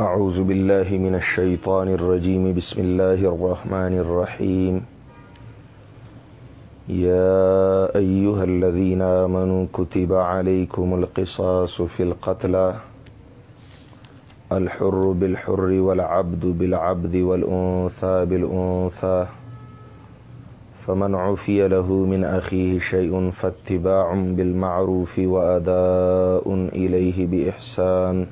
أعوذ بالله من الشيطان الرجيم. بسم الله الرحمن الرحيم. يا أيها الذين آمنوا كتب عليكم القصاص في القتلى. الحر بالحر والعبد بالعبد والأنثى بالأنثى. فمن عفي له من أخيه شيء فاتباع بالمعروف وأداء إليه بإحسان.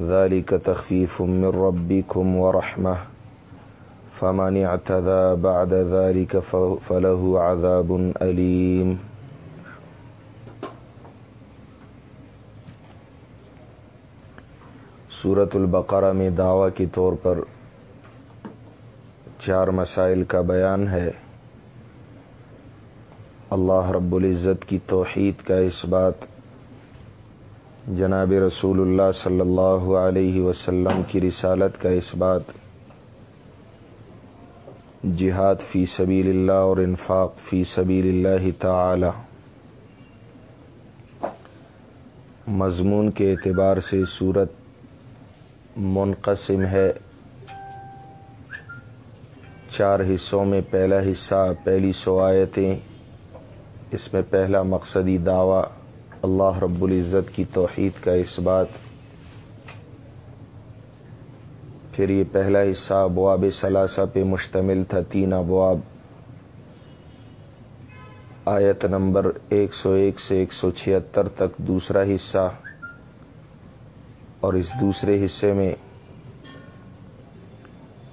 ذلك تخفيف من ربكم ورحمة. فمن اعتدى بعد ذلك فله عذاب أليم. صورت البقرہ میں دعوی کے طور پر چار مسائل کا بیان ہے۔ اللہ رب العزت کی توحید کا اس بات جناب رسول اللہ صلی اللہ علیہ وسلم کی رسالت کا اس بات، جہاد فی سبیل اللہ اور انفاق فی سبیل اللہ تعالی۔ مضمون کے اعتبار سے صورت منقسم ہے۔ چار حصوں میں پہلا حصہ، پہلی سو آیتیں، اس میں پہلا مقصدی دعویٰ۔ اللہ رب العزت کی توحید کا اس بات پھر یہ پہلا حصہ ابواب ثلاثہ پہ مشتمل تھا تین ابواب آیت نمبر ایک سو ایک سے ایک سو چھہتر تک دوسرا حصہ۔ اور اس دوسرے حصے میں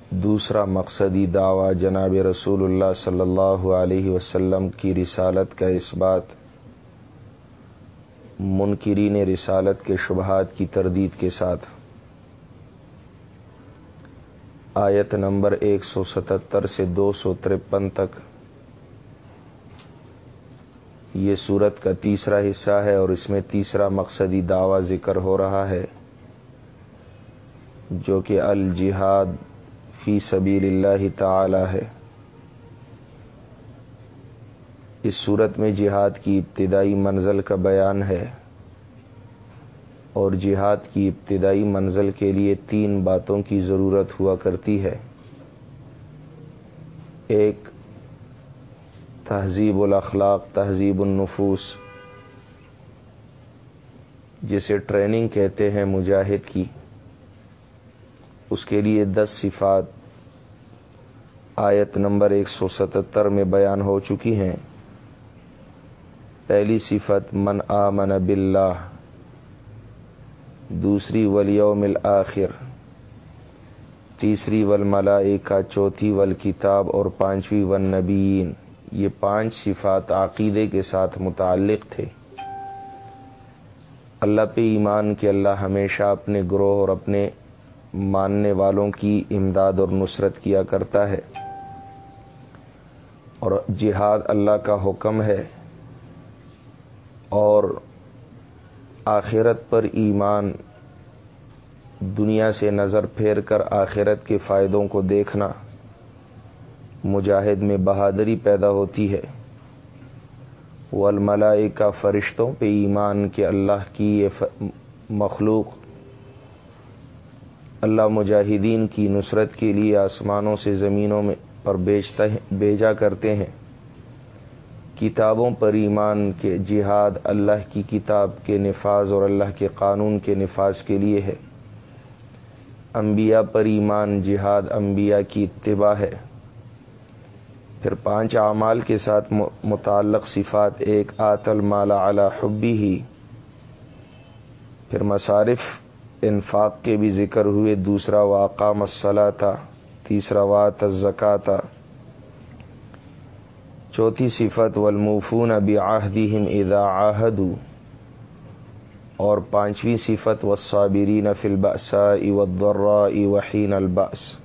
دوسرا مقصدی دعویٰ جناب رسول اللہ صلی اللہ علیہ وسلم کی رسالت کا اس بات۔ منکرین رسالت کے شبہات کی تردید کے ساتھ۔ آیت نمبر ایک سو ستتر سے دو سو ترپن تک۔ یہ صورت کا تیسرا حصہ ہے اور اس میں تیسرا مقصدی دعویٰ ذکر ہو رہا ہے، جو کہ الجہاد فی سبیل اللہ تعالی ہے۔ اس صورت میں جہاد کی ابتدائی منزل کا بیان ہے اور جہاد کی ابتدائی منزل کے لیے تین باتوں کی ضرورت ہوا کرتی ہے۔ ایک، تہذیب الاخلاق، تہذیب النفوس، جسے ٹریننگ کہتے ہیں مجاہد کی۔ اس کے لیے دس صفات آیت نمبر ایک سو ستتر میں بیان ہو چکی ہیں۔ پہلی صفت من آمن باللہ، دوسری ولیوم الآخر، تیسری والملائکہ، چوتھی ول کتاب اور پانچویں ون یہ پانچ صفات عقیدے کے ساتھ متعلق تھے۔ اللہ پہ ایمان کے اللہ ہمیشہ اپنے گروہ اور اپنے ماننے والوں کی امداد اور نصرت کیا کرتا ہے۔ اور جہاد اللہ کا حکم ہے۔ اور آخرت پر ایمان دنیا سے نظر پھیر کر آخرت کے فائدوں کو دیکھنا مجاہد میں بہادری پیدا ہوتی ہے۔ والملائکہ کا فرشتوں پہ ایمان کے اللہ کی یہ مخلوق اللہ مجاہدین کی نصرت کے لیے آسمانوں سے زمینوں میں پر بیچتا بیجا کرتے ہیں۔ کتابوں پر ایمان کے جہاد اللہ کی کتاب کے نفاذ اور اللہ کے قانون کے نفاذ کے لیے ہے۔ انبیاء پر ایمان، جہاد انبیاء کی اتباع ہے۔ پھر پانچ اعمال کے ساتھ متعلق صفات، ایک، آت المالا اعلی حبی ہی پھر مصارف، انفاق کے بھی ذکر ہوئے۔ دوسرا واقع مسلح تھا تیسرا وات زکا چوتھی صفت، والموفون بعہدہم اذا عاہدوا. اور پانچویں صفت، والصابرین فی البأساء والضراء وحین البأس.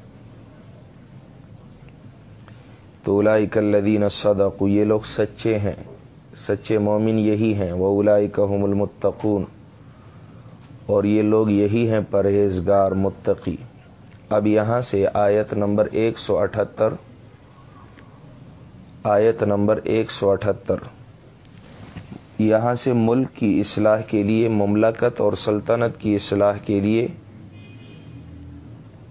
تو اولئک الذین صدقوا، یہ لوگ سچے ہیں، سچے مومن یہی ہیں وہ اولئک هم المتقون. اور یہ لوگ یہی ہیں پرہیزگار، متقی. اب یہاں سے آیت نمبر ایک سو اٹھہتر آیت نمبر ایک سو اٹھہتر یہاں سے ملک کی اصلاح کے لیے، مملکت اور سلطنت کی اصلاح کے لیے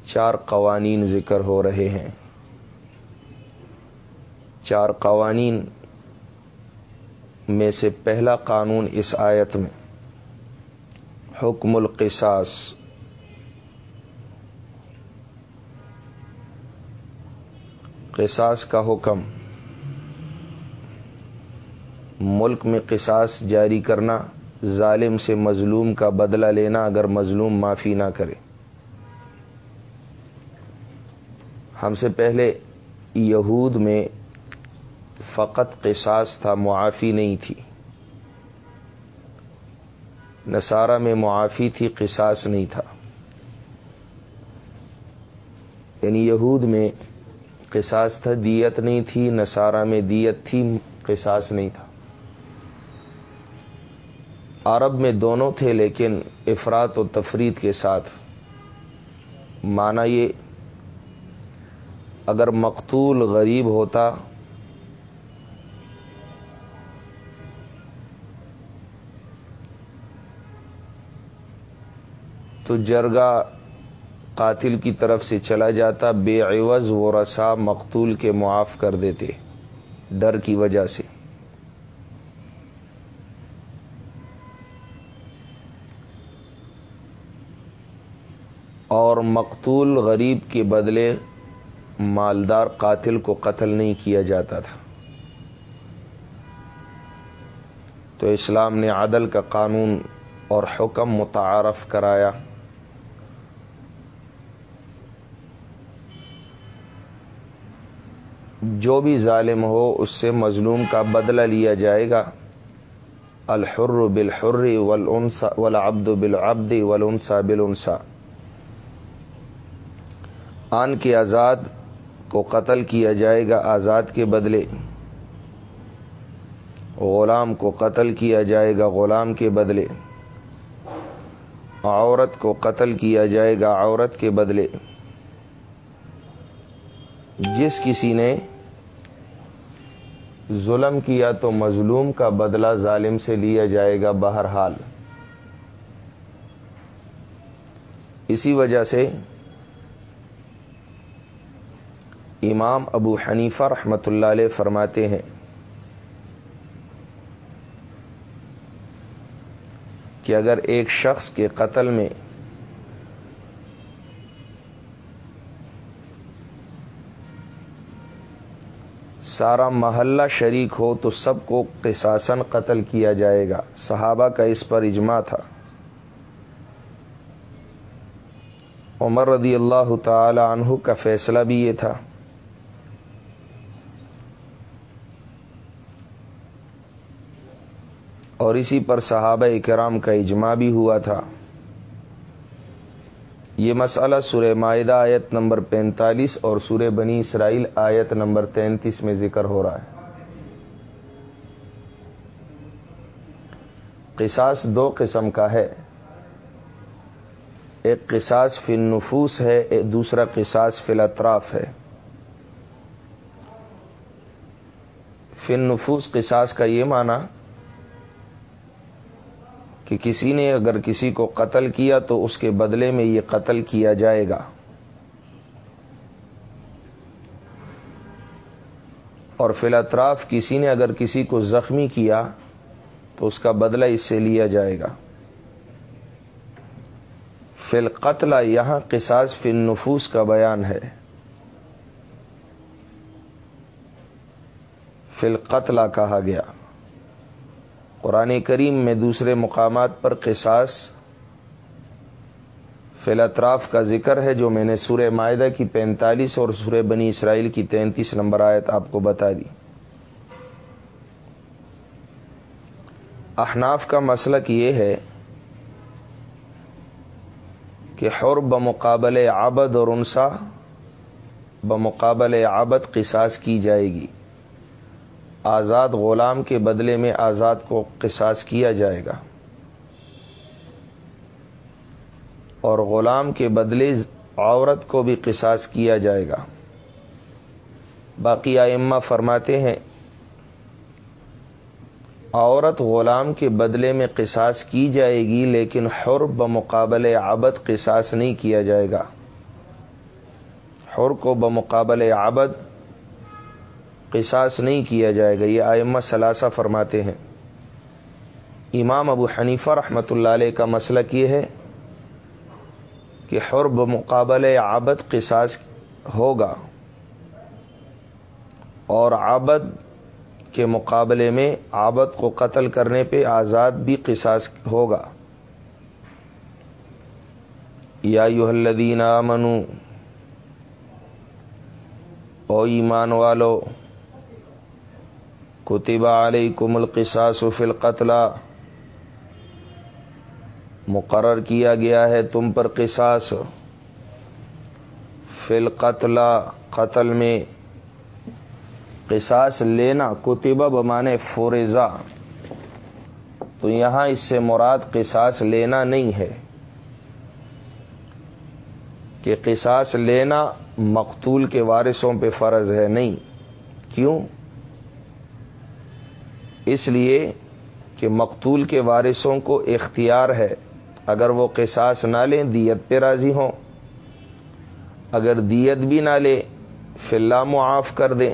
چار قوانین ذکر ہو رہے ہیں۔ چار قوانین میں سے پہلا قانون اس آیت میں، حکم القصاص۔ قصاص کا حکم۔ ملک میں قصاص جاری کرنا، ظالم سے مظلوم کا بدلہ لینا اگر مظلوم معافی نہ کرے۔ ہم سے پہلے یہود میں فقط قصاص تھا، معافی نہیں تھی۔ نصارہ میں معافی تھی، قصاص نہیں تھا۔ یعنی یہود میں قصاص تھا، دیت نہیں تھی، نصارہ میں دیت تھی، قصاص نہیں تھا۔ عرب میں دونوں تھے لیکن افراد و تفرید کے ساتھ۔ مانا یہ، اگر مقتول غریب ہوتا، تو جرگا قاتل کی طرف سے چلا جاتا، بے عوض و رسا مقتول کے معاف کر دیتے، ڈر کی وجہ سے۔ اور مقتول غریب کے بدلے مالدار قاتل کو قتل نہیں کیا جاتا تھا۔ تو اسلام نے عدل کا قانون اور حکم متعارف کرایا۔ جو بھی ظالم ہو، اس سے مظلوم کا بدلہ لیا جائے گا۔ الحر بالحر والانسا والعبد بالعبد والانسا بالانسا۔ آن کے آزاد کو قتل کیا جائے گا آزاد کے بدلے۔ غلام کو قتل کیا جائے گا غلام کے بدلے۔ عورت کو قتل کیا جائے گا عورت کے بدلے۔ جس کسی نے ظلم کیا تو مظلوم کا بدلہ ظالم سے لیا جائے گا بہرحال۔ اسی وجہ سے امام ابو حنیفہ رحمۃ اللہ علیہ فرماتے ہیں۔ کہ اگر ایک شخص کے قتل میں سارا محلہ شریک ہو تو سب کو قصاصن قتل کیا جائے گا۔ صحابہ کا اس پر اجماع تھا۔ عمر رضی اللہ تعالی عنہ کا فیصلہ بھی یہ تھا۔ اور اسی پر صحابہ اکرام کا اجماع بھی ہوا تھا۔ یہ مسئلہ سورہ معاہدہ آیت نمبر پینتالیس اور سورہ بنی اسرائیل آیت نمبر تینتیس میں ذکر ہو رہا ہے۔ قصاص دو قسم کا ہے۔ ایک قصاص فی النفوس ہے، ایک دوسرا قصاص فی الاطراف ہے۔ فی النفوس قصاص کا یہ معنی کہ کسی نے اگر کسی کو قتل کیا تو اس کے بدلے میں یہ قتل کیا جائے گا۔ اور فی الاطراف کسی نے اگر کسی کو زخمی کیا تو اس کا بدلہ اس سے لیا جائے گا۔ فی القتل یہاں قصاص فی النفوس کا بیان ہے۔ فی القتل کہا گیا۔ قرآن کریم میں دوسرے مقامات پر قصاص فل اطراف کا ذکر ہے جو میں نے سورہ معاہدہ کی پینتالیس اور سورہ بنی اسرائیل کی تینتیس نمبر آیت آپ کو بتا دی۔ احناف کا مسلک یہ ہے کہ حر بمقابل عابد اور انسا بمقابل عابد قصاص کی جائے گی۔ آزاد غلام کے بدلے میں آزاد کو قصاص کیا جائے گا۔ اور غلام کے بدلے عورت کو بھی قصاص کیا جائے گا۔ باقی آئمہ فرماتے ہیں، عورت غلام کے بدلے میں قصاص کی جائے گی، لیکن حر بمقابل عبد قصاص نہیں کیا جائے گا۔ حر کو بمقابل عبد قصاص نہیں کیا جائے گا، یہ آئمہ ثلاثہ فرماتے ہیں۔ امام ابو حنیفہ رحمۃ اللہ علیہ کا مسلک یہ ہے کہ حر بمقابل عابد قصاص ہوگا اور عابد کے مقابلے میں عابد کو قتل کرنے پہ آزاد بھی قصاص ہوگا۔ یا یو منو او ایمان والو کتبہ علیکم القصاص فی القتلہ مقرر کیا گیا ہے تم پر قصاص. فی القتلہ قتل میں قصاص لینا کتبہ بمانے فورزا تو یہاں اس سے مراد قصاص لینا نہیں ہے. کہ قصاص لینا مقتول کے وارثوں پہ فرض ہے نہیں. کیوں؟ اس لیے کہ مقتول کے وارثوں کو اختیار ہے اگر وہ قصاص نہ لیں، دیت پہ راضی ہوں۔ اگر دیت بھی نہ لے فی اللہ معاف کر دیں۔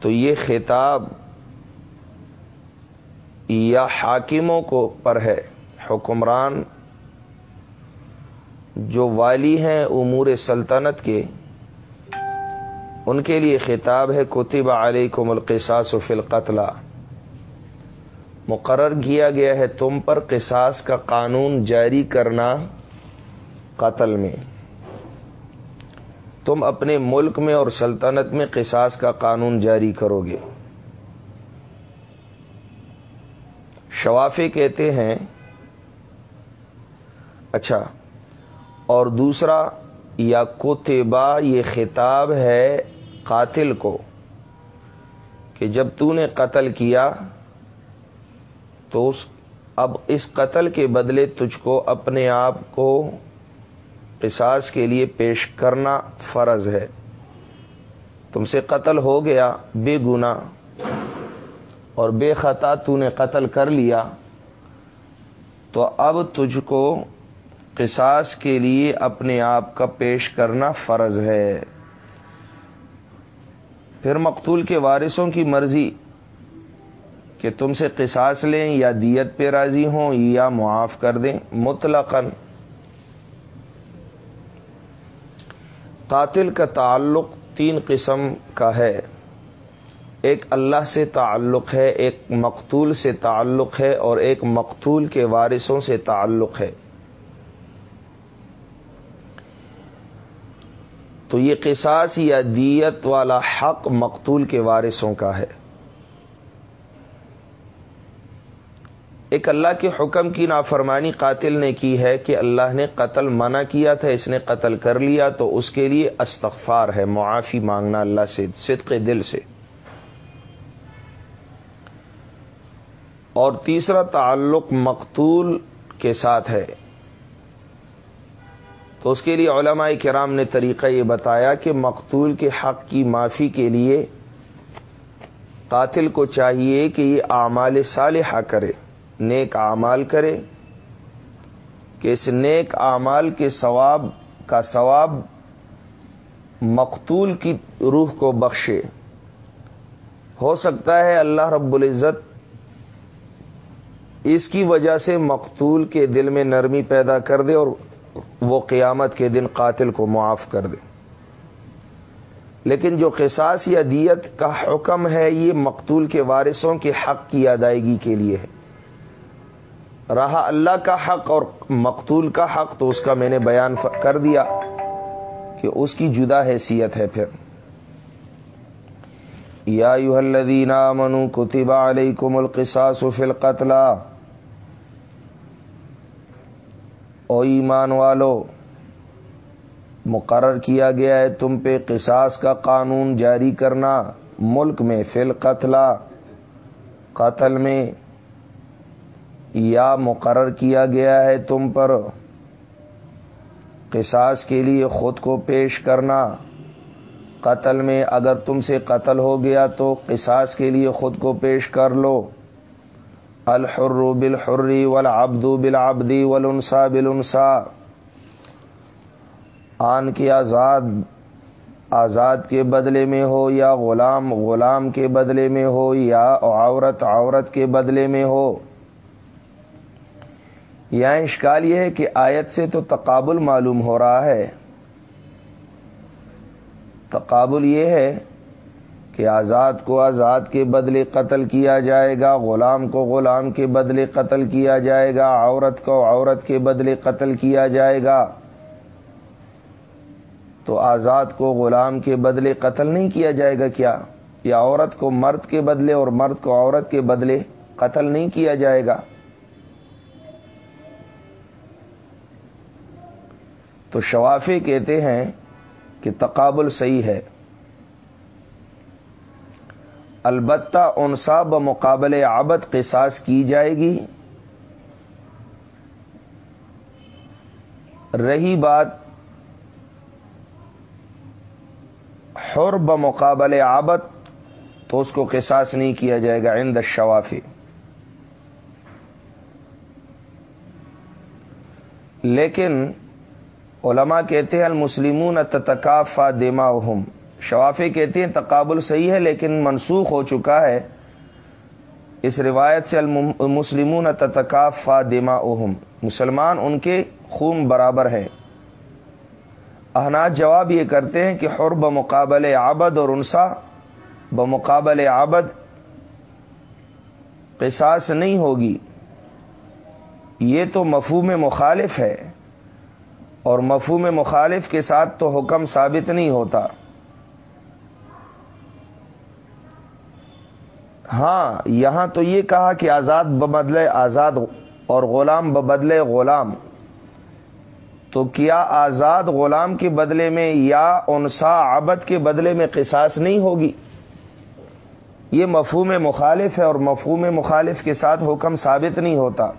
تو یہ خطاب یا حاکموں کو پر ہے۔ حکمران جو والی ہیں امور سلطنت کے ان کے لیے خطاب ہے، کتب علیکم القصاص فی القتلہ مقرر کیا گیا ہے تم پر قصاص کا قانون جاری کرنا قتل میں۔ تم اپنے ملک میں اور سلطنت میں قصاص کا قانون جاری کرو گے۔ شوافی کہتے ہیں اچھا اور دوسرا یا کوتبا یہ خطاب ہے قاتل کو کہ جب تو نے قتل کیا تو اس، اب اس قتل کے بدلے تجھ کو اپنے آپ کو قصاص کے لیے پیش کرنا فرض ہے۔ تم سے قتل ہو گیا، بے گنا اور بے خطا تو نے قتل کر لیا۔ تو اب تجھ کو قصاص کے لیے اپنے آپ کا پیش کرنا فرض ہے۔ پھر مقتول کے وارثوں کی مرضی کہ تم سے قصاص لیں یا دیت پہ راضی ہوں یا معاف کر دیں۔ مطلقاً قاتل کا تعلق تین قسم کا ہے۔ ایک اللہ سے تعلق ہے، ایک مقتول سے تعلق ہے اور ایک مقتول کے وارثوں سے تعلق ہے۔ تو یہ قصاص یا دیت والا حق مقتول کے وارثوں کا ہے۔ ایک اللہ کے حکم کی نافرمانی قاتل نے کی ہے کہ اللہ نے قتل منع کیا تھا، اس نے قتل کر لیا تو اس کے لیے استغفار ہے، معافی مانگنا اللہ سے، صدق دل سے۔ اور تیسرا تعلق مقتول کے ساتھ ہے۔ تو اس کے لیے علماء کرام نے طریقہ یہ بتایا کہ مقتول کے حق کی معافی کے لیے قاتل کو چاہیے کہ یہ اعمال صالحہ کرے، نیک اعمال کرے، کہ اس نیک اعمال کے ثواب کا ثواب مقتول کی روح کو بخشے۔ ہو سکتا ہے اللہ رب العزت اس کی وجہ سے مقتول کے دل میں نرمی پیدا کر دے اور وہ قیامت کے دن قاتل کو معاف کر دے۔ لیکن جو قصاص یا دیت کا حکم ہے، یہ مقتول کے وارثوں کے حق کی ادائیگی کے لیے ہے۔ رہا اللہ کا حق اور مقتول کا حق، تو اس کا میں نے بیان کر دیا کہ اس کی جدا حیثیت ہے۔ پھر یا یو منو کتبہ علیہ القصاص فی القتلہ او ایمان والو، مقرر کیا گیا ہے تم پہ قصاص کا قانون جاری کرنا، ملک میں فی القتلہ قتل میں، یا مقرر کیا گیا ہے تم پر قصاص کے لیے خود کو پیش کرنا۔ قتل میں اگر تم سے قتل ہو گیا تو قصاص کے لیے خود کو پیش کر لو۔ الحر بالحری والعبد بالعبدی والانسا بالانسا۔ آن کے آزاد آزاد کے بدلے میں ہو یا غلام غلام کے بدلے میں ہو یا عورت عورت کے بدلے میں ہو۔ یہاں اشکال یہ ہے کہ آیت سے تو تقابل معلوم ہو رہا ہے۔ تقابل یہ ہے کہ آزاد کو آزاد کے بدلے قتل کیا جائے گا، غلام کو غلام کے بدلے قتل کیا جائے گا، عورت کو عورت کے بدلے قتل کیا جائے گا۔ تو آزاد کو غلام کے بدلے قتل نہیں کیا جائے گا کیا؟ یا عورت کو مرد کے بدلے اور مرد کو عورت کے بدلے قتل نہیں کیا جائے گا؟ تو شوافی کہتے ہیں کہ تقابل صحیح ہے۔ البتہ انسا بمقابل آبد قصاص کی جائے گی۔ رہی بات حر بمقابل آبد تو اس کو قصاص نہیں کیا جائے گا عند الشوافی۔ لیکن علماء کہتے ہیں، المسلمون تتکافا دما شوافی کہتے ہیں تقابل صحیح ہے لیکن منسوخ ہو چکا ہے۔ اس روایت سے المسلمون تتکافا دما مسلمان ان کے خون برابر ہے احناج جواب یہ کرتے ہیں کہ حر بمقابل آبد اور انسا بمقابل آبد قصاص نہیں ہوگی۔ یہ تو مفہوم مخالف ہے۔ اور مفہوم مخالف کے ساتھ تو حکم ثابت نہیں ہوتا۔ ہاں یہاں تو یہ کہا کہ آزاد ببدلے آزاد اور غلام ببدلے غلام۔ تو کیا آزاد غلام کے بدلے میں یا انسا عبد کے بدلے میں قصاص نہیں ہوگی؟ یہ مفہوم مخالف ہے اور مفہوم مخالف کے ساتھ حکم ثابت نہیں ہوتا۔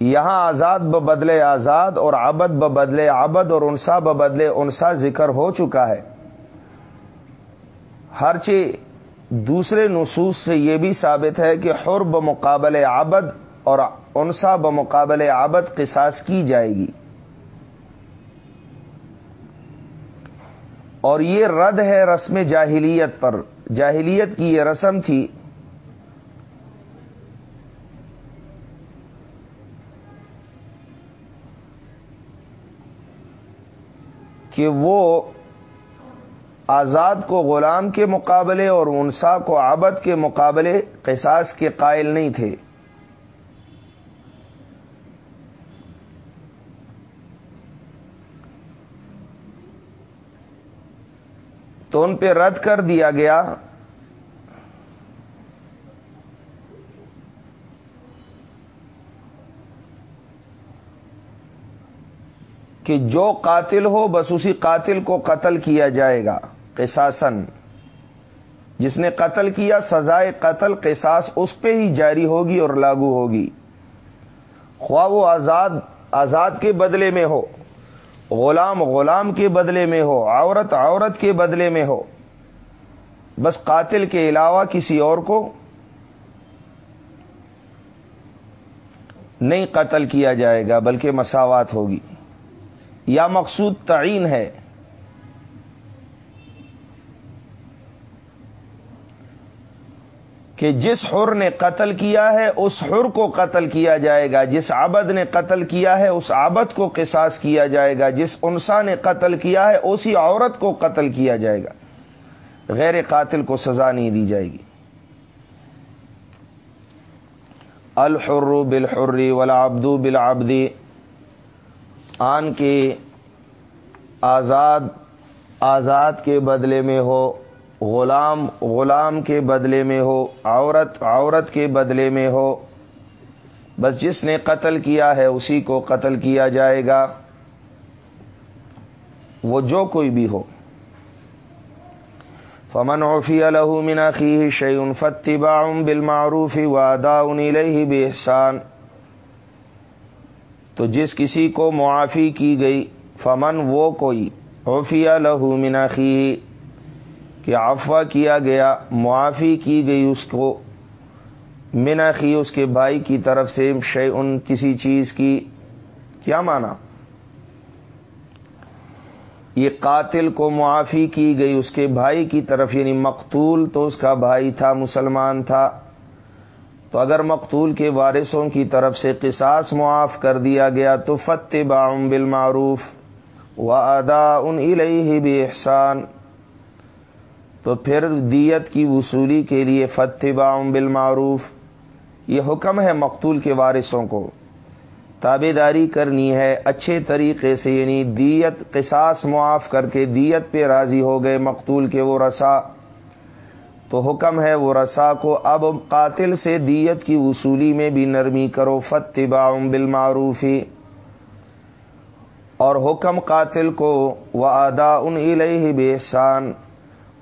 یہاں آزاد ب بدلے آزاد اور آبد ب بدلے آبد اور انسا ب بدلے انسا ذکر ہو چکا ہے۔ ہر چیز دوسرے نصوص سے یہ بھی ثابت ہے کہ حر بمقابل آبد اور انسا بمقابل آبد قصاص کی جائے گی۔ اور یہ رد ہے رسم جاہلیت پر۔ جاہلیت کی یہ رسم تھی۔ کہ وہ آزاد کو غلام کے مقابلے اور انسا کو آبد کے مقابلے قصاص کے قائل نہیں تھے۔ تو ان پہ رد کر دیا گیا۔ کہ جو قاتل ہو، بس اسی قاتل کو قتل کیا جائے گا۔ قصاصن جس نے قتل کیا، سزائے قتل قصاص اس پہ ہی جاری ہوگی اور لاگو ہوگی۔ خواہ وہ آزاد آزاد کے بدلے میں ہو، غلام غلام کے بدلے میں ہو، عورت عورت کے بدلے میں ہو، بس قاتل کے علاوہ کسی اور کو نہیں قتل کیا جائے گا، بلکہ مساوات ہوگی۔ یا مقصود تعین ہے۔ کہ جس حر نے قتل کیا ہے، اس حر کو قتل کیا جائے گا، جس عبد نے قتل کیا ہے، اس عبد کو قصاص کیا جائے گا، جس انسا نے قتل کیا ہے، اسی عورت کو قتل کیا جائے گا۔ غیر قاتل کو سزا نہیں دی جائے گی۔ الحر بالحری ولابدو بالعبدی آن کے آزاد آزاد کے بدلے میں ہو غلام غلام کے بدلے میں ہو، عورت عورت کے بدلے میں ہو۔ بس جس نے قتل کیا ہے، اسی کو قتل کیا جائے گا۔ وہ جو کوئی بھی ہو۔ فمن عفی من اخیہ شعین فتبا بالمعروف وادا الیہ بحسان تو جس کسی کو معافی کی گئی، فمن وہ کوئی عفیہ لہو مناخی کہ افوا کیا گیا، معافی کی گئی اس کو۔ مناخی اس کے بھائی کی طرف سے شے ان کسی چیز کی۔ کیا مانا؟ یہ قاتل کو معافی کی گئی اس کے بھائی کی طرف یعنی مقتول تو اس کا بھائی تھا، مسلمان تھا۔ تو اگر مقتول کے وارثوں کی طرف سے قصاص معاف کر دیا گیا، تو فتح باؤم بالمعروف و ادا ان الہی بھی احسان تو پھر دیت کی وصولی کے لیے فتح بالمعروف۔ یہ حکم ہے مقتول کے وارثوں کو۔ تابے داری کرنی ہے، اچھے طریقے سے یعنی دیت، قصاص معاف کر کے دیت پہ راضی ہو گئے مقتول کے وہ رسا۔ تو حکم ہے وہ رسا کو اب قاتل سے دیت کی وصولی میں بھی نرمی کرو فتبا بالمعروفی اور حکم قاتل کو وہ ادا ان الہ بے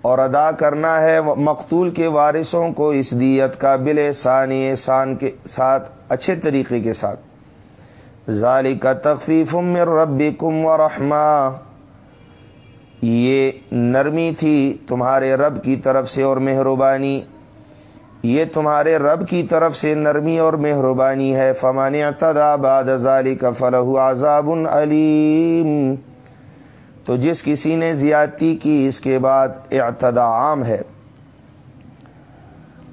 اور ادا کرنا ہے مقتول کے وارثوں کو اس دیت کا بل احسانی احسان کے ساتھ، اچھے طریقے کے ساتھ۔ ظالی کا تخفیف من ربکم و یہ نرمی تھی تمہارے رب کی طرف سے اور مہربانی۔ یہ تمہارے رب کی طرف سے نرمی اور مہربانی ہے۔ فمان اعتدا بعد ذالی کا فلح عذاب علیم۔ تو جس کسی نے زیادتی کی، اس کے بعد اعتدا عام ہے۔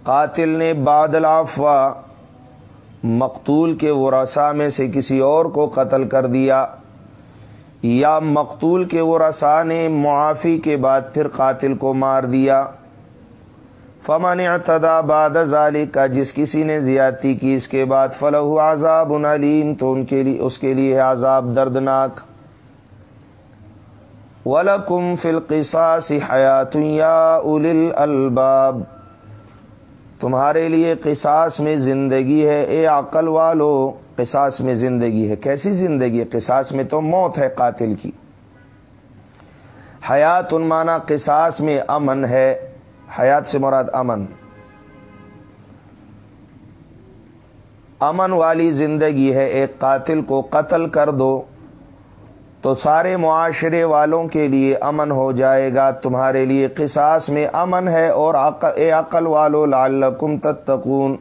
قاتل نے بادل افواہ مقتول کے ورثا میں سے کسی اور کو قتل کر دیا، یا مقتول کے ورثا نے معافی کے بعد پھر قاتل کو مار دیا۔ فمن اعتدا بعد ذالی کا جس کسی نے زیادتی کی، اس کے بعد فلح عذاب علیم، تو ان کے لیے، اس کے لیے عذاب دردناک۔ ولکم فلقساس حیات یا اول الباب تمہارے لیے قصاص میں زندگی ہے۔ اے عقل والو، قصاص میں زندگی ہے۔ کیسی زندگی ہے؟ قصاص میں تو موت ہے قاتل کی۔ حیات مانا قصاص میں امن ہے۔ حیات سے مراد امن۔ امن والی زندگی ہے۔ ایک قاتل کو قتل کر دو۔ تو سارے معاشرے والوں کے لیے امن ہو جائے گا۔ تمہارے لیے قصاص میں امن ہے اور اے عقل والو لعلکم تتقون۔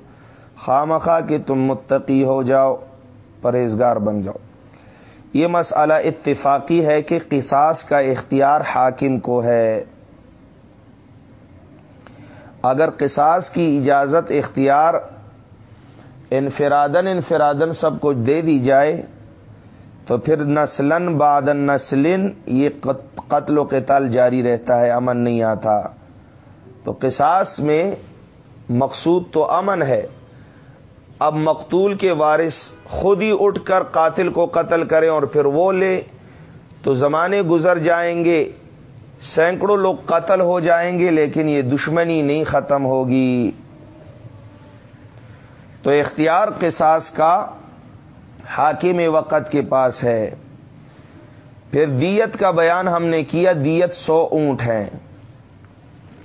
خامخا کہ تم متقی ہو جاؤ، پرہیزگار بن جاؤ۔ یہ مسئلہ اتفاقی ہے کہ قصاص کا اختیار حاکم کو ہے۔ اگر قصاص کی اجازت اختیار انفرادن انفرادن سب کو دے دی جائے تو پھر نسلن بعد نسلن یہ قتل و قتال جاری رہتا ہے، امن نہیں آتا۔ تو قصاص میں مقصود تو امن ہے۔ اب مقتول کے وارث خود ہی اٹھ کر قاتل کو قتل کریں اور پھر وہ لے۔ تو زمانے گزر جائیں گے، سینکڑوں لوگ قتل ہو جائیں گے، لیکن یہ دشمنی نہیں ختم ہوگی۔ تو اختیار قصاص کا حاکم وقت کے پاس ہے۔ پھر دیت کا بیان ہم نے کیا، دیت سو اونٹ ہیں۔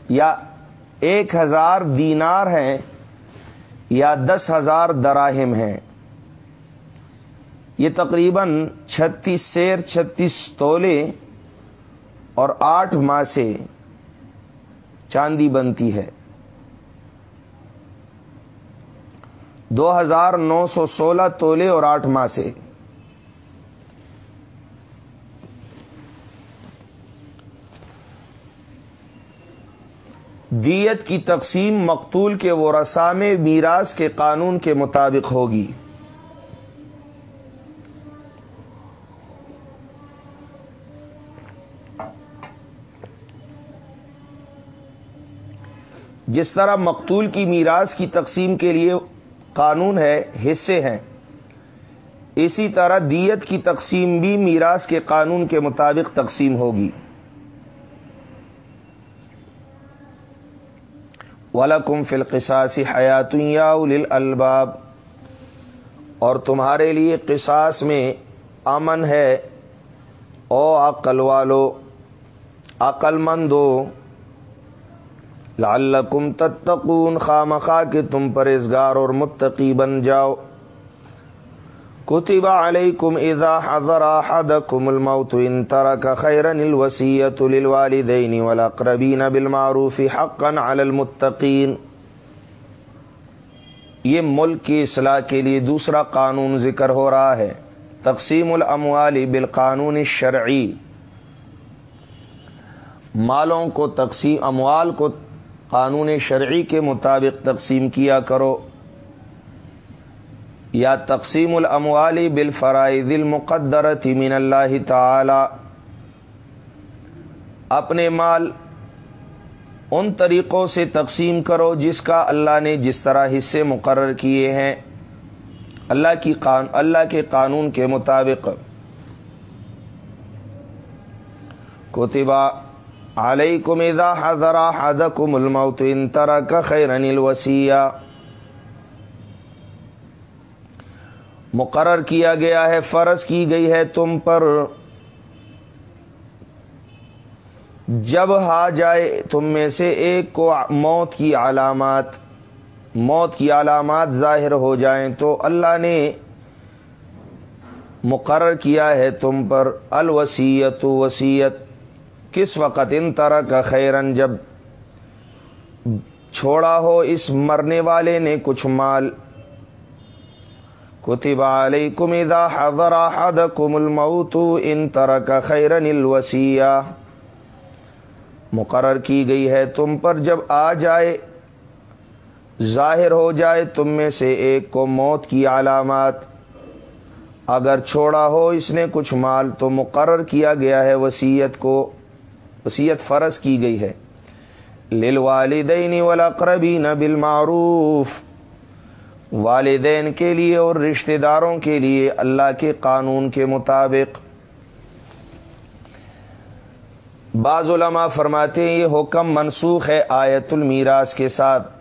یا ایک ہزار دینار ہیں یا دس ہزار دراہم ہیں۔ یہ تقریباً چھتیس سیر، چھتیس تولے اور آٹھ ماہ سے چاندی بنتی ہے۔ دو ہزار نو سو سولہ تولے اور آٹھ ماہ سے۔ دیت کی تقسیم مقتول کے وہ رسام میراث کے قانون کے مطابق ہوگی۔ جس طرح مقتول کی میراث کی تقسیم کے لیے قانون ہے، حصے ہیں۔ اسی طرح دیت کی تقسیم بھی میراث کے قانون کے مطابق تقسیم ہوگی۔ ولکم فلقساسی حیات یا الباب اور تمہارے لیے قصاص میں امن ہے۔ او عقل والو، عقل مندو لعلکم تتقون خامخا کہ تم پرہزگار اور متقی بن جاؤ۔ کتب علیکم اذا حضر احدکم الموت ان ترک خیرا الوصیت للوالدین والاقربین بالمعروف حقا علی المتقین۔ یہ ملک کی اصلاح کے لیے دوسرا قانون ذکر ہو رہا ہے، تقسیم الاموال بالقانون الشرعی۔ مالوں کو تقسیم، اموال کو قانون شرعی کے مطابق تقسیم کیا کرو۔ یا تقسیم الاموال بالفرائض المقدرت من اللہ تعالی۔ اپنے مال ان طریقوں سے تقسیم کرو جس کا اللہ نے جس طرح حصے مقرر کیے ہیں۔ اللہ کی قان، اللہ کے قانون کے مطابق۔ کتبہ علیکم اذا حضر احدکم الموت ان ترک خیرن الوسیہ مقرر کیا گیا ہے، فرض کی گئی ہے تم پر۔ جب ہا جائے تم میں سے ایک کو موت کی علامات، موت کی علامات ظاہر ہو جائیں تو اللہ نے مقرر کیا ہے تم پر۔ الوسیت وسیعت کس وقت ان طرح کا خیرن جب چھوڑا ہو اس مرنے والے نے کچھ مال؟ کتب علیکم اذا حضر احدکم الموت ان ترک خیرن الوسیہ مقرر کی گئی ہے، تم پر جب آ جائے، ظاہر ہو جائے، تم میں سے ایک کو موت کی علامات۔ اگر چھوڑا ہو اس نے کچھ مال، تو مقرر کیا گیا ہے وسیعت کو۔ وسیعت فرض کی گئی ہے۔ للوالدین والاقربین بالمعروف، والدین کے لیے اور رشتہ داروں کے لیے اللہ کے قانون کے مطابق۔ بعض علماء فرماتے ہیں یہ حکم منسوخ ہے آیت المیراث کے ساتھ۔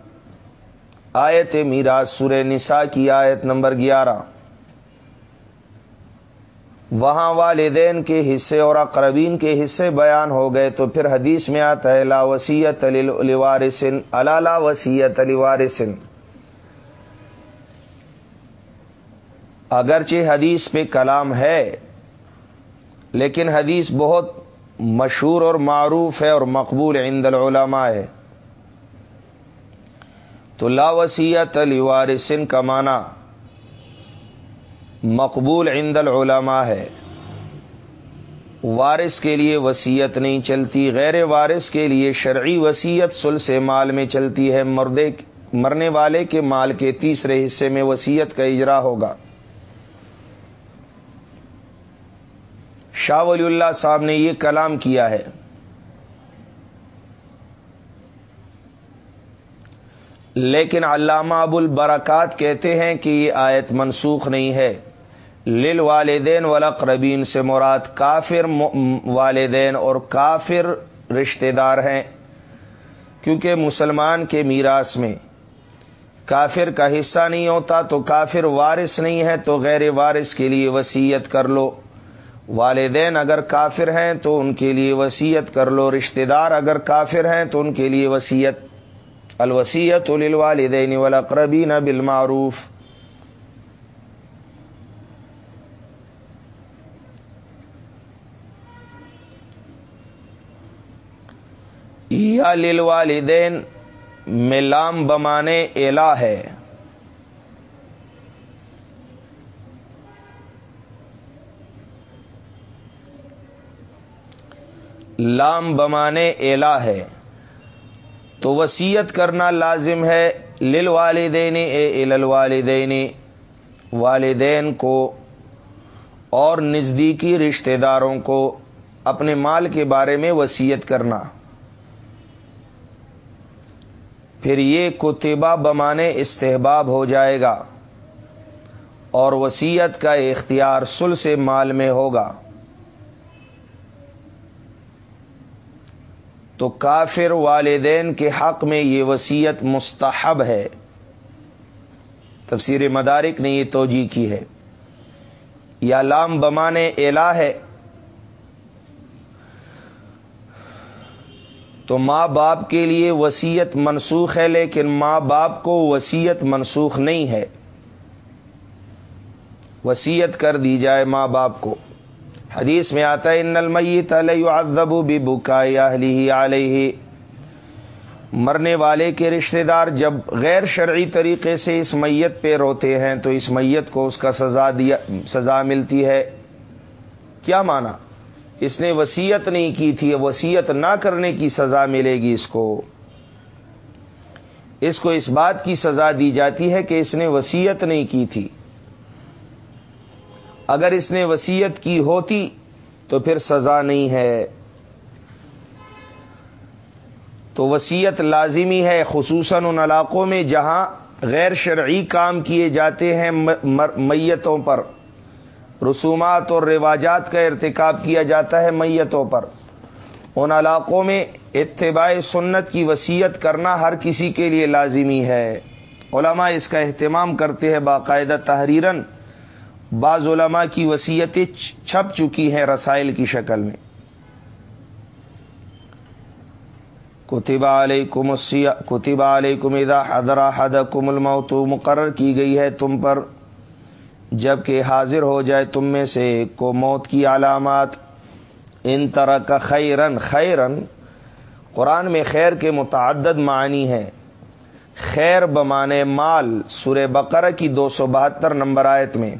آیت میراث سورہ نساء کی آیت نمبر گیارہ۔ وہاں والدین کے حصے اور اقربین کے حصے بیان ہو گئے تو پھر حدیث میں آتا ہے، لا وسیعت علی وارثن اللہ وسیعت علی وارثن اگرچہ حدیث پہ کلام ہے، لیکن حدیث بہت مشہور اور معروف ہے اور مقبول عند العلماء ہے۔ تو لا وسیعت علی وارثن کا معنی مقبول عند العلماء ہے۔ وارث کے لیے وسیعت نہیں چلتی، غیر وارث کے لیے شرعی وسیعت سل سے مال میں چلتی ہے۔ مردے مرنے والے کے مال کے تیسرے حصے میں وسیعت کا اجرا ہوگا۔ شاہ ولی اللہ صاحب نے یہ کلام کیا ہے۔ لیکن علامہ ابو البرکات کہتے ہیں کہ یہ آیت منسوخ نہیں ہے۔ لل والدین والاقربین سے مراد کافر والدین اور کافر رشتہ دار ہیں۔ کیونکہ مسلمان کے میراث میں کافر کا حصہ نہیں ہوتا تو کافر وارث نہیں ہے تو غیر وارث کے لیے وسیعت کر لو۔ والدین اگر کافر ہیں تو ان کے لیے وسیعت کر لو۔ رشتہ دار اگر کافر ہیں تو ان کے لیے وسیعت الوسیت للوالدین والاقربین بالمعروف۔ یا للوالدین میں لام بمانے الا ہے۔ لام بمانے ایلا ہے۔ تو وسیعت کرنا لازم ہے لل والدین اے ال والدین والدین کو اور نزدیکی رشتہ داروں کو اپنے مال کے بارے میں وسیعت کرنا۔ پھر یہ کتبہ بمانے استحباب ہو جائے گا اور وسیعت کا اختیار سل سے مال میں ہوگا۔ تو کافر والدین کے حق میں یہ وسیعت مستحب ہے۔ تفسیر مدارک نے یہ توجہ کی ہے۔ یا لام بمانے الا ہے۔ تو ماں باپ کے لیے وسیعت منسوخ ہے، لیکن ماں باپ کو وسیعت منسوخ نہیں ہے۔ وسیعت کر دی جائے ماں باپ کو۔ حدیث میں آتا ہے، ان المیت علیہ بھی بکائی علیہ مرنے والے کے رشتہ دار جب غیر شرعی طریقے سے اس میت پہ روتے ہیں، تو اس میت کو اس کا سزا دیا، سزا ملتی ہے۔ کیا مانا؟ اس نے وسیعت نہیں کی تھی وسیعت نہ کرنے کی سزا ملے گی اس کو۔ اس کو اس بات کی سزا دی جاتی ہے کہ اس نے وسیعت نہیں کی تھی۔ اگر اس نے وسیعت کی ہوتی تو پھر سزا نہیں ہے۔ تو وسیعت لازمی ہے، خصوصاً ان علاقوں میں جہاں غیر شرعی کام کیے جاتے ہیں میتوں پر۔ رسومات اور رواجات کا ارتکاب کیا جاتا ہے میتوں پر۔ ان علاقوں میں اتباع سنت کی وسیعت کرنا ہر کسی کے لیے لازمی ہے۔ علماء اس کا اہتمام کرتے ہیں باقاعدہ تحریرن بعض علماء کی وسیعتیں چھپ چکی ہیں رسائل کی شکل میں۔ کتبہ علیکم کتبہ علیکم اذا حضر حدکم الموت، مقرر کی گئی ہے تم پر۔ جبکہ حاضر ہو جائے تم میں سے کو موت کی علامات۔ ان طرح کا خیرن خیرن، قرآن میں خیر کے متعدد معنی ہیں۔ خیر بمانے مال، سورہ بقرہ کی دو سو بہتر نمبر آیت میں۔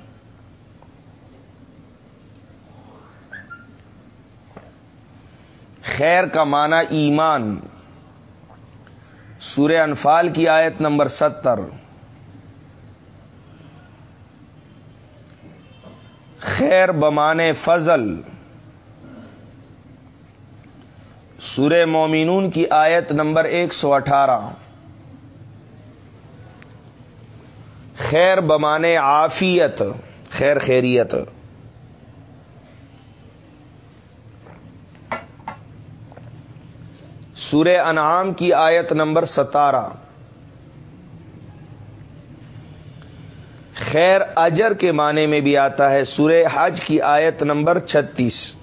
خیر کا معنی ایمان۔ سورہ انفال کی آیت نمبر ستر۔ خیر بمانے فضل۔ سورہ مومنون کی آیت نمبر ایک سو اٹھارہ۔ خیر بمانے عافیت، خیر خیریت۔ سورہ انعام کی آیت نمبر ستارہ۔ خیر اجر کے معنی میں بھی آتا ہے سورہ حج کی آیت نمبر چھتیس۔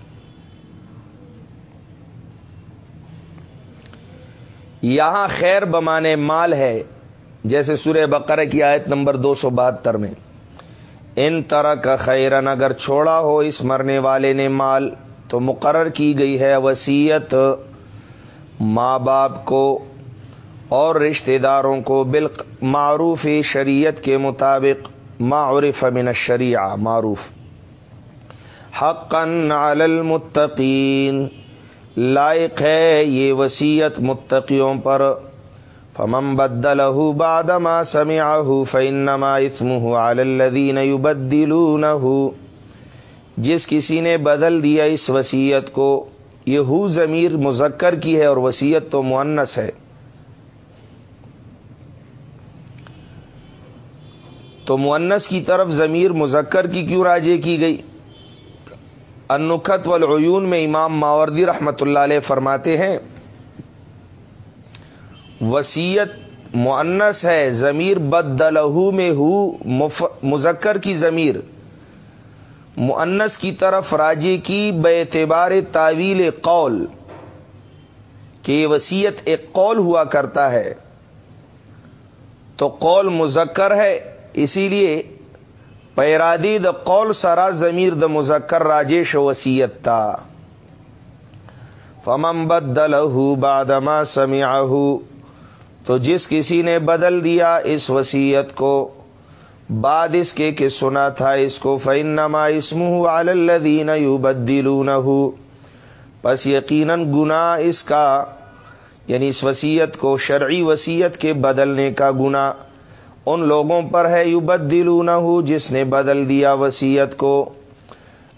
یہاں خیر بمانے مال ہے، جیسے سورہ بقرہ کی آیت نمبر دو سو بہتر میں۔ ان طرح کا خیرن، اگر چھوڑا ہو اس مرنے والے نے مال، تو مقرر کی گئی ہے وسیعت ماں باپ کو اور رشتہ داروں کو بال معروف شریعت کے مطابق۔ معرف من الشریعہ معروف. حقن علی المتقین لائق ہے یہ وسیعت متقیوں پر. فمم بدلہ بعد ما سمعه فانما اثمه على الذين يبدلونه. جس کسی نے بدل دیا اس وسیعت کو، یہ ہو ضمیر مذکر کی ہے اور وسیعت تو معنس ہے. تو معنس کی طرف ضمیر مذکر کی کیوں راجے کی گئی؟ انخت والعیون میں امام ماوردی رحمت اللہ علیہ فرماتے ہیں وسیعت معنس ہے، ضمیر بدلہو میں ہو مذکر کی ضمیر۔ معنس کی طرف راجی کی بے اعتبار تعویل قول، کہ یہ وسیعت ایک قول ہوا کرتا ہے۔ تو قول مذکر ہے اسی لیے پیرادی د قول سرا ضمیر د مذکر راجیش وسیعت تھا فمم بدل بادما سمیا تو جس کسی نے بدل دیا اس وسیعت کو، بعد اس کے کہ سنا تھا اس کو فن نما اسم الدین یو بدلون بس یقیناً گنا اس کا یعنی اس وسیعت کو، شرعی وسیعت کے بدلنے کا گنا ان لوگوں پر ہے یو بدلون جس نے بدل دیا وسیعت کو۔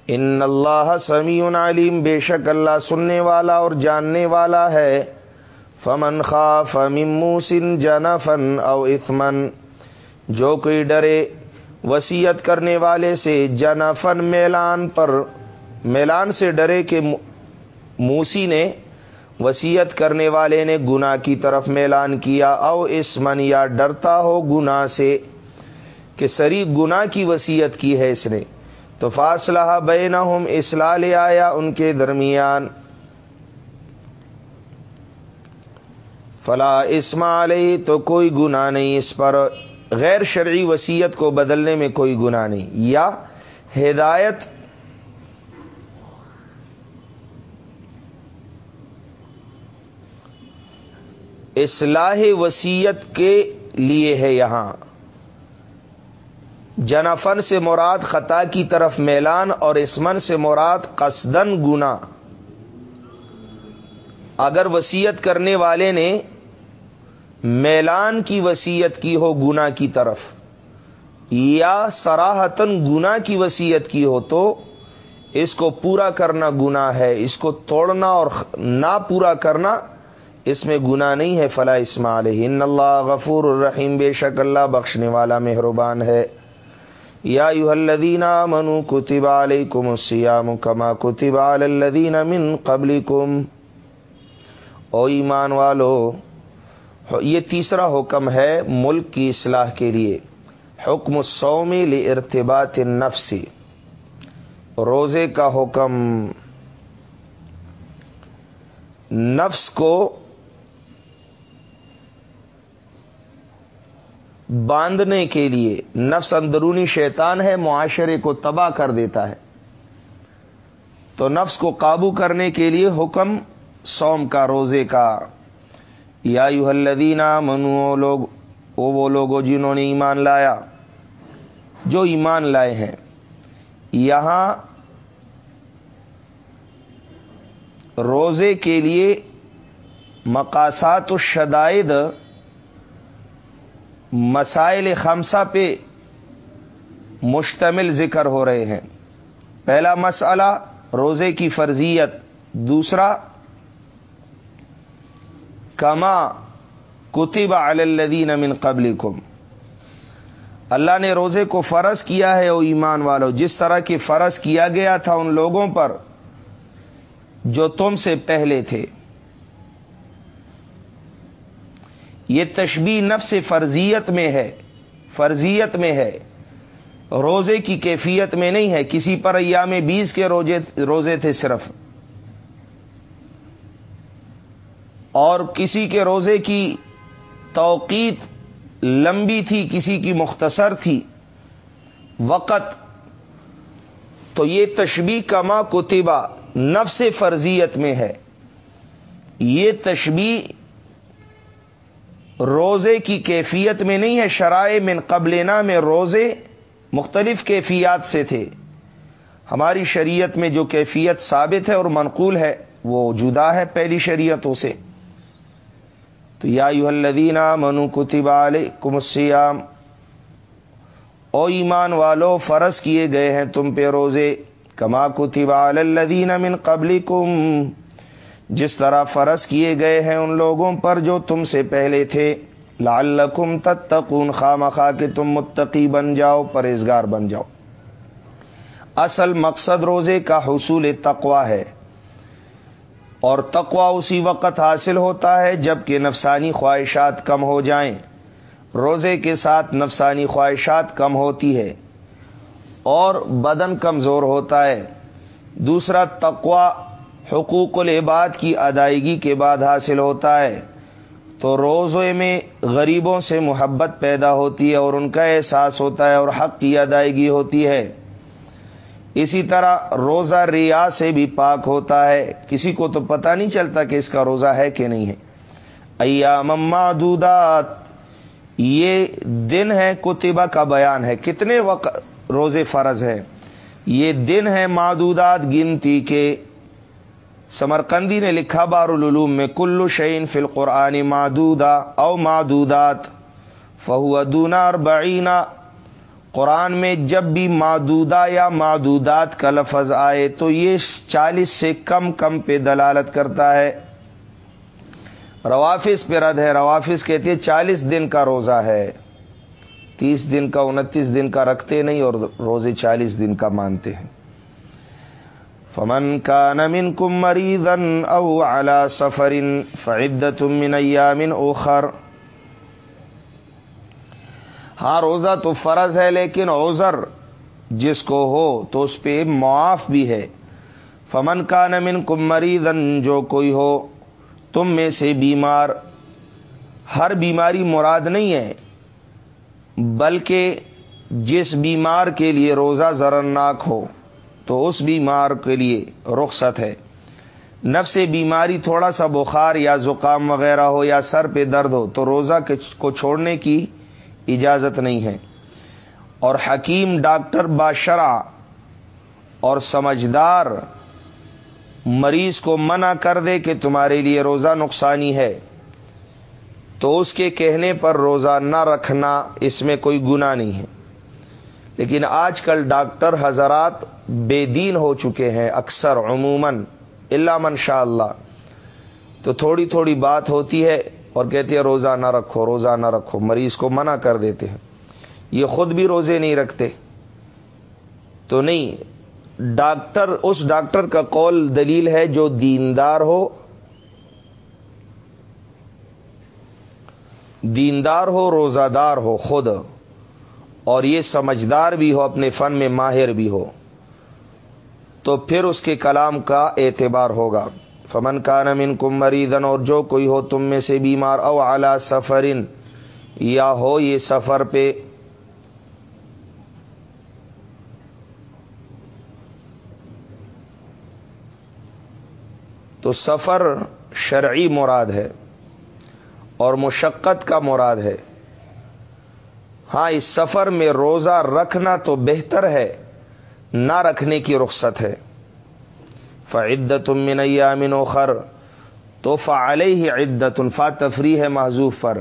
ان اللہ سمیع علیم، بے شک اللہ سننے والا اور جاننے والا ہے۔ فمن خاف مموسن جنفن او اثمن، جو کوئی ڈرے وسیعت کرنے والے سے جنفن میلان پر، میلان سے ڈرے کہ موسی نے وسیعت کرنے والے نے گنا کی طرف میلان کیا، او اس من یا ڈرتا ہو گنا سے کہ سری گنا کی وسیعت کی ہے اس نے۔ تو فاصلہ بے نہ ہم اصلاح لے آیا ان کے درمیان۔ فلا اسما علیہ، تو کوئی گنا نہیں اس پر۔ غیر شرعی وسیعت کو بدلنے میں کوئی گناہ نہیں۔ یا ہدایت اصلاح وسیعت کے لیے ہے یہاں۔ جنفن سے مراد خطا کی طرف میلان اور اسمن سے مراد قصدن گنا اگر وسیعت کرنے والے نے میلان کی وسیعت کی ہو گنا کی طرف، یا سراہتن گنا کی وسیعت کی ہو تو اس کو پورا کرنا گنا ہے، اس کو توڑنا اور نہ پورا کرنا اس میں گنا نہیں ہے، فلا اسمال ان اللہ غفور الرحیم، بے شک اللہ بخشنے والا مہربان ہے. یا الذین منو کتب علیکم السیام کما کتب علی الذین من قبلکم. او ایمان والو، یہ تیسرا حکم ہے ملک کی اصلاح کے لیے. حکم سومی لرتباط نفسی روزے کا حکم. نفس کو باندھنے کے لیے نفس اندرونی شیطان ہے، معاشرے کو تباہ کر دیتا ہے۔ تو نفس کو قابو کرنے کے لیے حکم سوم کا، روزے کا۔ یا یو الدینہ منو لوگ وہ لوگ جنہوں نے ایمان لایا، جو ایمان لائے ہیں، یہاں روزے کے لیے مقاصات الشدائد مسائل خمسہ پہ مشتمل ذکر ہو رہے ہیں۔ پہلا مسئلہ روزے کی فرضیت، دوسرا، کما کتب الدین من قبل اللہ نے روزے کو فرض کیا ہے او ایمان والو، جس طرح کی فرض کیا گیا تھا ان لوگوں پر جو تم سے پہلے تھے۔ یہ تشبی نفس فرضیت میں ہے، فرضیت میں ہے۔ روزے کی کیفیت میں نہیں ہے، کسی پر ایام بیس کے روزے روزے تھے صرف۔ اور کسی کے روزے کی توقیت لمبی تھی، کسی کی مختصر تھی۔ وقت، تو یہ تشبی کما کتبہ نفس فرضیت میں ہے۔ یہ تشبی روزے کی کیفیت میں نہیں ہے، شرائع من قبلنا میں روزے مختلف کیفیات سے تھے۔ ہماری شریعت میں جو کیفیت ثابت ہے اور منقول ہے، وہ جدا ہے پہلی شریعتوں سے۔ تو یا یو الدینہ منو کتبہ علیکم السیام او ایمان والو، فرض کیے گئے ہیں تم پہ روزے۔ کما کتبہ الدین من قبل جس طرح فرض کیے گئے ہیں ان لوگوں پر جو تم سے پہلے تھے، لعلکم تتقون خام خا کہ تم متقی بن جاؤ پرہزگار بن جاؤ۔ اصل مقصد روزے کا حصول تقوا ہے۔ اور تقوا اسی وقت حاصل ہوتا ہے جبکہ نفسانی خواہشات کم ہو جائیں۔ روزے کے ساتھ نفسانی خواہشات کم ہوتی ہے اور بدن کمزور ہوتا ہے۔ دوسرا تقوا حقوق العباد کی ادائیگی کے بعد حاصل ہوتا ہے۔ تو روزے میں غریبوں سے محبت پیدا ہوتی ہے اور ان کا احساس ہوتا ہے اور حق کی ادائیگی ہوتی ہے۔ اسی طرح روزہ ریا سے بھی پاک ہوتا ہے۔ کسی کو تو پتہ نہیں چلتا کہ اس کا روزہ ہے کہ نہیں ہے۔ ایام معدودات، یہ دن ہے کتبہ کا بیان ہے۔ کتنے وقت روزے فرض ہے یہ دن ہے معدودات، گنتی کے سمرکندی نے لکھا بار العلوم میں کلو شعین فل قرآن مادودا او مادودات فہو دونا اور بعینہ قرآن میں جب بھی مادودا یا مادودات کا لفظ آئے تو یہ چالیس سے کم کم پہ دلالت کرتا ہے۔ روافظ پہ رد ہے، روافظ کہتے ہیں چالیس دن کا روزہ ہے۔ تیس دن کا، انتیس دن کا رکھتے نہیں اور روزے چالیس دن کا مانتے ہیں۔ فمن کا نمن کم مریضن او اعلی سفرن فعدت من ایامن اوخر ہاں روزہ تو فرض ہے، لیکن اوزر جس کو ہو تو اس پہ معاف بھی ہے. فمن کا نمن کم مریضن جو کوئی ہو، تم میں سے بیمار. ہر بیماری مراد نہیں ہے، بلکہ جس بیمار کے لیے روزہ ذرناک ہو تو اس بیمار کے لیے رخصت ہے۔ نفس بیماری تھوڑا سا بخار یا زکام وغیرہ ہو یا سر پہ درد ہو تو روزہ کو چھوڑنے کی اجازت نہیں ہے۔ اور حکیم ڈاکٹر باشرا اور سمجھدار مریض کو منع کر دے کہ تمہارے لیے روزہ نقصانی ہے۔ تو اس کے کہنے پر روزہ نہ رکھنا اس میں کوئی گنا نہیں ہے۔ لیکن آج کل ڈاکٹر حضرات بے دین ہو چکے ہیں اکثر عموماً اللہ من شاء اللہ۔ تو تھوڑی تھوڑی بات ہوتی ہے اور کہتے ہیں روزہ نہ رکھو، روزہ نہ رکھو، مریض کو منع کر دیتے ہیں۔ یہ خود بھی روزے نہیں رکھتے۔ تو نہیں، ڈاکٹر، اس ڈاکٹر کا قول دلیل ہے جو دیندار ہو۔ دیندار ہو، روزہ دار ہو، خود۔ اور یہ سمجھدار بھی ہو، اپنے فن میں ماہر بھی ہو، تو پھر اس کے کلام کا اعتبار ہوگا۔ فمن کا نمن کم مریدن اور جو کوئی ہو تم میں سے بیمار، او اعلی سفرن یا ہو یہ سفر پہ۔ تو سفر شرعی مراد ہے اور مشقت کا مراد ہے۔ ہاں اس سفر میں روزہ رکھنا تو بہتر ہے، نہ رکھنے کی رخصت ہے۔ فعدت من ایام اخر تو فعلیہ ہی عدت الفا تفریح ہے محضوف پر۔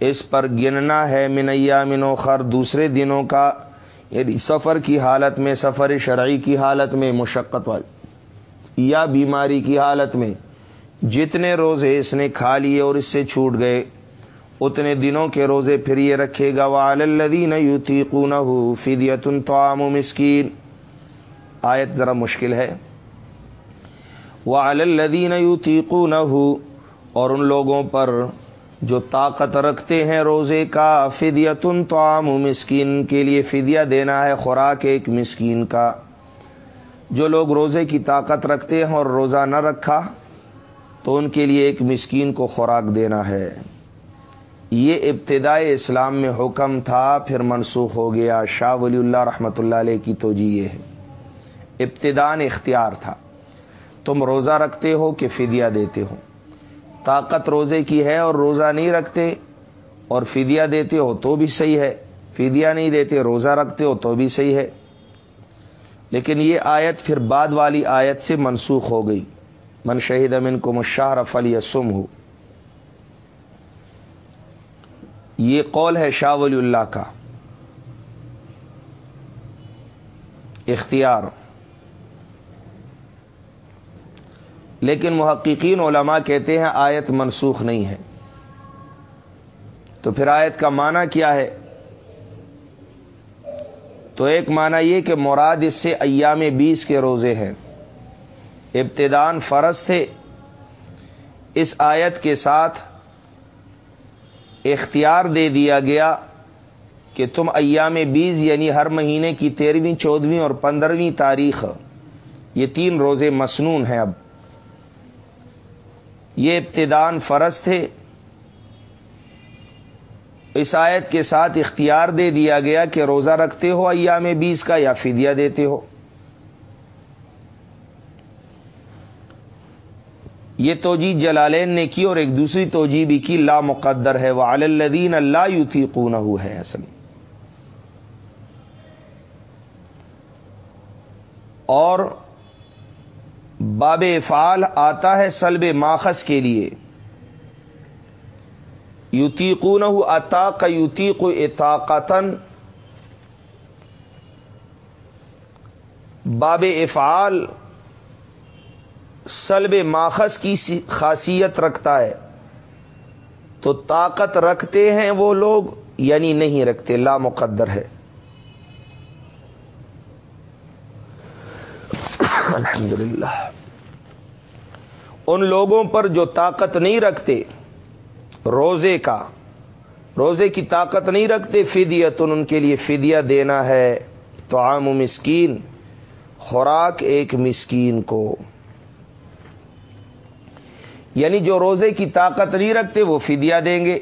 اس پر گننا ہے من ایام اخر، دوسرے دنوں کا یعنی سفر کی حالت میں، سفر شرعی کی حالت میں، مشقت والی یا بیماری کی حالت میں۔ جتنے روزے اس نے کھا لیے اور اس سے چھوٹ گئے اتنے دنوں کے روزے پھر یہ رکھے گا والدین یوتی قون فدیت تو مسکین آیت ذرا مشکل ہے۔ والدین یوتی اور ان لوگوں پر جو طاقت رکھتے ہیں روزے کا فدیتن تو مسکین کے لیے فدیہ دینا ہے خوراک ایک مسکین کا۔ جو لوگ روزے کی طاقت رکھتے ہیں اور روزہ نہ رکھا، تو ان کے لیے ایک مسکین کو خوراک دینا ہے۔ یہ ابتدائی اسلام میں حکم تھا، پھر منسوخ ہو گیا۔ شاہ ولی اللہ رحمۃ اللہ علیہ کی تو جی یہ ہے۔ ابتدان اختیار تھا۔ تم روزہ رکھتے ہو کہ فدیہ دیتے ہو۔ طاقت روزے کی ہے اور روزہ نہیں رکھتے، اور فدیہ دیتے ہو تو بھی صحیح ہے۔ فدیہ نہیں دیتے، روزہ رکھتے ہو تو بھی صحیح ہے۔ لیکن یہ آیت پھر بعد والی آیت سے منسوخ ہو گئی۔ من شہید امن کو مشاہر فلی سم ہو یہ قول ہے شاہ ولی اللہ کا۔ اختیار۔ لیکن محققین علماء کہتے ہیں آیت منسوخ نہیں ہے۔ تو پھر آیت کا معنی کیا ہے؟ تو ایک معنی یہ کہ مراد اس سے ایام بیس کے روزے ہیں۔ ابتدان فرض تھے۔ اس آیت کے ساتھ اختیار دے دیا گیا کہ تم ایام بیس یعنی ہر مہینے کی تیرہویں چودہویں اور پندرہویں تاریخ، یہ تین روزے مسنون ہیں اب۔ یہ ابتدان فرض تھے۔ اس آیت کے ساتھ اختیار دے دیا گیا کہ روزہ رکھتے ہو ایام بیس کا یا فدیہ دیتے ہو۔ یہ توجی جلالین نے کی اور ایک دوسری توجہ بھی کی، لا مقدر ہے وہ الدین اللہ یوتی ہے اصل۔ اور باب افعال آتا ہے سلب ماخذ کے لیے۔ یوتی قون اتا کا یوتی کو اطاقتن باب افعال سلب ماخذ کی خاصیت رکھتا ہے۔ تو طاقت رکھتے ہیں وہ لوگ یعنی نہیں رکھتے، لا مقدر ہے۔ الحمد ان لوگوں پر جو طاقت نہیں رکھتے، روزے کا، روزے کی طاقت نہیں رکھتے فدیت ان کے لیے فدیہ دینا ہے۔ تو عام مسکین، خوراک ایک مسکین کو۔ یعنی جو روزے کی طاقت نہیں رکھتے وہ فدیہ دیں گے۔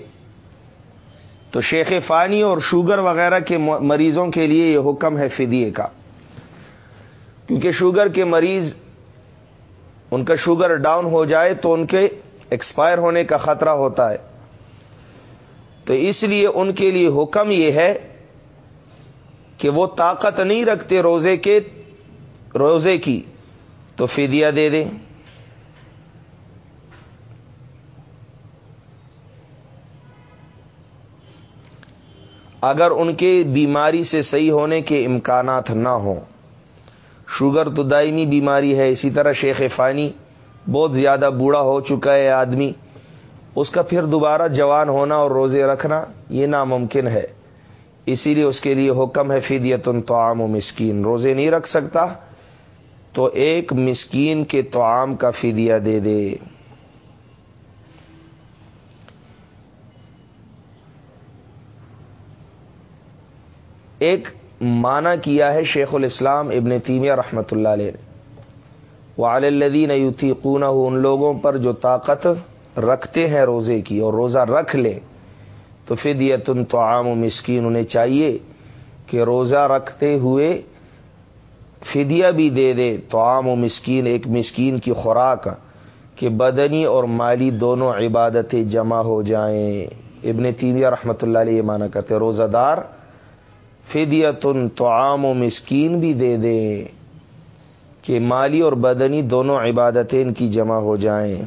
تو شیخ فانی اور شوگر وغیرہ کے مریضوں کے لیے یہ حکم ہے فدیے کا۔ کیونکہ شوگر کے مریض، ان کا شوگر ڈاؤن ہو جائے تو ان کے ایکسپائر ہونے کا خطرہ ہوتا ہے۔ تو اس لیے ان کے لیے حکم یہ ہے کہ وہ طاقت نہیں رکھتے روزے کے، روزے کی، تو فدیہ دے دیں۔ اگر ان کے بیماری سے صحیح ہونے کے امکانات نہ ہوں۔ شوگر تو دائمی بیماری ہے، اسی طرح شیخ فانی بہت زیادہ بوڑھا ہو چکا ہے آدمی۔ اس کا پھر دوبارہ جوان ہونا اور روزے رکھنا یہ ناممکن ہے۔ اسی لیے اس کے لیے حکم ہے فدیتن توام و مسکین۔ روزے نہیں رکھ سکتا تو ایک مسکین کے توام کا فدیہ دے دے۔ ایک معنی کیا ہے شیخ الاسلام ابن تیمیہ رحمۃ اللہ علیہ وعلی الدین یوتی ان لوگوں پر جو طاقت رکھتے ہیں روزے کی اور روزہ رکھ لیں تو فدیتن تو عام و مسکین انہیں چاہیے کہ روزہ رکھتے ہوئے فدیہ بھی دے دے تو عام و مسکین، ایک مسکین کی خوراک، کہ بدنی اور مالی دونوں عبادتیں جمع ہو جائیں۔ ابن تیمیہ رحمۃ اللہ علیہ یہ مانا کرتے روزہ دار فدیتن تو عام و مسکین بھی دے دیں کہ مالی اور بدنی دونوں عبادتیں ان کی جمع ہو جائیں۔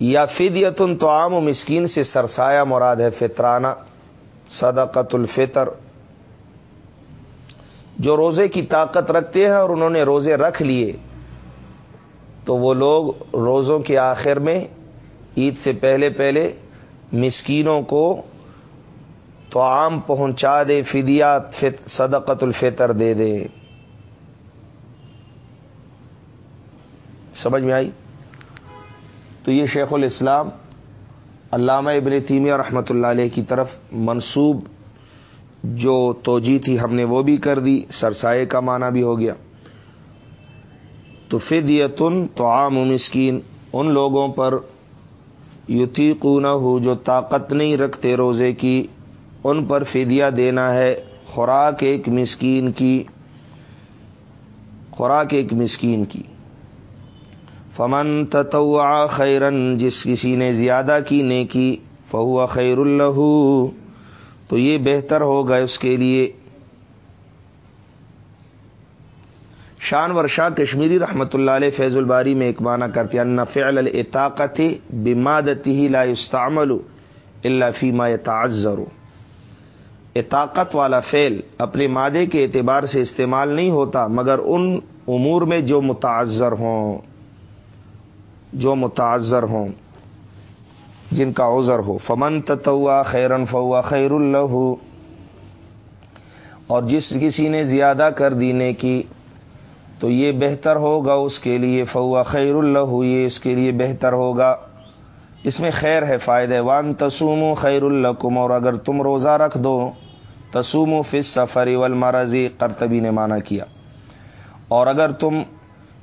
یا فدیتن تو عام و مسکین سے سرسایہ مراد ہے فطرانہ صدقت الفطر، جو روزے کی طاقت رکھتے ہیں اور انہوں نے روزے رکھ لیے۔ تو وہ لوگ روزوں کے آخر میں عید سے پہلے پہلے مسکینوں کو تو عام پہنچا دے فدیات صدقت الفطر دے دے۔ سمجھ میں آئی؟ تو یہ شیخ الاسلام علامہ ابن تیمیہ رحمۃ اللہ علیہ کی طرف منصوب جو توجہ تھی ہم نے وہ بھی کر دی، سرسائے کا معنی بھی ہو گیا۔ تو فدیتن تو عام مسکین، ان لوگوں پر یوتی ہو جو طاقت نہیں رکھتے روزے کی ان پر فدیہ دینا ہے خوراک ایک مسکین کی، خوراک ایک مسکین کی۔ فمن تتوا خیرن، جس کسی نے زیادہ کی نیکی، فہو خیر اللہ تو یہ بہتر ہوگا اس کے لیے۔ شان ورشا کشمیری رحمۃ اللہ علیہ فیض الباری میں ایک معنی کرتے ان فعل الطاقت بمادتی ہی لا استعمل اللہ فیما تعذر اطاقت والا فعل اپنے مادے کے اعتبار سے استعمال نہیں ہوتا، مگر ان امور میں جو متعذر ہوں، جو متعذر ہوں، جن کا عذر ہو۔ فمن تتوا خیرن فوا خیر اللہ اور جس کسی نے زیادہ کر دینے کی، تو یہ بہتر ہوگا اس کے لیے۔ فوا خیر اللہ یہ اس کے لیے بہتر ہوگا۔ اس میں خیر ہے، فائدہ وان تسوم خیر اللہ اور اگر تم روزہ رکھ دو تسوم و فص سفری والمرضی کرتبی نے مانا کیا۔ اور اگر تم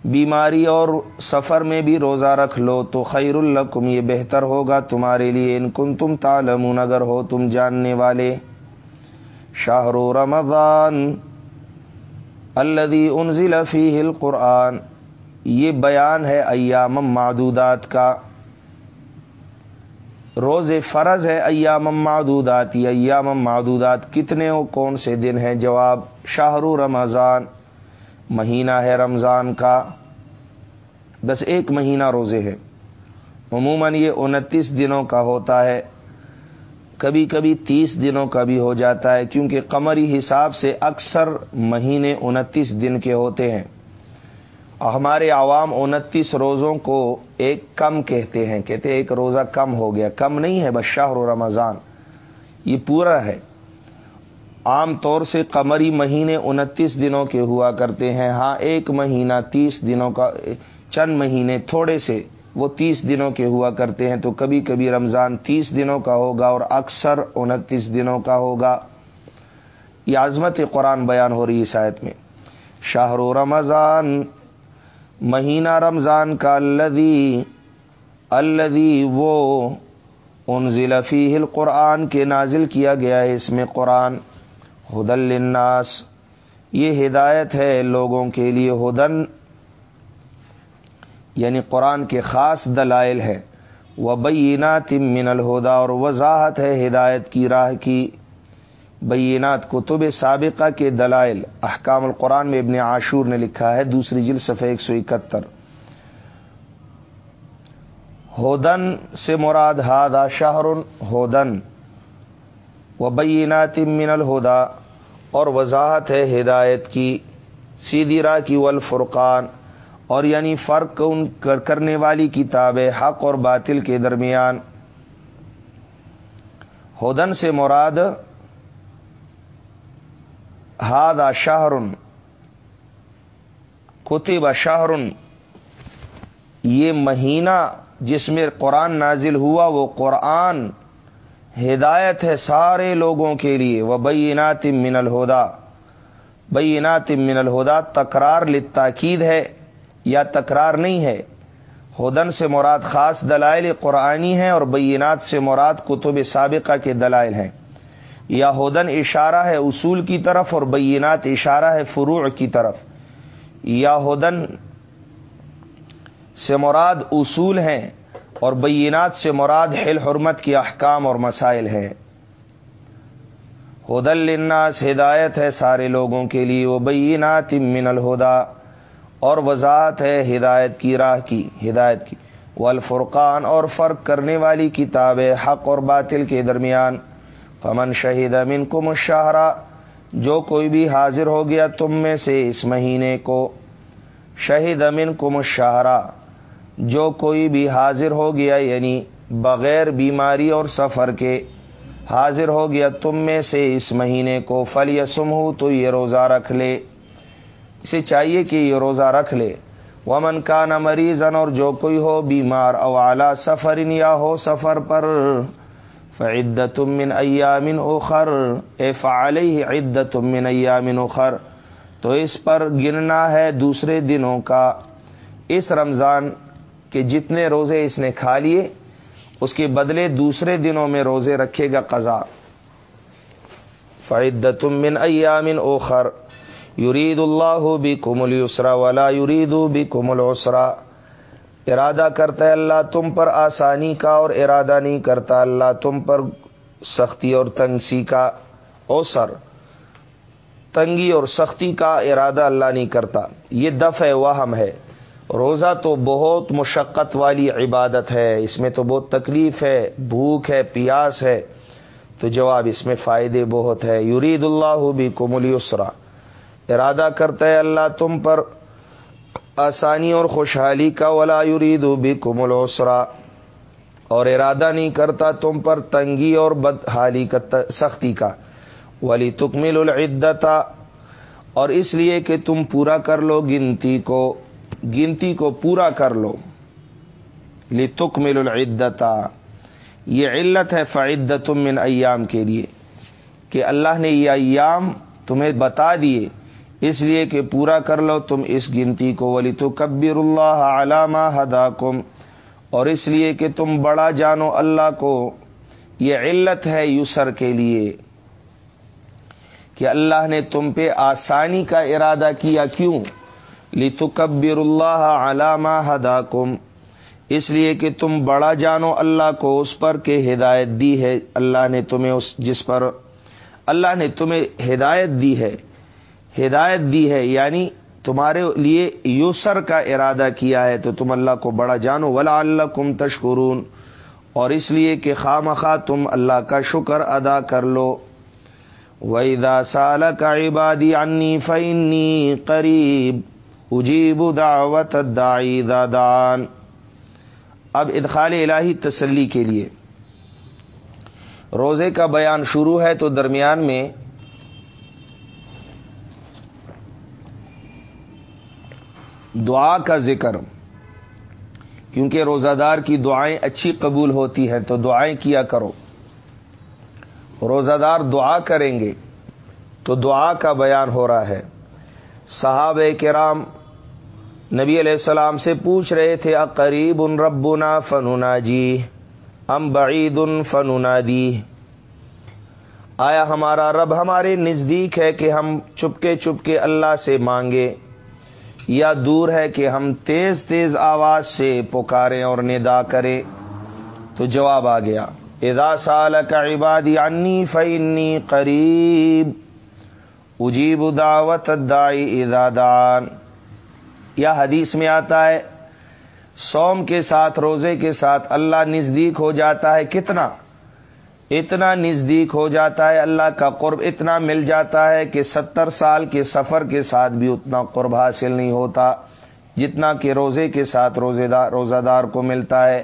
بیماری اور سفر میں بھی روزہ رکھ لو تو خیر القم یہ بہتر ہوگا تمہارے لیے۔ ان کن تم تالمون اگر ہو تم جاننے والے۔ شاہ رمضان الدی انزل فی القرآن، یہ بیان ہے ایام معدودات کا۔ روز فرض ہے ایام معدودات، یہ ایام معدودات کتنے ہو کون سے دن ہیں؟ جواب شاہ رمضان، مہینہ ہے رمضان کا۔ بس ایک مہینہ روزے ہے عموماً یہ انتیس دنوں کا ہوتا ہے۔ کبھی کبھی تیس دنوں کا بھی ہو جاتا ہے، کیونکہ قمری حساب سے اکثر مہینے انتیس دن کے ہوتے ہیں۔ ہمارے عوام انتیس روزوں کو ایک کم کہتے ہیں کہتے ہیں ایک روزہ کم ہو گیا۔ کم نہیں ہے، بس شاہ رمضان۔ یہ پورا ہے۔ عام طور سے قمری مہینے انتیس دنوں کے ہوا کرتے ہیں۔ ہاں ایک مہینہ تیس دنوں کا، چند مہینے تھوڑے سے وہ تیس دنوں کے ہوا کرتے ہیں۔ تو کبھی کبھی رمضان تیس دنوں کا ہوگا اور اکثر انتیس دنوں کا ہوگا۔ یہ عظمت قرآن بیان ہو رہی ہے شاید میں۔ شاہ رمضان مہینہ رمضان کا الدی الدی وہ ان ضلفی القرآن کے نازل کیا گیا ہے، اس میں قرآن ہدل الناس یہ ہدایت ہے لوگوں کے لیے ہدن یعنی قرآن کے خاص دلائل ہے۔ وہ من الہدا اور وضاحت ہے ہدایت کی، راہ کی۔ بینات کتب سابقہ کے دلائل، احکام القرآن میں ابن عاشور نے لکھا ہے، دوسری جل صفحہ ایک سو اکہتر۔ ہودن سے مراد ہادا شہر، ہودن۔ و بینات من الہدا اور وضاحت ہے ہدایت کی۔ سیدھی راہ کی والفرقان، اور یعنی فرق ان کرنے والی کتاب حق اور باطل کے درمیان۔ ہودن سے مراد ہاد شاہرن کتب شاہرن یہ مہینہ جس میں قرآن نازل ہوا، وہ قرآن ہدایت ہے سارے لوگوں کے لیے۔ وہ بینات من الہدا بینات من الہدا تکرار لتاکید ہے یا تکرار نہیں ہے؟ ہدن سے مراد خاص دلائل قرآنی ہیں اور بینات سے مراد کتب سابقہ کے دلائل ہیں۔ یا ہدن اشارہ ہے اصول کی طرف اور بینات اشارہ ہے فروع کی طرف۔ یا ہدن سے مراد اصول ہیں اور بینات سے مراد حل حرمت کی احکام اور مسائل ہیں۔ ہدل الناس ہدایت ہے سارے لوگوں کے لیے وہ بینات من الہدا، اور وضاحت ہے ہدایت کی، راہ کی، ہدایت کی۔ وہ الفرقان اور فرق کرنے والی کتاب حق اور باطل کے درمیان۔ فمن شہید امن کو مشاہرہ جو کوئی بھی حاضر ہو گیا تم میں سے اس مہینے کو شہید امن کو مشاہرہ جو کوئی بھی حاضر ہو گیا یعنی بغیر بیماری اور سفر کے حاضر ہو گیا تم میں سے اس مہینے کو فل یسم ہو تو یہ روزہ رکھ لے۔ اسے چاہیے کہ یہ روزہ رکھ لے۔ ومن کا نہ مریضن اور جو کوئی ہو بیمار، او اعلیٰ سفر یا ہو سفر پر۔ فعدت من ایامن اوخر اے فعلی عدت من ایامن اوخر تو اس پر گننا ہے دوسرے دنوں کا۔ اس رمضان کہ جتنے روزے اس نے کھا لیے، اس کے بدلے دوسرے دنوں میں روزے رکھے گا قضا۔ فعدت من ایامن اوخر یرید اللہ بھی کمل یسرا والا یرید بھی کمل ارادہ کرتا ہے اللہ تم پر آسانی کا اور ارادہ نہیں کرتا اللہ تم پر سختی اور تنگسی کا اوسر تنگی اور سختی کا ارادہ اللہ نہیں کرتا۔ یہ دف ہے وہم ہے۔ روزہ تو بہت مشقت والی عبادت ہے۔ اس میں تو بہت تکلیف ہے، بھوک ہے، پیاس ہے۔ تو جواب اس میں فائدے بہت ہے۔ یرید اللہ بھی کملی اسرا ارادہ کرتا ہے اللہ تم پر آسانی اور خوشحالی کا ولا یرید بھی کمل اور ارادہ نہیں کرتا تم پر تنگی اور بدحالی کا سختی کا۔ ولی تکمل العدتا اور اس لیے کہ تم پورا کر لو گنتی کو گنتی کو پورا کر لو۔ لی تکمل العدتا یہ علت ہے فعدت من ایام کے لیے۔ کہ اللہ نے یہ ایام تمہیں بتا دیے۔ اس لیے کہ پورا کر لو تم اس گنتی کو ولی تو کبر اللہ علامہ ہدا اور اس لیے کہ تم بڑا جانو اللہ کو، یہ علت ہے یوسر کے لیے کہ اللہ نے تم پہ آسانی کا ارادہ کیا۔ کیوں؟ لتکبر اللہ علامہ ہدا اس لیے کہ تم بڑا جانو اللہ کو، اس پر کہ ہدایت دی ہے۔ اللہ نے تمہیں اس، جس پر اللہ نے تمہیں ہدایت دی ہے۔ ہدایت دی ہے یعنی تمہارے لیے یوسر کا ارادہ کیا ہے، تو تم اللہ کو بڑا جانو ولا اللہ کم تشکرون۔ اور اس لیے کہ خواہ تم اللہ کا شکر ادا کر لو۔ ویدا سال کا عبادی انی فینی قریب اجیب دعوت دائی دادان اب ادخال الہی تسلی کے لیے۔ روزے کا بیان شروع ہے تو درمیان میں دعا کا ذکر۔ کیونکہ روزہ دار کی دعائیں اچھی قبول ہوتی ہیں، تو دعائیں کیا کرو۔ روزہ دار دعا کریں گے، تو دعا کا بیان ہو رہا ہے۔ صحاب کرام نبی علیہ السلام سے پوچھ رہے تھے اقریب ان ربنا فنونا جی ام بعید ان فنونا دی آیا ہمارا رب ہمارے نزدیک ہے کہ ہم چپکے چپکے اللہ سے مانگے یا دور ہے کہ ہم تیز تیز آواز سے پکاریں اور ندا کریں؟ تو جواب آ گیا ادا سال کا عبادی انی فنی قریب. اجیب دعوت دائی ادادان یا حدیث میں آتا ہے، سوم کے ساتھ، روزے کے ساتھ اللہ نزدیک ہو جاتا ہے کتنا؟ اتنا نزدیک ہو جاتا ہے اللہ کا قرب، اتنا مل جاتا ہے کہ ستر سال کے سفر کے ساتھ بھی اتنا قرب حاصل نہیں ہوتا، جتنا کہ روزے کے ساتھ روزے دار، روزہ دار کو ملتا ہے۔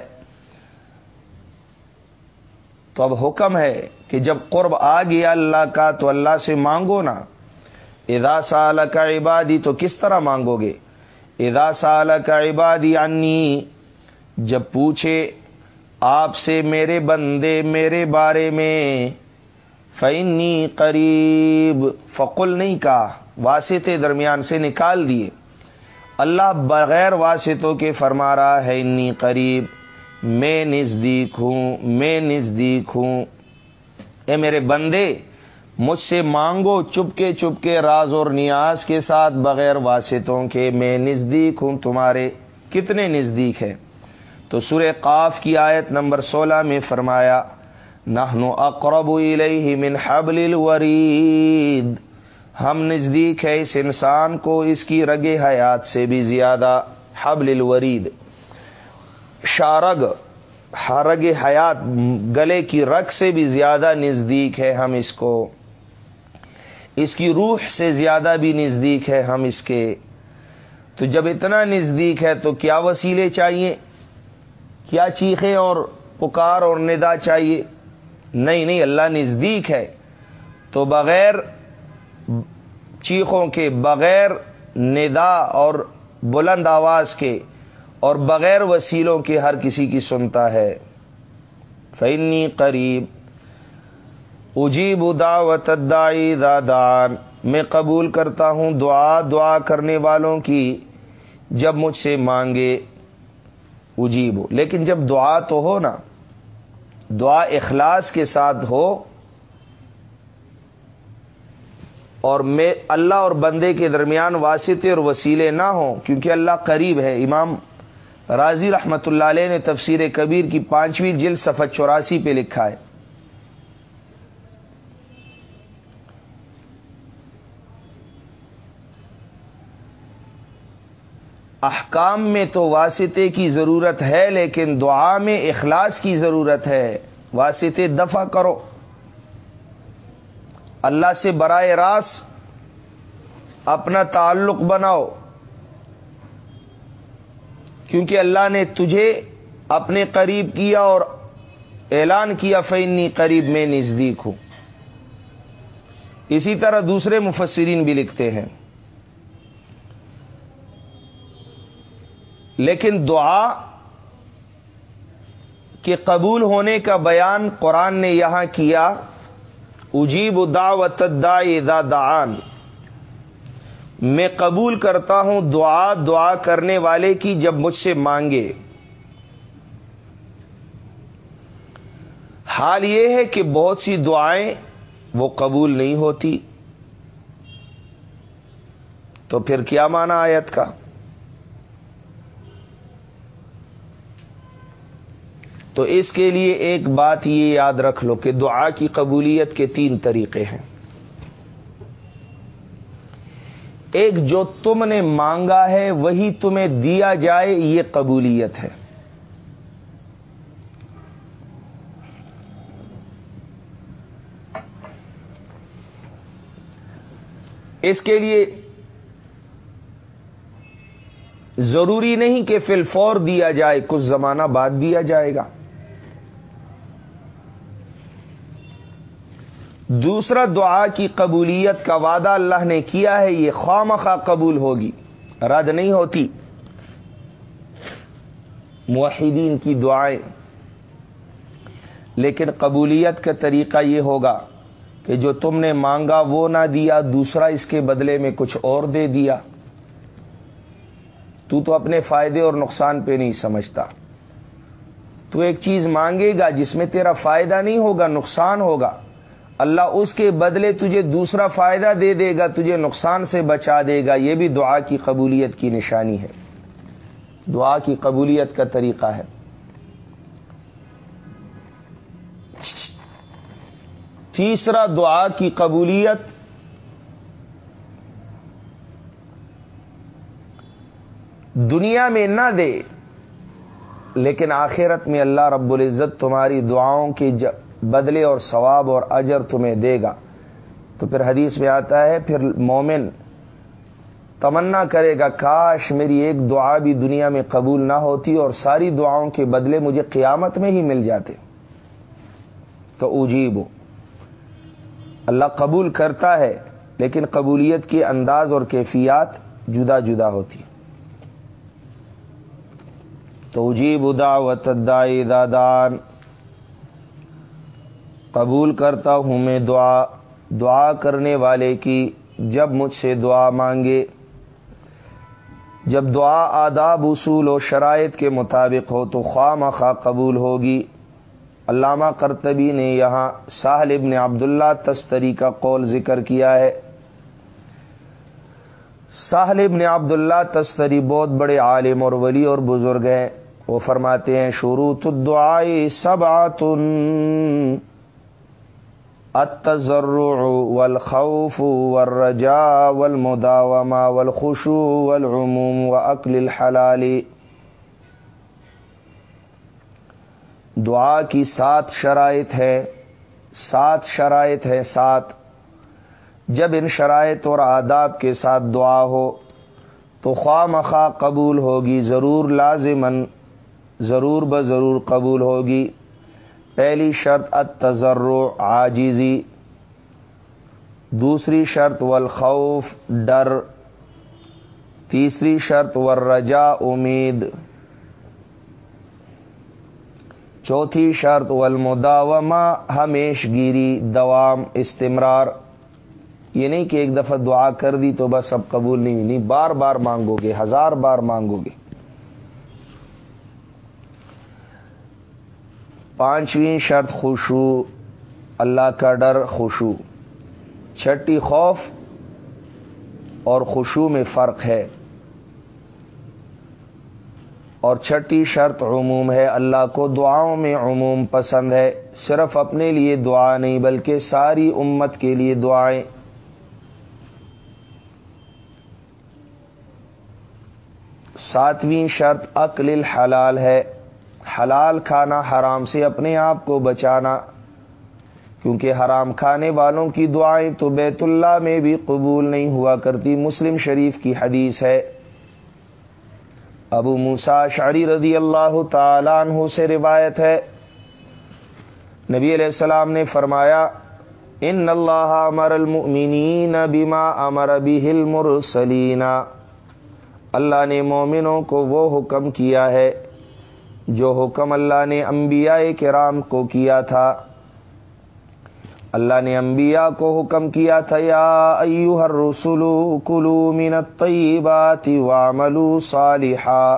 تو اب حکم ہے کہ جب قرب آ گیا اللہ کا تو اللہ سے مانگو نا۔ ادا سال کا عبادی، تو کس طرح مانگو گے؟ ادا سال کا عبادی انی جب پوچھے آپ سے میرے بندے میرے بارے میں فینی قریب فقل نہیں کہا، واسطے درمیان سے نکال دیے۔ اللہ بغیر واسطوں کے فرما رہا ہے انی قریب میں نزدیک ہوں، میں نزدیک ہوں۔ اے میرے بندے، مجھ سے مانگو چپکے چپکے راز اور نیاز کے ساتھ، بغیر واسطوں کے میں نزدیک ہوں، تمہارے کتنے نزدیک ہے تو سور قاف کی آیت نمبر سولہ میں فرمایا نہنو اقرب الیہ من حبل الورید۔ ہم نزدیک ہے اس انسان کو، اس کی رگ حیات سے بھی زیادہ حبل الورید۔ شارگ ہرگ حیات، گلے کی رگ سے بھی زیادہ نزدیک ہے ہم اس کو۔ اس کی روح سے زیادہ بھی نزدیک ہے ہم اس کے۔ تو جب اتنا نزدیک ہے تو کیا وسیلے چاہیے؟ کیا چیخیں اور پکار اور ندا چاہیے؟ نہیں نہیں، اللہ نزدیک ہے۔ تو بغیر چیخوں کے، بغیر ندا اور بلند آواز کے اور بغیر وسیلوں کے ہر کسی کی سنتا ہے۔ فینی قریب اجیب دعوت دائی دادان میں قبول کرتا ہوں دعا دعا کرنے والوں کی جب مجھ سے مانگے۔ اجیب ہو۔ لیکن جب دعا تو ہو نا، دعا اخلاص کے ساتھ ہو، اور میں اللہ اور بندے کے درمیان واسطے اور وسیلے نہ ہوں، کیونکہ اللہ قریب ہے۔ امام راضی رحمت اللہ علیہ نے تفسیر کبیر کی پانچویں جلد صفحہ چوراسی پہ لکھا ہے۔ احکام میں تو واسطے کی ضرورت ہے، لیکن دعا میں اخلاص کی ضرورت ہے۔ واسطے دفع کرو۔ اللہ سے برائے راست اپنا تعلق بناؤ۔ کیونکہ اللہ نے تجھے اپنے قریب کیا اور اعلان کیا فینی قریب میں نزدیک ہوں۔ اسی طرح دوسرے مفسرین بھی لکھتے ہیں۔ لیکن دعا کے قبول ہونے کا بیان قرآن نے یہاں کیا اجیب دعوت دا دعان۔ میں قبول کرتا ہوں دعا دعا کرنے والے کی جب مجھ سے مانگے۔ حال یہ ہے کہ بہت سی دعائیں وہ قبول نہیں ہوتی۔ تو پھر کیا مانا آیت کا؟ تو اس کے لیے ایک بات یہ یاد رکھ لو کہ دعا کی قبولیت کے تین طریقے ہیں۔ ایک جو تم نے مانگا ہے، وہی تمہیں دیا جائے، یہ قبولیت ہے۔ اس کے لیے ضروری نہیں کہ فل فور دیا جائے، کچھ زمانہ بعد دیا جائے گا۔ دوسرا دعا کی قبولیت کا وعدہ اللہ نے کیا ہے، یہ خواہ مخواہ قبول ہوگی۔ رد نہیں ہوتی۔ معاہدین کی دعائیں۔ لیکن قبولیت کا طریقہ یہ ہوگا کہ جو تم نے مانگا وہ نہ دیا، دوسرا اس کے بدلے میں کچھ اور دے دیا۔ تو تو اپنے فائدے اور نقصان پہ نہیں سمجھتا۔ تو ایک چیز مانگے گا جس میں تیرا فائدہ نہیں ہوگا، نقصان ہوگا۔ اللہ اس کے بدلے تجھے دوسرا فائدہ دے دے گا، تجھے نقصان سے بچا دے گا۔ یہ بھی دعا کی قبولیت کی نشانی ہے۔ دعا کی قبولیت کا طریقہ ہے۔ تیسرا دعا کی قبولیت، دنیا میں نہ دے، لیکن آخرت میں اللہ رب العزت تمہاری دعاؤں کے بدلے اور ثواب اور اجر تمہیں دے گا۔ تو پھر حدیث میں آتا ہے، پھر مومن تمنا کرے گا، کاش میری ایک دعا بھی دنیا میں قبول نہ ہوتی اور ساری دعاؤں کے بدلے مجھے قیامت میں ہی مل جاتے۔ تو اجیب ہو اللہ قبول کرتا ہے، لیکن قبولیت کے انداز اور کیفیات جدا جدا ہوتی۔ تو اجیب ادا و تدائی دادان۔ قبول کرتا ہوں میں دعا دعا کرنے والے کی جب مجھ سے دعا مانگے۔ جب دعا، آداب، اصول و شرائط کے مطابق ہو تو خواہ مخواہ قبول ہوگی۔ علامہ کرتبی نے یہاں ساحل ابن عبداللہ تستری کا قول ذکر کیا ہے۔ ساحل ابن عبداللہ تستری بہت بڑے عالم اور ولی اور بزرگ ہیں۔ وہ فرماتے ہیں شروع تو دعائے سب التزرع والخوف والرجاء والمداومة والخشوع والعموم وأكل الحلال. دعا کی سات شرائط ہے، سات شرائط ہے، سات۔ جب ان شرائط اور آداب کے ساتھ دعا ہو، تو خواہ مخواہ قبول ہوگی، ضرور لازمن ضرور بضرور قبول ہوگی۔ پہلی شرط التضرع، عاجزی. دوسری شرط والخوف، ڈر. تیسری شرط والرجا امید. چوتھی شرط والمداومہ، ہمیش گیری، دوام، استمرار. یہ نہیں کہ ایک دفعہ دعا کر دی تو بس اب قبول نہیں نہیں، بار بار مانگو گے، ہزار بار مانگو گے. پانچویں شرط خوشو، اللہ کا ڈر خوشو۔ چھٹی خوف اور خوشو میں فرق ہے۔ اور چھٹی شرط عموم ہے، اللہ کو دعاؤں میں عموم پسند ہے۔ صرف اپنے لیے دعا نہیں، بلکہ ساری امت کے لیے دعائیں۔ ساتویں شرط عقل الحلال ہے۔ حلال کھانا حرام سے اپنے آپ کو بچانا۔ کیونکہ حرام کھانے والوں کی دعائیں تو بیت اللہ میں بھی قبول نہیں ہوا کرتی۔ مسلم شریف کی حدیث ہے۔ ابو موسا شعری رضی اللہ تعالیٰ عنہ سے روایت ہے۔ نبی علیہ السلام نے فرمایا، ان اللہ امر المؤمنین بما امر به المرسلین اللہ نے مومنوں کو وہ حکم کیا ہے۔ جو حکم اللہ نے انبیاء کرام کو کیا تھا۔ اللہ نے انبیاء کو حکم کیا تھا، یا ایوہ الرسول کلو من الطیبات وعملو صالحا۔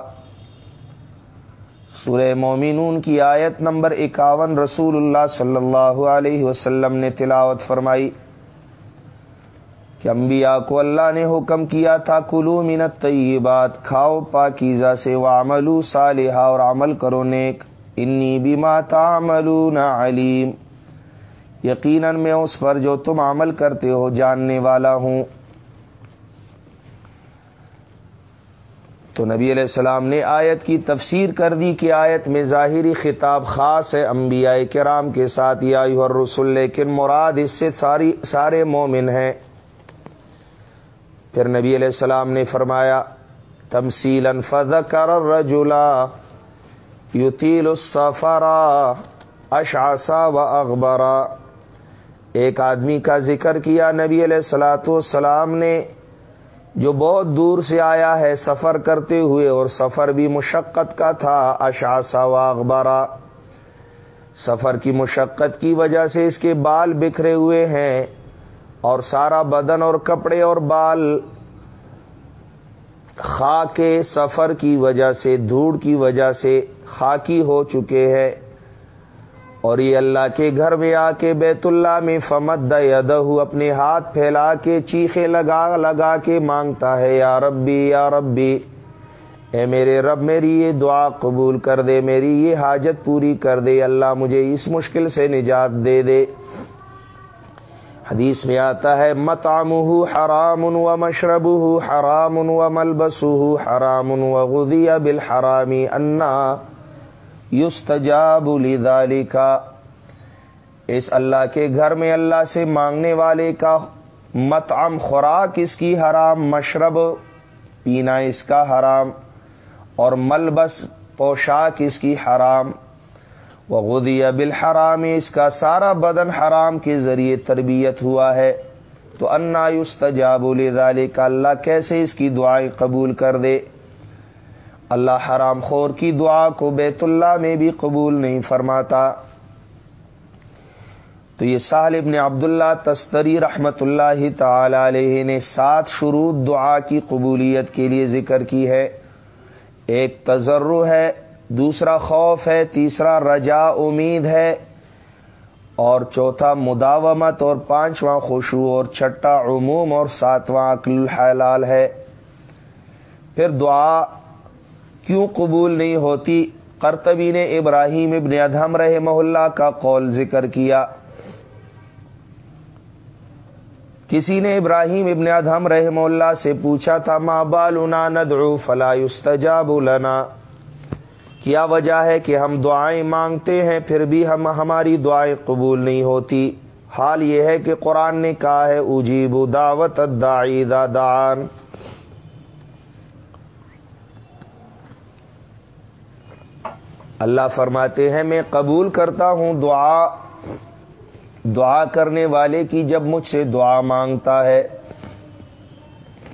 سورہ مومنون کی آیت نمبر اکاون رسول اللہ صلی اللہ علیہ وسلم نے تلاوت فرمائی۔ کہ انبیاء کو اللہ نے حکم کیا تھا، کلو منت طیبات کھاؤ پاکیزہ سے، وعملو صالحا اور عمل کرو نیک۔ انی بما تعملون علیم۔ یقیناً میں اس پر جو تم عمل کرتے ہو جاننے والا ہوں۔ تو نبی علیہ السلام نے آیت کی تفسیر کر دی کہ آیت میں ظاہری خطاب خاص ہے انبیاء کرام کے ساتھ، یا رسول لیکن مراد اس سے ساری سارے مومن ہیں۔ پھر نبی علیہ السلام نے فرمایا تمسیل فض کر رجولا یوتیل السفرا اشاسا و اخبارا ایک آدمی کا ذکر کیا نبی علیہ السلاۃ والسلام نے، جو بہت دور سے آیا ہے سفر کرتے ہوئے، اور سفر بھی مشقت کا تھا اشاسا و اخبارا سفر کی مشقت کی وجہ سے اس کے بال بکھرے ہوئے ہیں۔ اور سارا بدن اور کپڑے اور بال خاک سفر کی وجہ سے، دھوڑ کی وجہ سے خاکی ہو چکے ہیں۔ اور یہ اللہ کے گھر میں آ کے بیت اللہ میں فمد ید اپنے ہاتھ پھیلا کے چیخے لگا لگا کے مانگتا ہے، یا ربی یا ربی، اے میرے رب، میری یہ دعا قبول کر دے، میری یہ حاجت پوری کر دے، اللہ مجھے اس مشکل سے نجات دے دے۔ حدیث میں آتا ہے متام حرام و مشرب حرام و ملبس حرام و غدی بل حرامی انا یستجاب کا اس اللہ کے گھر میں اللہ سے مانگنے والے کا متعم خوراک اس کی حرام، مشرب پینا اس کا حرام اور ملبس، پوشاک اس کی حرام۔ وغدی بالحرام، اس کا سارا بدن حرام کے ذریعے تربیت ہوا ہے۔ تو انا یستجاب لذالک کا اللہ کیسے اس کی دعائیں قبول کر دے؟ اللہ حرام خور کی دعا کو بیت اللہ میں بھی قبول نہیں فرماتا۔ تو یہ سال ابن عبداللہ تستری رحمت اللہ تعالی علیہ نے سات شروع دعا کی قبولیت کے لیے ذکر کی ہے۔ ایک تجرو ہے دوسرا خوف ہے، تیسرا رجا امید ہے، اور چوتھا مداومت، اور پانچواں خوشو اور چھٹا عموم، اور ساتواں عقل الحلال ہے۔ پھر دعا کیوں قبول نہیں ہوتی؟ کرتبی نے ابراہیم ابن ادہم رہے محلہ کا قول ذکر کیا۔ کسی نے ابراہیم ابن ادہم رحم اللہ سے پوچھا تھا ماں بالنا ندعو فلا استجاب لنا؟ کیا وجہ ہے کہ ہم دعائیں مانگتے ہیں، پھر بھی ہم ہماری دعائیں قبول نہیں ہوتی۔ حال یہ ہے کہ قرآن نے کہا ہے اجیب دعوت الداعی دان اللہ فرماتے ہیں، میں قبول کرتا ہوں دعا دعا کرنے والے کی جب مجھ سے دعا مانگتا ہے۔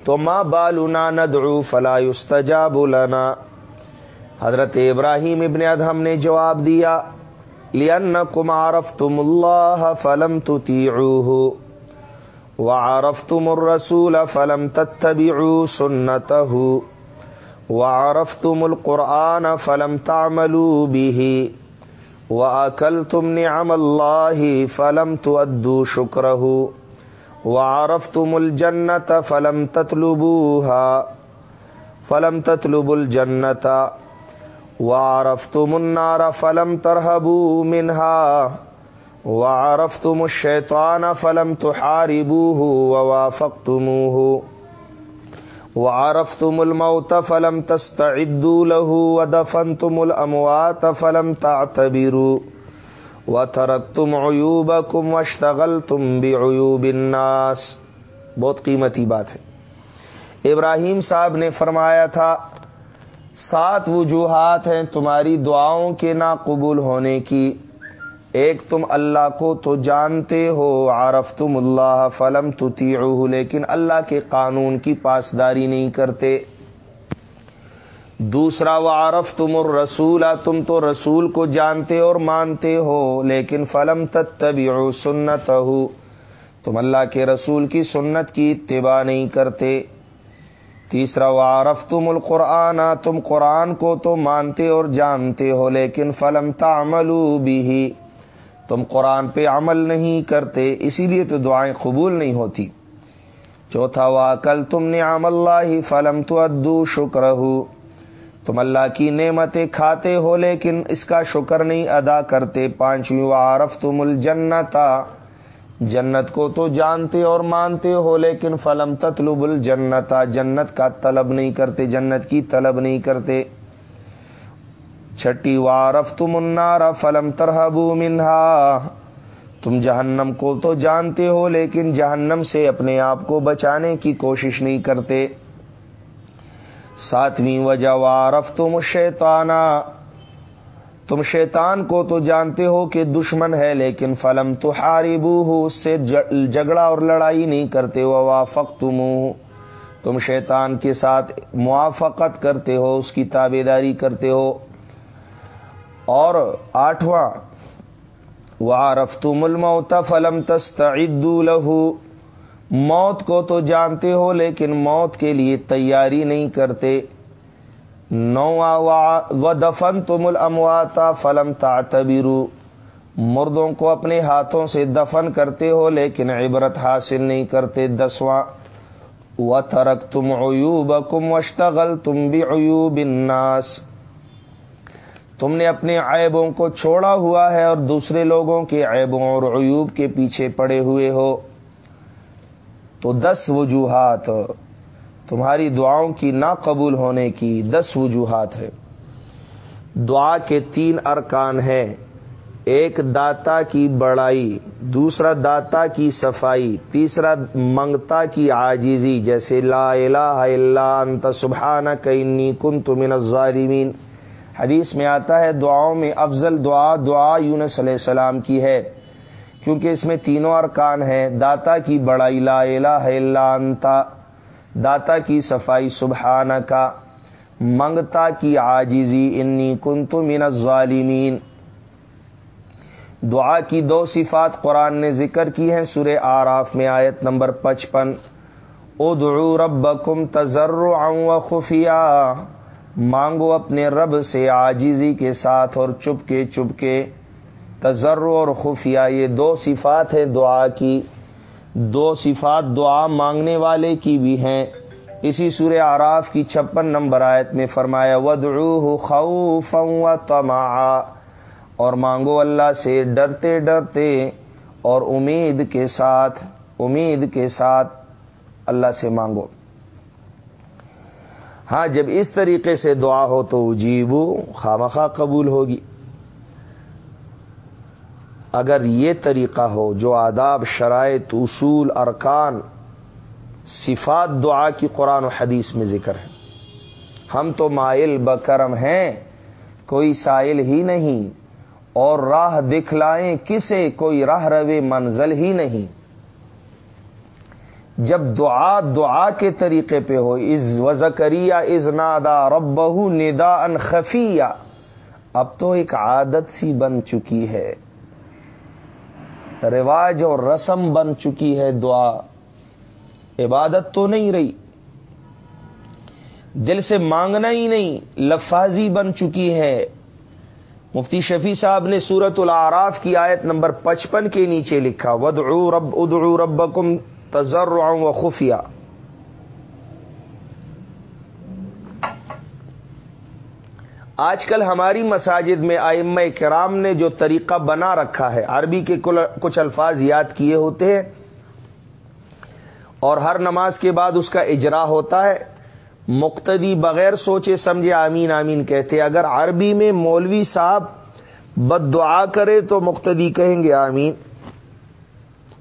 تو ماں بالنا ندعو فلا استجاب لنا۔ حضرت ابراہیم ابن ادہم نے جواب دیا لن کم عرف تم اللہ فلم تیعوہ وعرف تم الرسول فلم تتبعو سنتہ وعرف تم القرآن فلم تعملوا به وکل تم نعم اللہ فلم تو ادو شکر وعرف تم الجنت فلم تتلبوها فلم تتلب الجنت وعرف تم النار فلم ترہبو منہا وعرف تم الشیطان فلم تحاربوه ووافقتموه وعرف تم الموت فلم تستعدوا له ودفنتم الاموات فلم تعتبروا وتركتم عيوبكم واشتغلتم بعيوب الناس بہت قیمتی بات ہے۔ ابراہیم صاحب نے فرمایا تھا سات وجوہات ہیں تمہاری دعاؤں کے نا قبول ہونے کی۔ ایک تم اللہ کو تو جانتے ہو عارف تم اللہ فلم تو لیکن اللہ کے قانون کی پاسداری نہیں کرتے۔ دوسرا وہ عارف تم اور رسول تم تو رسول کو جانتے اور مانتے ہو، لیکن فلم تتبی سنت ہو تم اللہ کے رسول کی سنت کی اتباع نہیں کرتے۔ تیسرا وہ عارف تم القرآن، تم قرآن کو تو مانتے اور جانتے ہو، لیکن فلم تعملو بھی تم قرآن پہ عمل نہیں کرتے، اسی لیے تو دعائیں قبول نہیں ہوتی۔ چوتھا وا کل تم نے عام اللہ فلم تو ادو شکر ہو تم اللہ کی نعمتیں کھاتے ہو، لیکن اس کا شکر نہیں ادا کرتے۔ پانچویں وارف تم الجنتا جنت کو تو جانتے اور مانتے ہو، لیکن فلم تطلب الجنتا جنت کا طلب نہیں کرتے، جنت کی طلب نہیں کرتے۔ چھٹی وارف تم انار فلم ترہبو منہا۔ تم جہنم کو تو جانتے ہو، لیکن جہنم سے اپنے آپ کو بچانے کی کوشش نہیں کرتے۔ ساتویں وجہ وارف تم شیتانہ تم شیطان کو تو جانتے ہو کہ دشمن ہے، لیکن فلم تو ہاربو ہو اس سے جھگڑا اور لڑائی نہیں کرتے ہو وافق تم تم شیطان کے ساتھ موافقت کرتے ہو، اس کی تابے داری کرتے ہو۔ اور آٹھواں وارف تم الموت فلم تست لہو موت کو تو جانتے ہو، لیکن موت کے لیے تیاری نہیں کرتے۔ نواں و دفن تم المواتا فلم تعتبرو مردوں کو اپنے ہاتھوں سے دفن کرتے ہو، لیکن عبرت حاصل نہیں کرتے۔ دسواں و ترک تم عیوب کم وشتغل تم بھی عیوب اناس تم نے اپنے عیبوں کو چھوڑا ہوا ہے اور دوسرے لوگوں کے عیبوں اور عیوب کے پیچھے پڑے ہوئے ہو۔ تو دس وجوہات۔ تمہاری دعاؤں کی نا قبول ہونے کی دس وجوہات ہے دعا کے تین ارکان ہیں۔ ایک داتا کی بڑائی، دوسرا داتا کی صفائی، تیسرا منگتا کی آجیزی جیسے لا الہ الا انت، سبحانک انی کنت من الظالمین۔ حدیث میں آتا ہے، دعاؤں میں افضل دعا دعا یونس علیہ السلام کی ہے۔ کیونکہ اس میں تینوں ارکان ہیں، داتا کی بڑائی، لا الہ الا انتا داتا کی صفائی سبحانہ کا منگتا کی آجیزی انی کنت من الظالمین۔ دعا کی دو صفات قرآن نے ذکر کی ہیں، سورہ آراف میں آیت نمبر پچپن۔ ادعو ربکم تذرعا و خفیہ مانگو اپنے رب سے آجیزی کے ساتھ اور چپ کے چپ کے تجر اور خفیہ یہ دو صفات ہیں دعا کی۔ دو صفات دعا مانگنے والے کی بھی ہیں۔ اسی سورہ آراف کی چھپن نمبر آیت میں فرمایا ودعوہ خوفا و اور مانگو اللہ سے ڈرتے ڈرتے اور امید کے ساتھ، امید کے ساتھ اللہ سے مانگو۔ ہاں جب اس طریقے سے دعا ہو تو جیبو خامخواہ قبول ہوگی۔ اگر یہ طریقہ ہو جو آداب، شرائط، اصول، ارکان، صفات دعا کی قرآن و حدیث میں ذکر ہے ہم تو مائل بکرم ہیں، کوئی سائل ہی نہیں، اور راہ دکھلائیں کسے، کوئی راہ روے منزل ہی نہیں۔ جب دعا دعا کے طریقے پہ ہو از وزکریہ از نادا ربہ ندا ان خفیہ اب تو ایک عادت سی بن چکی ہے۔ رواج اور رسم بن چکی ہے دعا۔ عبادت تو نہیں رہی۔ دل سے مانگنا ہی نہیں، لفاظی بن چکی ہے۔ مفتی شفیع صاحب نے سورت العراف کی آیت نمبر پچپن کے نیچے لکھا ودعو رب ادعو ربکم تجر و خفیہ آج کل ہماری مساجد میں آئمہ کرام نے جو طریقہ بنا رکھا ہے، عربی کے کچھ الفاظ یاد کیے ہوتے ہیں، اور ہر نماز کے بعد اس کا اجرا ہوتا ہے۔ مقتدی بغیر سوچے سمجھے آمین آمین کہتے اگر عربی میں مولوی صاحب بد دعا کرے تو مقتدی کہیں گے آمین۔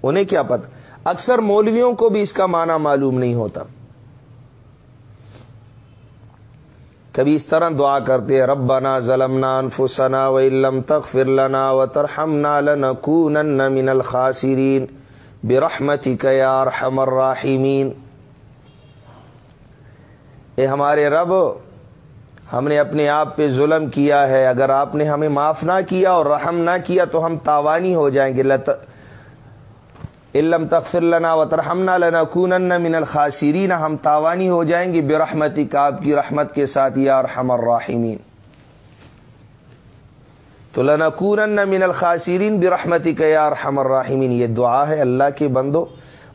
انہیں کیا پتہ؟ اکثر مولویوں کو بھی اس کا معنی معلوم نہیں ہوتا۔ کبھی اس طرح دعا کرتے ہیں، ربنا ظلمنا انفسنا و علم تغفر لنا و ترحمنا لنکونن من الخاسرین. برحمتک یا ارحم الراحمین۔ اے ہمارے رب، ہم نے اپنے آپ پہ ظلم کیا ہے، اگر آپ نے ہمیں معاف نہ کیا اور رحم نہ کیا تو ہم تاوانی ہو جائیں گے۔ لت علم تغفر لنا و ترحمنا لنا من الخاسرین، ہم تاوانی ہو جائیں گے برحمتی کا آپ کی رحمت کے ساتھ، یا رحم الراحمین۔ تو لنا کونن من الخاسرین برحمتی کا یا رحم الراحمین، یہ دعا ہے اللہ کے بندو۔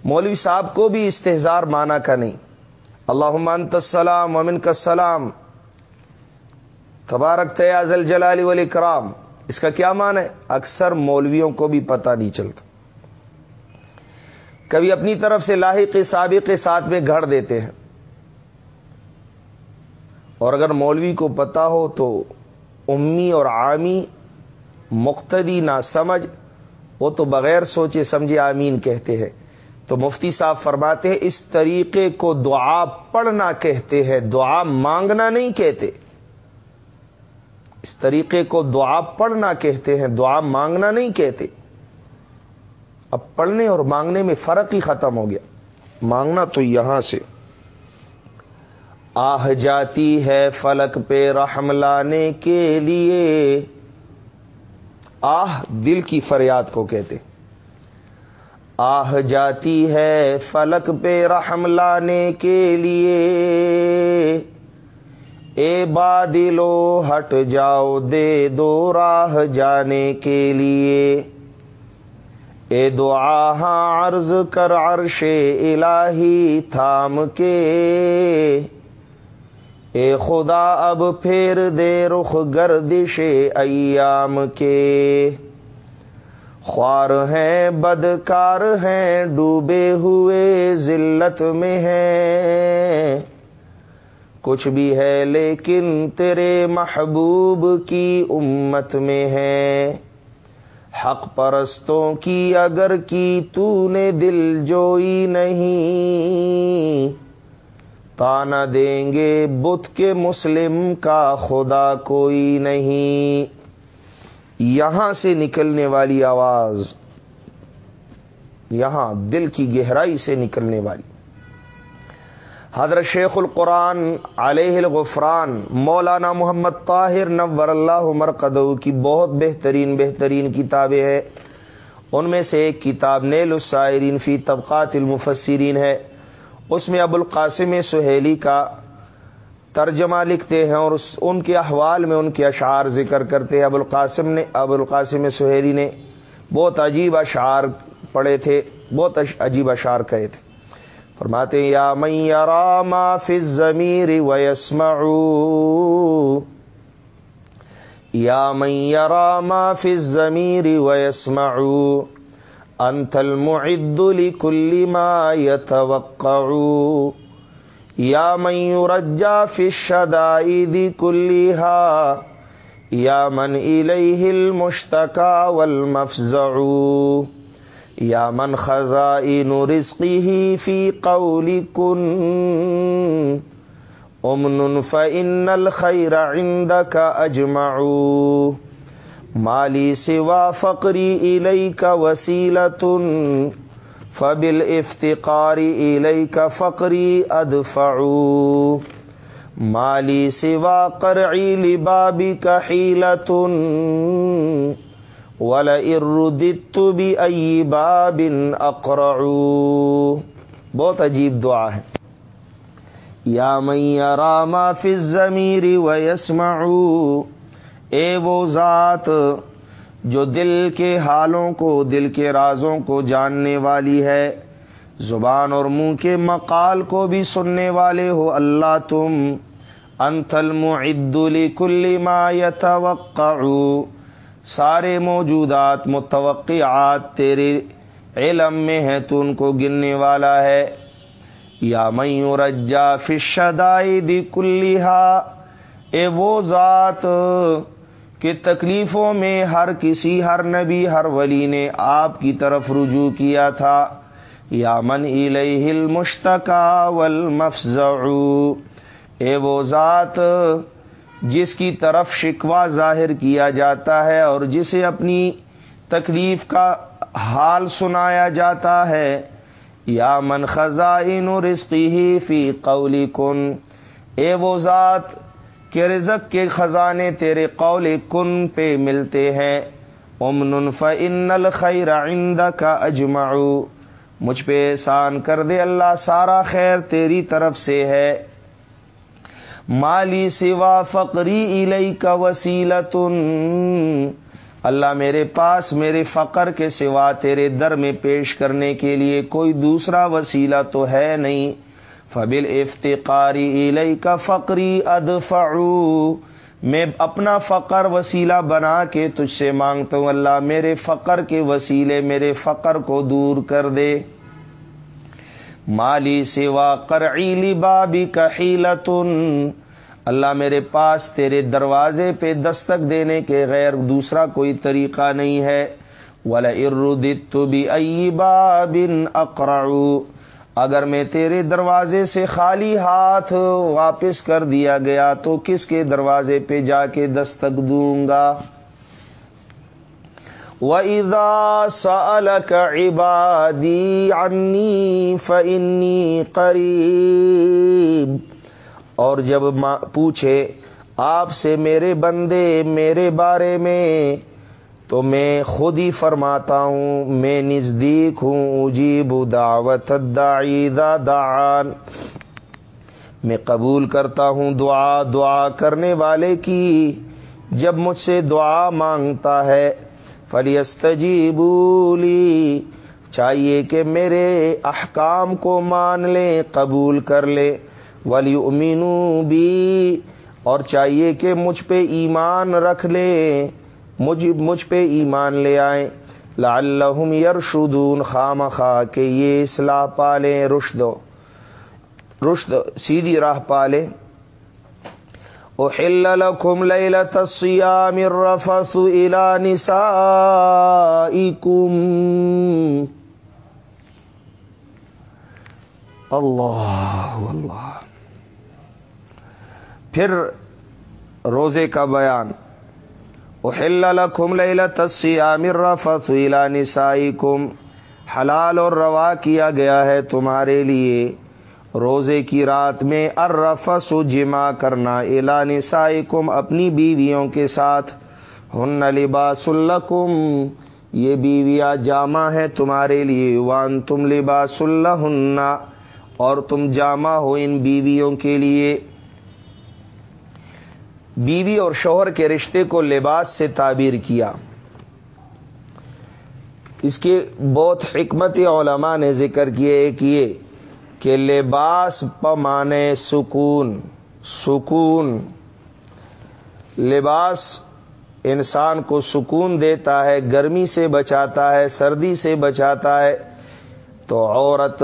مولوی صاحب کو بھی استحزار مانا کا نہیں۔ اللہ انت السلام ومن کا السلام۔ تبارک تیازل جلال ولی کرام اس کا کیا مان ہے؟ اکثر مولویوں کو بھی پتہ نہیں چلتا۔ کبھی اپنی طرف سے لاحق سابق کے ساتھ میں گھڑ دیتے ہیں۔ اور اگر مولوی کو پتا ہو تو امی اور عامی مقتدی نہ سمجھ، وہ تو بغیر سوچے سمجھے آمین کہتے ہیں۔ تو مفتی صاحب فرماتے ہیں، اس طریقے کو دعا پڑھنا کہتے ہیں، دعا مانگنا نہیں کہتے۔ اس طریقے کو دعا پڑھنا کہتے ہیں، دعا مانگنا نہیں کہتے۔ اب پڑھنے اور مانگنے میں فرق ہی ختم ہو گیا۔ مانگنا تو یہاں سے۔ آہ جاتی ہے فلک پہ رحم لانے کے لیے۔ آہ دل کی فریاد کو کہتے۔ آہ جاتی ہے فلک پہ رحم لانے کے لیے۔ اے بادلو، ہٹ جاؤ، دے دو راہ جانے کے لیے۔ اے دعا ہاں عرض کر عرش الہی تھام کے۔ اے خدا اب پھیر دے رخ گردش ایام کے۔ خوار ہیں، بدکار ہیں، ڈوبے ہوئے ذلت میں ہیں۔ کچھ بھی ہے لیکن تیرے محبوب کی امت میں ہے حق پرستوں کی اگر کی تو نے دل جوئی نہیں۔ تانا دیں گے بت کے مسلم کا خدا کوئی نہیں۔ یہاں سے نکلنے والی آواز، یہاں دل کی گہرائی سے نکلنے والی۔ حضرت شیخ القرآن علیہ الغفران مولانا محمد طاہر نور اللہ عمر کی بہت بہترین بہترین کتابیں ہیں۔ ان میں سے ایک کتاب نیل السائرین فی طبقات المفسرین ہے۔ اس میں ابو القاسم سہیلی کا ترجمہ لکھتے ہیں اور اس ان کے احوال میں ان کے اشعار ذکر کرتے ہیں۔ ابو القاسم نے ابو القاسم سہیلی نے بہت عجیب اشعار پڑھے تھے، بہت عجیب اشعار کہے تھے۔ فرماتے ہیں، یا من یرا ما فی الزمیر ویسمعو. یا من یرا ما فی الزمیر ویسمعو. انت المعد لکل ما یتوقعو. یا من یرجا فی الشدائد کلیہا یا من الیہ المشتکا والمفزعو. یا من خزائن رزقه فی قول کن امن فإن الخیر عندك اجمعو مالی سوا فقری الیک وسیلت فبالافتقار الیک فقری ادفعو مالی سوا قرعی لبابک حیلت ولا اردت بھی ائی بابن بہت عجیب دعا ہے۔ یا میاں راما فی ضمیری و اے وہ ذات جو دل کے حالوں کو، دل کے رازوں کو جاننے والی ہے، زبان اور منہ کے مقال کو بھی سننے والے ہو اللہ تم انتل معد لکل ما یتوقعو سارے موجودات متوقعات تیرے علم میں ہے تو ان کو گننے والا ہے۔ یا میوں رجا فشدائی دی کلیہ اے وہ ذات کہ تکلیفوں میں ہر کسی، ہر نبی، ہر ولی نے آپ کی طرف رجوع کیا تھا۔ یا من الیہ المشتقا والمفزعو اے وہ ذات جس کی طرف شکوہ ظاہر کیا جاتا ہے اور جسے اپنی تکلیف کا حال سنایا جاتا ہے، یا من خزائن رزقی ہی فی قولی کن اے وہ ذات کے رزق کے خزانے تیرے قول کن پہ ملتے ہیں۔ امن فن الخیر عند کا اجمعو، مجھ پہ احسان کر دے اللہ، سارا خیر تیری طرف سے ہے۔ مالی سوا فقری الئی کا وسیلت اللہ میرے پاس میرے فقر کے سوا تیرے در میں پیش کرنے کے لیے کوئی دوسرا وسیلہ تو ہے نہیں۔ فبل افتقاری الئی کا فقری ادفعو۔ میں اپنا فقر وسیلہ بنا کے تجھ سے مانگتا ہوں۔ اللہ میرے فقر کے وسیلے میرے فقر کو دور کر دے۔ مالی سوا کرعیلی بابی کحیلتن اللہ میرے پاس تیرے دروازے پہ دستک دینے کے غیر دوسرا کوئی طریقہ نہیں ہے۔ ولا اردت بھی ائی بابن اقرعو اگر میں تیرے دروازے سے خالی ہاتھ واپس کر دیا گیا تو کس کے دروازے پہ جا کے دستک دوں گا؟ وَإِذَا سَأَلَكَ عِبَادِي عَنِّي فَإِنِّي قَرِيب اور جب پوچھے آپ سے میرے بندے میرے بارے میں، تو میں خود ہی فرماتا ہوں، میں نزدیک ہوں، اجیب دعوت دعان۔ میں قبول کرتا ہوں دعا دعا کرنے والے کی۔ جب مجھ سے دعا مانگتا ہے فلیستجی بولی چاہیے کہ میرے احکام کو مان لیں قبول کر لے ولی امینو بھی اور چاہیے کہ مجھ پہ ایمان رکھ لیں مجھ مجھ پہ ایمان لے آئیں۔ لعلہم یرشدون خام خواہ کہ یہ اصلاح پالیں، رشد رشد سیدھی راہ پالیں۔ احل لكم ليلة الصيام الرفث الى نسائكم اللہ اللہ پھر روزے کا بیان احل لكم ليلة الصيام الرفث الى نسائكم حلال اور روا کیا گیا ہے تمہارے لیے روزے کی رات میں ارفس و جمع کرنا الا نسائکم، اپنی بیویوں کے ساتھ۔ ہن لباس الکم یہ بیویاں جامع ہے تمہارے لیے۔ وان تم لباس اللہ اور تم جامع ہو ان بیویوں کے لیے۔ بیوی اور شوہر کے رشتے کو لباس سے تعبیر کیا۔ اس کے بہت حکمت علماء نے ذکر کیے ایک یہ کہ لباس پمانے سکون سکون۔ لباس انسان کو سکون دیتا ہے، گرمی سے بچاتا ہے، سردی سے بچاتا ہے۔ تو عورت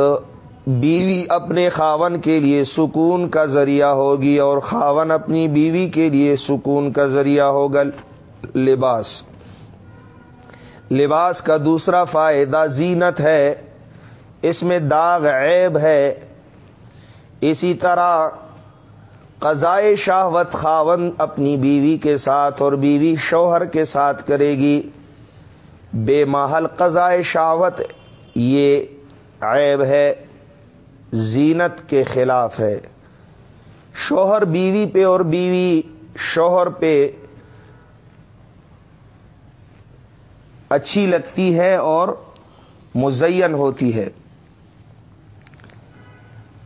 بیوی اپنے خاون کے لیے سکون کا ذریعہ ہوگی اور خاون اپنی بیوی کے لیے سکون کا ذریعہ ہوگا۔ لباس۔ لباس کا دوسرا فائدہ زینت ہے۔ اس میں داغ عیب ہے۔ اسی طرح قضائے شاہوت خاون اپنی بیوی کے ساتھ اور بیوی شوہر کے ساتھ کرے گی۔ بے محل قضائے شاہوت یہ عیب ہے، زینت کے خلاف ہے۔ شوہر بیوی پہ اور بیوی شوہر پہ اچھی لگتی ہے اور مزین ہوتی ہے۔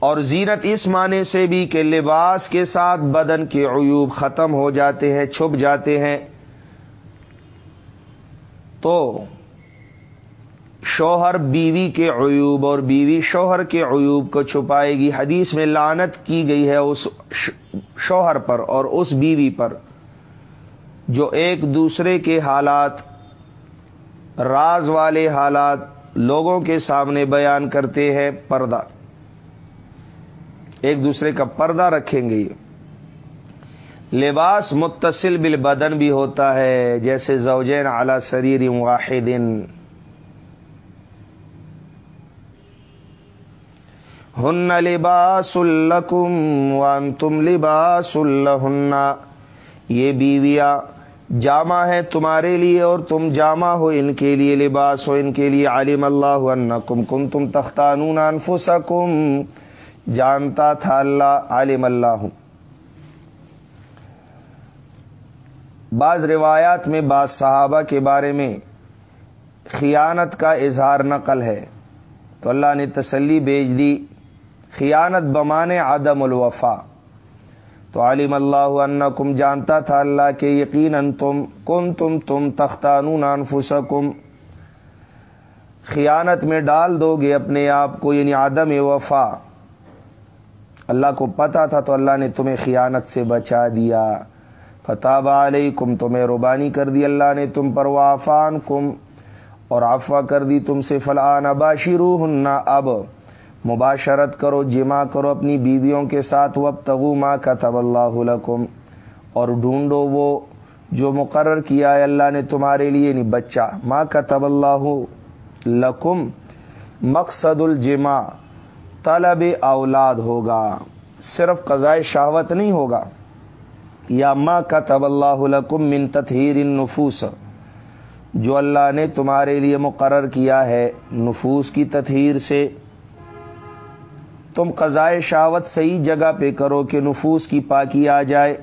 اور زینت اس معنی سے بھی کہ لباس کے ساتھ بدن کے عیوب ختم ہو جاتے ہیں، چھپ جاتے ہیں۔ تو شوہر بیوی کے عیوب اور بیوی شوہر کے عیوب کو چھپائے گی۔ حدیث میں لانت کی گئی ہے اس شوہر پر اور اس بیوی پر، جو ایک دوسرے کے حالات، راز والے حالات لوگوں کے سامنے بیان کرتے ہیں۔ پردہ۔ ایک دوسرے کا پردہ رکھیں گے۔ لباس متصل بالبدن بھی ہوتا ہے، جیسے زوجین اعلی سریر واحد۔ ہن لباس الکم وان تم لباس الہن یہ بیویا جامع ہے تمہارے لیے اور تم جامع ہو ان کے لیے لباس ہو ان کے لیے عالم اللہ انکم کم تم تختانون انفسکم۔ جانتا تھا اللہ عالم اللہ ہوں۔ بعض روایات میں بعض صحابہ کے بارے میں خیانت کا اظہار نقل ہے۔ تو اللہ نے تسلی بیچ دی، خیانت بمانے عدم الوفا۔ تو عالم اللہ انکم، جانتا تھا اللہ کے یقیناً تم کن تم تم تختانون انفسکم۔ خیانت میں ڈال دو گے اپنے آپ کو یعنی عدم وفا۔ اللہ کو پتا تھا تو اللہ نے تمہیں خیانت سے بچا دیا۔ فتح علیکم تمہیں ربانی کر دی۔ اللہ نے تم پر وافان کم اور آفا کر دی تم سے۔ فلان اباشی روح اب مباشرت کرو، جمع کرو اپنی بیویوں کے ساتھ۔ وب تغو ماں کا تب اللہ اور ڈھونڈو وہ جو مقرر کیا ہے اللہ نے تمہارے لیے نہیں بچہ۔ ماں کا تب اللہ لکم مقصد الجمع طلب اولاد ہوگا، صرف قضائے شہوت نہیں ہوگا۔ یا ماں کا طب اللہ من تطہیر النفوس، جو اللہ نے تمہارے لیے مقرر کیا ہے نفوس کی تطہیر سے۔ تم قضائے شاوت صحیح جگہ پہ کرو کہ نفوس کی پاکی آ جائے۔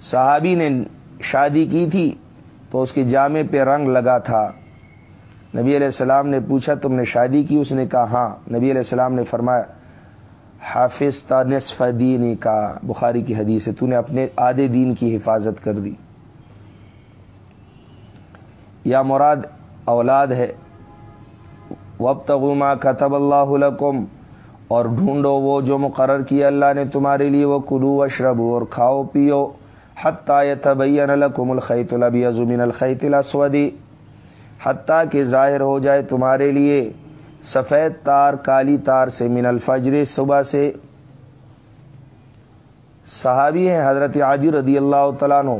صحابی نے شادی کی تھی تو اس کے جامع پہ رنگ لگا تھا۔ نبی علیہ السلام نے پوچھا، تم نے شادی کی؟ اس نے کہا ہاں۔ نبی علیہ السلام نے فرمایا، حافظ تا نصف دین کا، بخاری کی حدیث ہے، تو نے اپنے آدھے دین کی حفاظت کر دی۔ یا مراد اولاد ہے وب تغما کتب اللہ لکم، اور ڈھونڈو وہ جو مقرر کیا اللہ نے تمہارے لیے وہ کلو اشرب اور کھاؤ، پیو۔ حتیٰ تبین لکم الخیت البیض من الخیت الاسودی حتیٰ کہ ظاہر ہو جائے تمہارے لیے سفید تار، کالی تار سے من الفجر صبح سے۔ صحابی ہیں حضرت عاجی رضی اللہ تعالیٰ نو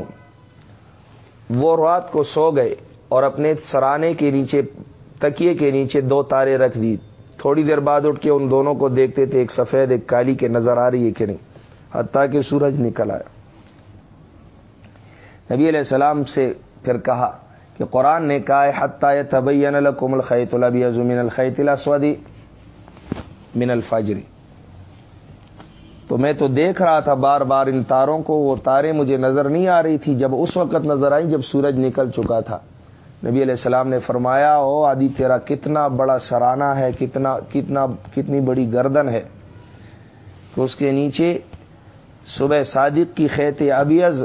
وہ رات کو سو گئے اور اپنے سرانے کے نیچے، تکیے کے نیچے دو تارے رکھ دی۔ تھوڑی دیر بعد اٹھ کے ان دونوں کو دیکھتے تھے، ایک سفید، ایک کالی کے نظر آ رہی ہے کہ نہیں۔ حتیٰ کہ سورج نکل آیا۔ نبی علیہ السلام سے پھر کہا کہ قرآن نے کہا حتیٰ تبین القم الخیت البیز من الخیت الاسودی من الفجری تو میں تو دیکھ رہا تھا بار بار ان تاروں کو، وہ تارے مجھے نظر نہیں آ رہی تھی جب اس وقت نظر آئی جب سورج نکل چکا تھا۔ نبی علیہ السلام نے فرمایا، او آدی تیرا کتنا بڑا سرانہ ہے، کتنا کتنا، کتنی بڑی گردن ہے۔ کہ اس کے نیچے صبح صادق کی خیت ابیز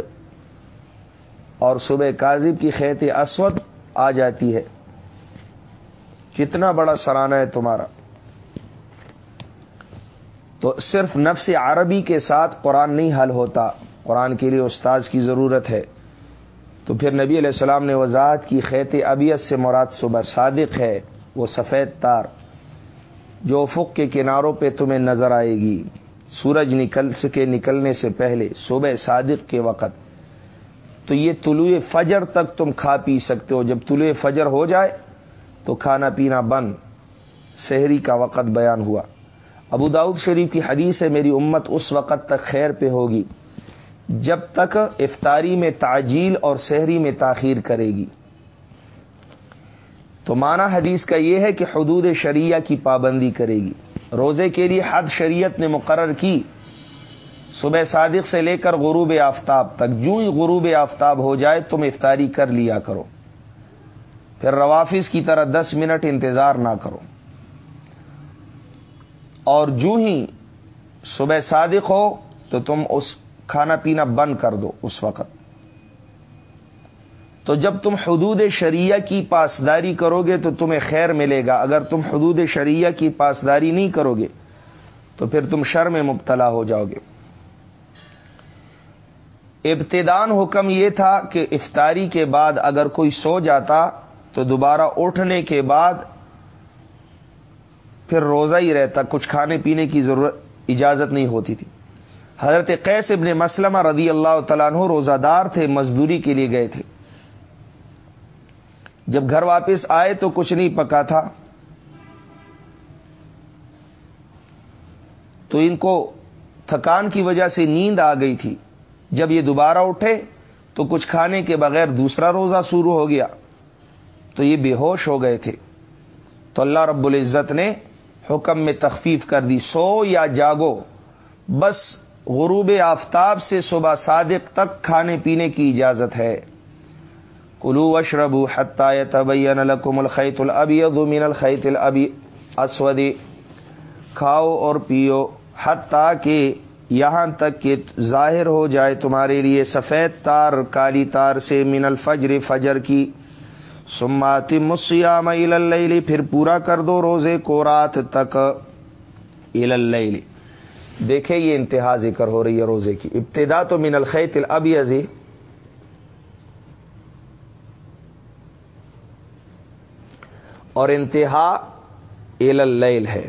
اور صبح کاذب کی خیت اسود آ جاتی ہے۔ کتنا بڑا سرانہ ہے تمہارا۔ تو صرف نفس عربی کے ساتھ قرآن نہیں حل ہوتا، قرآن کے لیے استاذ کی ضرورت ہے۔ تو پھر نبی علیہ السلام نے وضاحت کی، خیت ابیت سے مراد صبح صادق ہے، وہ سفید تار، جو افق کے کناروں پہ تمہیں نظر آئے گی۔ سورج نکل، سکے نکلنے سے پہلے صبح صادق کے وقت۔ تو یہ طلوع فجر تک تم کھا پی سکتے ہو۔ جب طلوع فجر ہو جائے تو کھانا پینا بند۔ شہری کا وقت بیان ہوا۔ ابو داود شریف کی حدیث ہے، میری امت اس وقت تک خیر پہ ہوگی جب تک افطاری میں تعجیل اور شہری میں تاخیر کرے گی۔ تو معنی حدیث کا یہ ہے کہ حدود شریعہ کی پابندی کرے گی۔ روزے کے لیے حد شریعت نے مقرر کی۔ صبح صادق سے لے کر غروب آفتاب تک جو ہی غروب آفتاب ہو جائے تم افطاری کر لیا کرو۔ پھر روافظ کی طرح دس منٹ انتظار نہ کرو۔ اور جو ہی صبح صادق ہو تو تم اس کھانا پینا بند کر دو اس وقت۔ تو جب تم حدود شریعہ کی پاسداری کرو گے تو تمہیں خیر ملے گا۔ اگر تم حدود شریعہ کی پاسداری نہیں کرو گے تو پھر تم شر میں مبتلا ہو جاؤ گے۔ ابتدان حکم یہ تھا کہ افطاری کے بعد اگر کوئی سو جاتا تو دوبارہ اٹھنے کے بعد پھر روزہ ہی رہتا، کچھ کھانے پینے کی ضرورت، اجازت نہیں ہوتی تھی۔ حضرت قیس ابن مسلمہ رضی اللہ تعالیٰ عنہ روزہ دار تھے، مزدوری کے لیے گئے تھے۔ جب گھر واپس آئے تو کچھ نہیں پکا تھا۔ تو ان کو تھکان کی وجہ سے نیند آ گئی تھی۔ جب یہ دوبارہ اٹھے تو کچھ کھانے کے بغیر دوسرا روزہ شروع ہو گیا۔ تو یہ بے ہوش ہو گئے تھے۔ تو اللہ رب العزت نے حکم میں تخفیف کر دی، سو یا جاگو۔ بس غروب آفتاب سے صبح صادق تک کھانے پینے کی اجازت ہے۔ کلو اشرب حتہ تبین لکم الخیت الابیض من الخیت الابی اسودی کھاؤ اور پیو حتیٰ کہ یہاں تک کہ ظاہر ہو جائے تمہارے لیے سفید تار، کالی تار سے من الفجر فجر کی۔ سمات مسیام اللیل، پھر پورا کر دو روزے کو رات تک اللیل۔ دیکھیں یہ انتہا ذکر ہو رہی ہے روزے کی۔ ابتدا تو من الخیت ابھی ازی اور انتہا اللیل ہے۔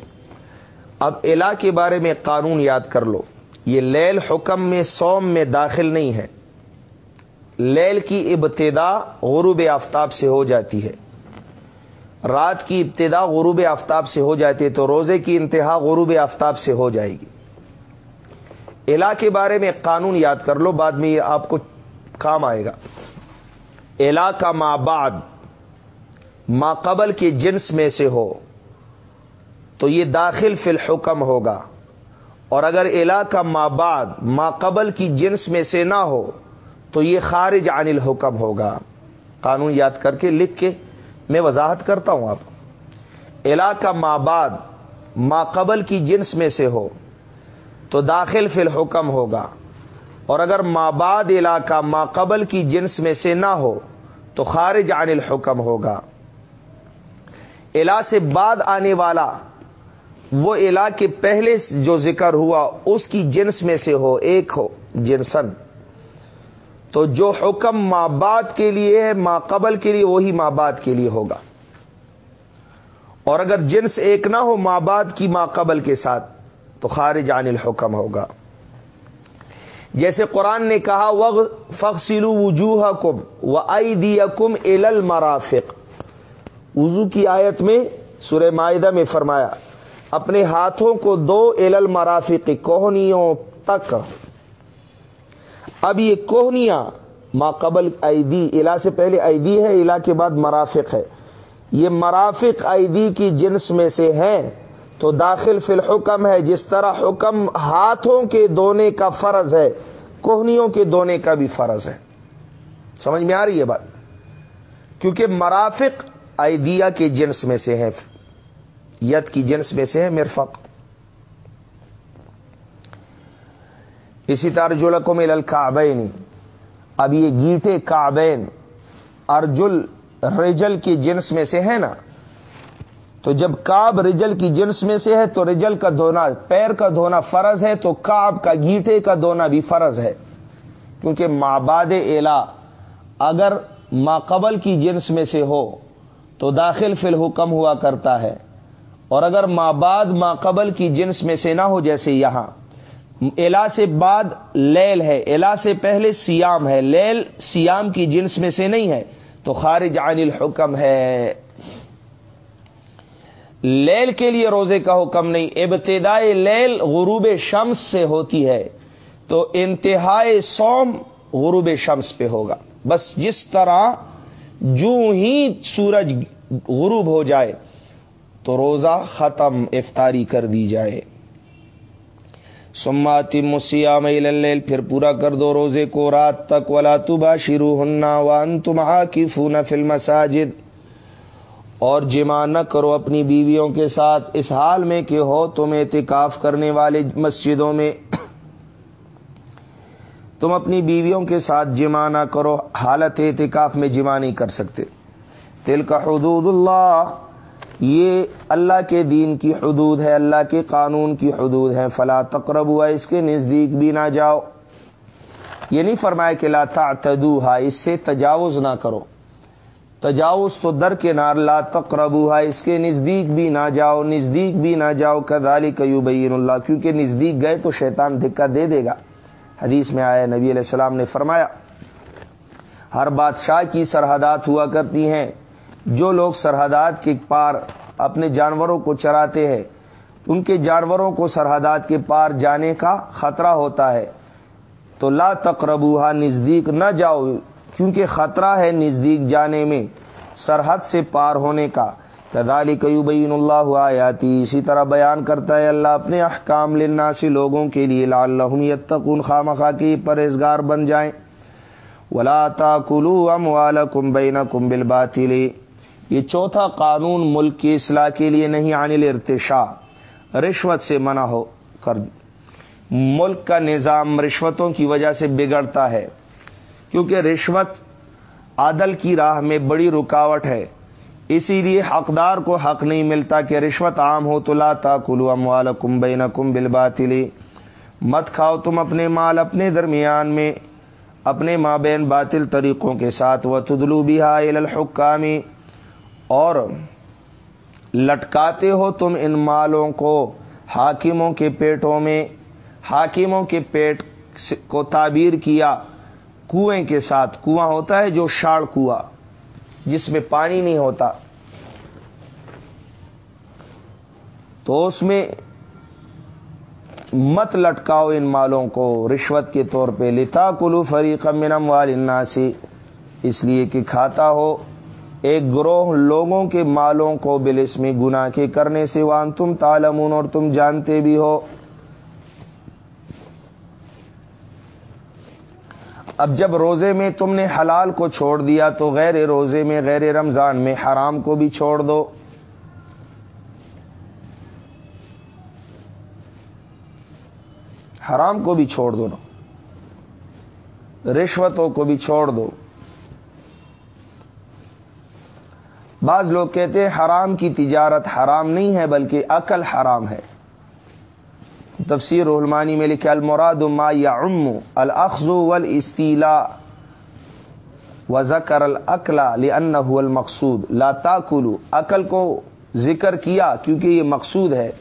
اب الا کے بارے میں قانون یاد کر لو۔ یہ لیل حکم میں سوم میں داخل نہیں ہے۔ لیل کی ابتدا غروب آفتاب سے ہو جاتی ہے۔ رات کی ابتدا غروب آفتاب سے ہو جاتی ہے تو روزے کی انتہا غروب آفتاب سے ہو جائے گی۔ الا کے بارے میں قانون یاد کر لو، بعد میں یہ آپ کو کام آئے گا۔ الا کا ماں بعد، ما قبل کے جنس میں سے ہو۔ تو یہ داخل فی الحکم ہوگا۔ اور اگر الا کا ماں بعد، ما قبل کی جنس میں سے نہ ہو، تو یہ خارج عن الحکم ہوگا۔ قانون یاد کر کے لکھ کے میں وضاحت کرتا ہوں آپ الا کا ماں بعد، ما قبل کی جنس میں سے ہو، تو داخل فی الحکم ہوگا۔ اور اگر ماباد علاقہ ما قبل کی جنس میں سے نہ ہو، تو خارج عن الحکم ہوگا۔ الا سے بعد آنے والا وہ الا کے پہلے جو ذکر ہوا، اس کی جنس میں سے ہو، ایک ہو جنسن تو جو حکم ماں بعد کے لیے ہے، ماں قبل کے لیے، وہی ماں بعد کے لیے ہوگا۔ اور اگر جنس ایک نہ ہو، ماں بعد کی ماں قبل کے ساتھ، تو خارج عن الحکم ہوگا۔ جیسے قرآن نے کہا وغ فخلو وجوہ کم و عیدی کم ال مرافق وضو کی آیت میں سورہ معاہدہ میں فرمایا اپنے ہاتھوں کو دو ال مرافق کوہنیوں تک۔ اب یہ کوہنیاں ما قبل ایدی الا سے پہلے ایدی ہے الا کے بعد مرافق ہے۔ یہ مرافق ایدی کی جنس میں سے ہیں۔ تو داخل فی الحکم ہے، جس طرح حکم ہاتھوں کے دونے کا فرض ہے، کوہنیوں کے دونے کا بھی فرض ہے۔ سمجھ میں آ رہی ہے بات؟ کیونکہ مرافق ایدیا کے جنس میں سے ہے ید کی جنس میں سے ہے، مرفق۔ اسی طرح جلکوں میں للکابین اب یہ گیٹے کابین ارجل رجل کی جنس میں سے ہے نا۔ تو جب کاب رجل کی جنس میں سے ہے، تو رجل کا دھونا، پیر کا دھونا فرض ہے، تو کاب کا گیٹے کا دھونا بھی فرض ہے۔ کیونکہ ماباد الا اگر ماقبل کی جنس میں سے ہو، تو داخل فی الحکم ہوا کرتا ہے۔ اور اگر ماں بعد ماں قبل کی جنس میں سے نہ ہو جیسے یہاں۔ الا سے بعد لیل ہے، الا سے پہلے سیام ہے۔ لیل سیام کی جنس میں سے نہیں ہے، تو خارج عن الحکم ہے۔ لیل کے لیے روزے کا حکم نہیں ابتدائی لیل غروب شمس سے ہوتی ہے، تو انتہائی سوم غروب شمس پہ ہوگا۔ بس جس طرح جو ہی سورج غروب ہو جائے تو روزہ ختم افطاری کر دی جائے۔ سماتی مسیام پھر پورا کر دو روزے کو رات تک۔ ولا تبا شروع ہننا وان تم کی فون فلم ساجد اور جمع نہ کرو اپنی بیویوں کے ساتھ۔ اس حال میں کہ ہو تم اعتکاف کرنے والے مسجدوں میں۔ تم اپنی بیویوں کے ساتھ جمع نہ کرو۔ حالت اعتکاف میں جمع نہیں کر سکتے۔ تل کا حدود اللہ یہ اللہ کے دین کی حدود ہے، اللہ کے قانون کی حدود ہے فلا تقرب ہوا اس کے نزدیک بھی نہ جاؤ۔ یہ نہیں فرمایا کہ لا تعتدوها، اس سے تجاوز نہ کرو۔ تجاوز تو در کے نار، لا تقرب ہوا اس کے نزدیک بھی نہ جاؤ۔ نزدیک بھی نہ جاؤ کدالی کیوبین اللہ، کیونکہ نزدیک گئے تو شیطان دھکا دے دے گا۔ حدیث میں آیا نبی علیہ السلام نے فرمایا، ہر بادشاہ کی سرحدات ہوا کرتی ہیں۔ جو لوگ سرحدات کے پار اپنے جانوروں کو چراتے ہیں، ان کے جانوروں کو سرحدات کے پار جانے کا خطرہ ہوتا ہے۔ تو لا تقربوہا نزدیک نہ جاؤ، کیونکہ خطرہ ہے نزدیک جانے میں سرحد سے پار ہونے کا۔ کدالی کیوبین اللہ آیاتی، اسی طرح بیان کرتا ہے اللہ اپنے احکام لنا سے لوگوں کے لیے لال یتقون، خامخا کی پرہزگار بن جائیں۔ ولا تا کلو ام والا کم بین کم یہ چوتھا قانون ملک کی اصلاح کے لیے نہیں، عن ارتشا رشوت سے منع ہو کر ملک کا نظام رشوتوں کی وجہ سے بگڑتا ہے، کیونکہ رشوت عادل کی راہ میں بڑی رکاوٹ ہے۔ اسی لیے حقدار کو حق نہیں ملتا کہ رشوت عام ہو تو لاتا کلو اموال کم بین کم مت کھاؤ تم اپنے مال اپنے درمیان میں، اپنے مابین باطل طریقوں کے ساتھ۔ وہ تدلو بھی الحکامی اور لٹکاتے ہو تم ان مالوں کو، حاکموں کے پیٹوں میں، حاکموں کے پیٹ کو تعبیر کیا کنویں کے ساتھ۔ کنواں ہوتا ہے جو شاڑ کنواں، جس میں پانی نہیں ہوتا۔ تو اس میں مت لٹکاؤ ان مالوں کو، رشوت کے طور پہ۔ لتا کلو فریق منم والناسی اس لیے کہ کھاتا ہو۔ ایک گروہ لوگوں کے مالوں کو بلس میں گنا کے کرنے سے وان تم تالمون اور تم جانتے بھی ہو۔ اب جب روزے میں تم نے حلال کو چھوڑ دیا تو غیر روزے میں، غیر رمضان میں حرام کو بھی چھوڑ دو۔ حرام کو بھی چھوڑ دو۔ نا رشوتوں کو بھی چھوڑ دو۔ بعض لوگ کہتے ہیں حرام کی تجارت حرام نہیں ہے بلکہ عقل حرام ہے۔ تفسیر رحمانی میں لکھا المراد ما یا ام الخذ ول استیلا و ذکر العقلا المقصود۔ لا تاکلو عقل کو ذکر کیا کیونکہ یہ مقصود ہے۔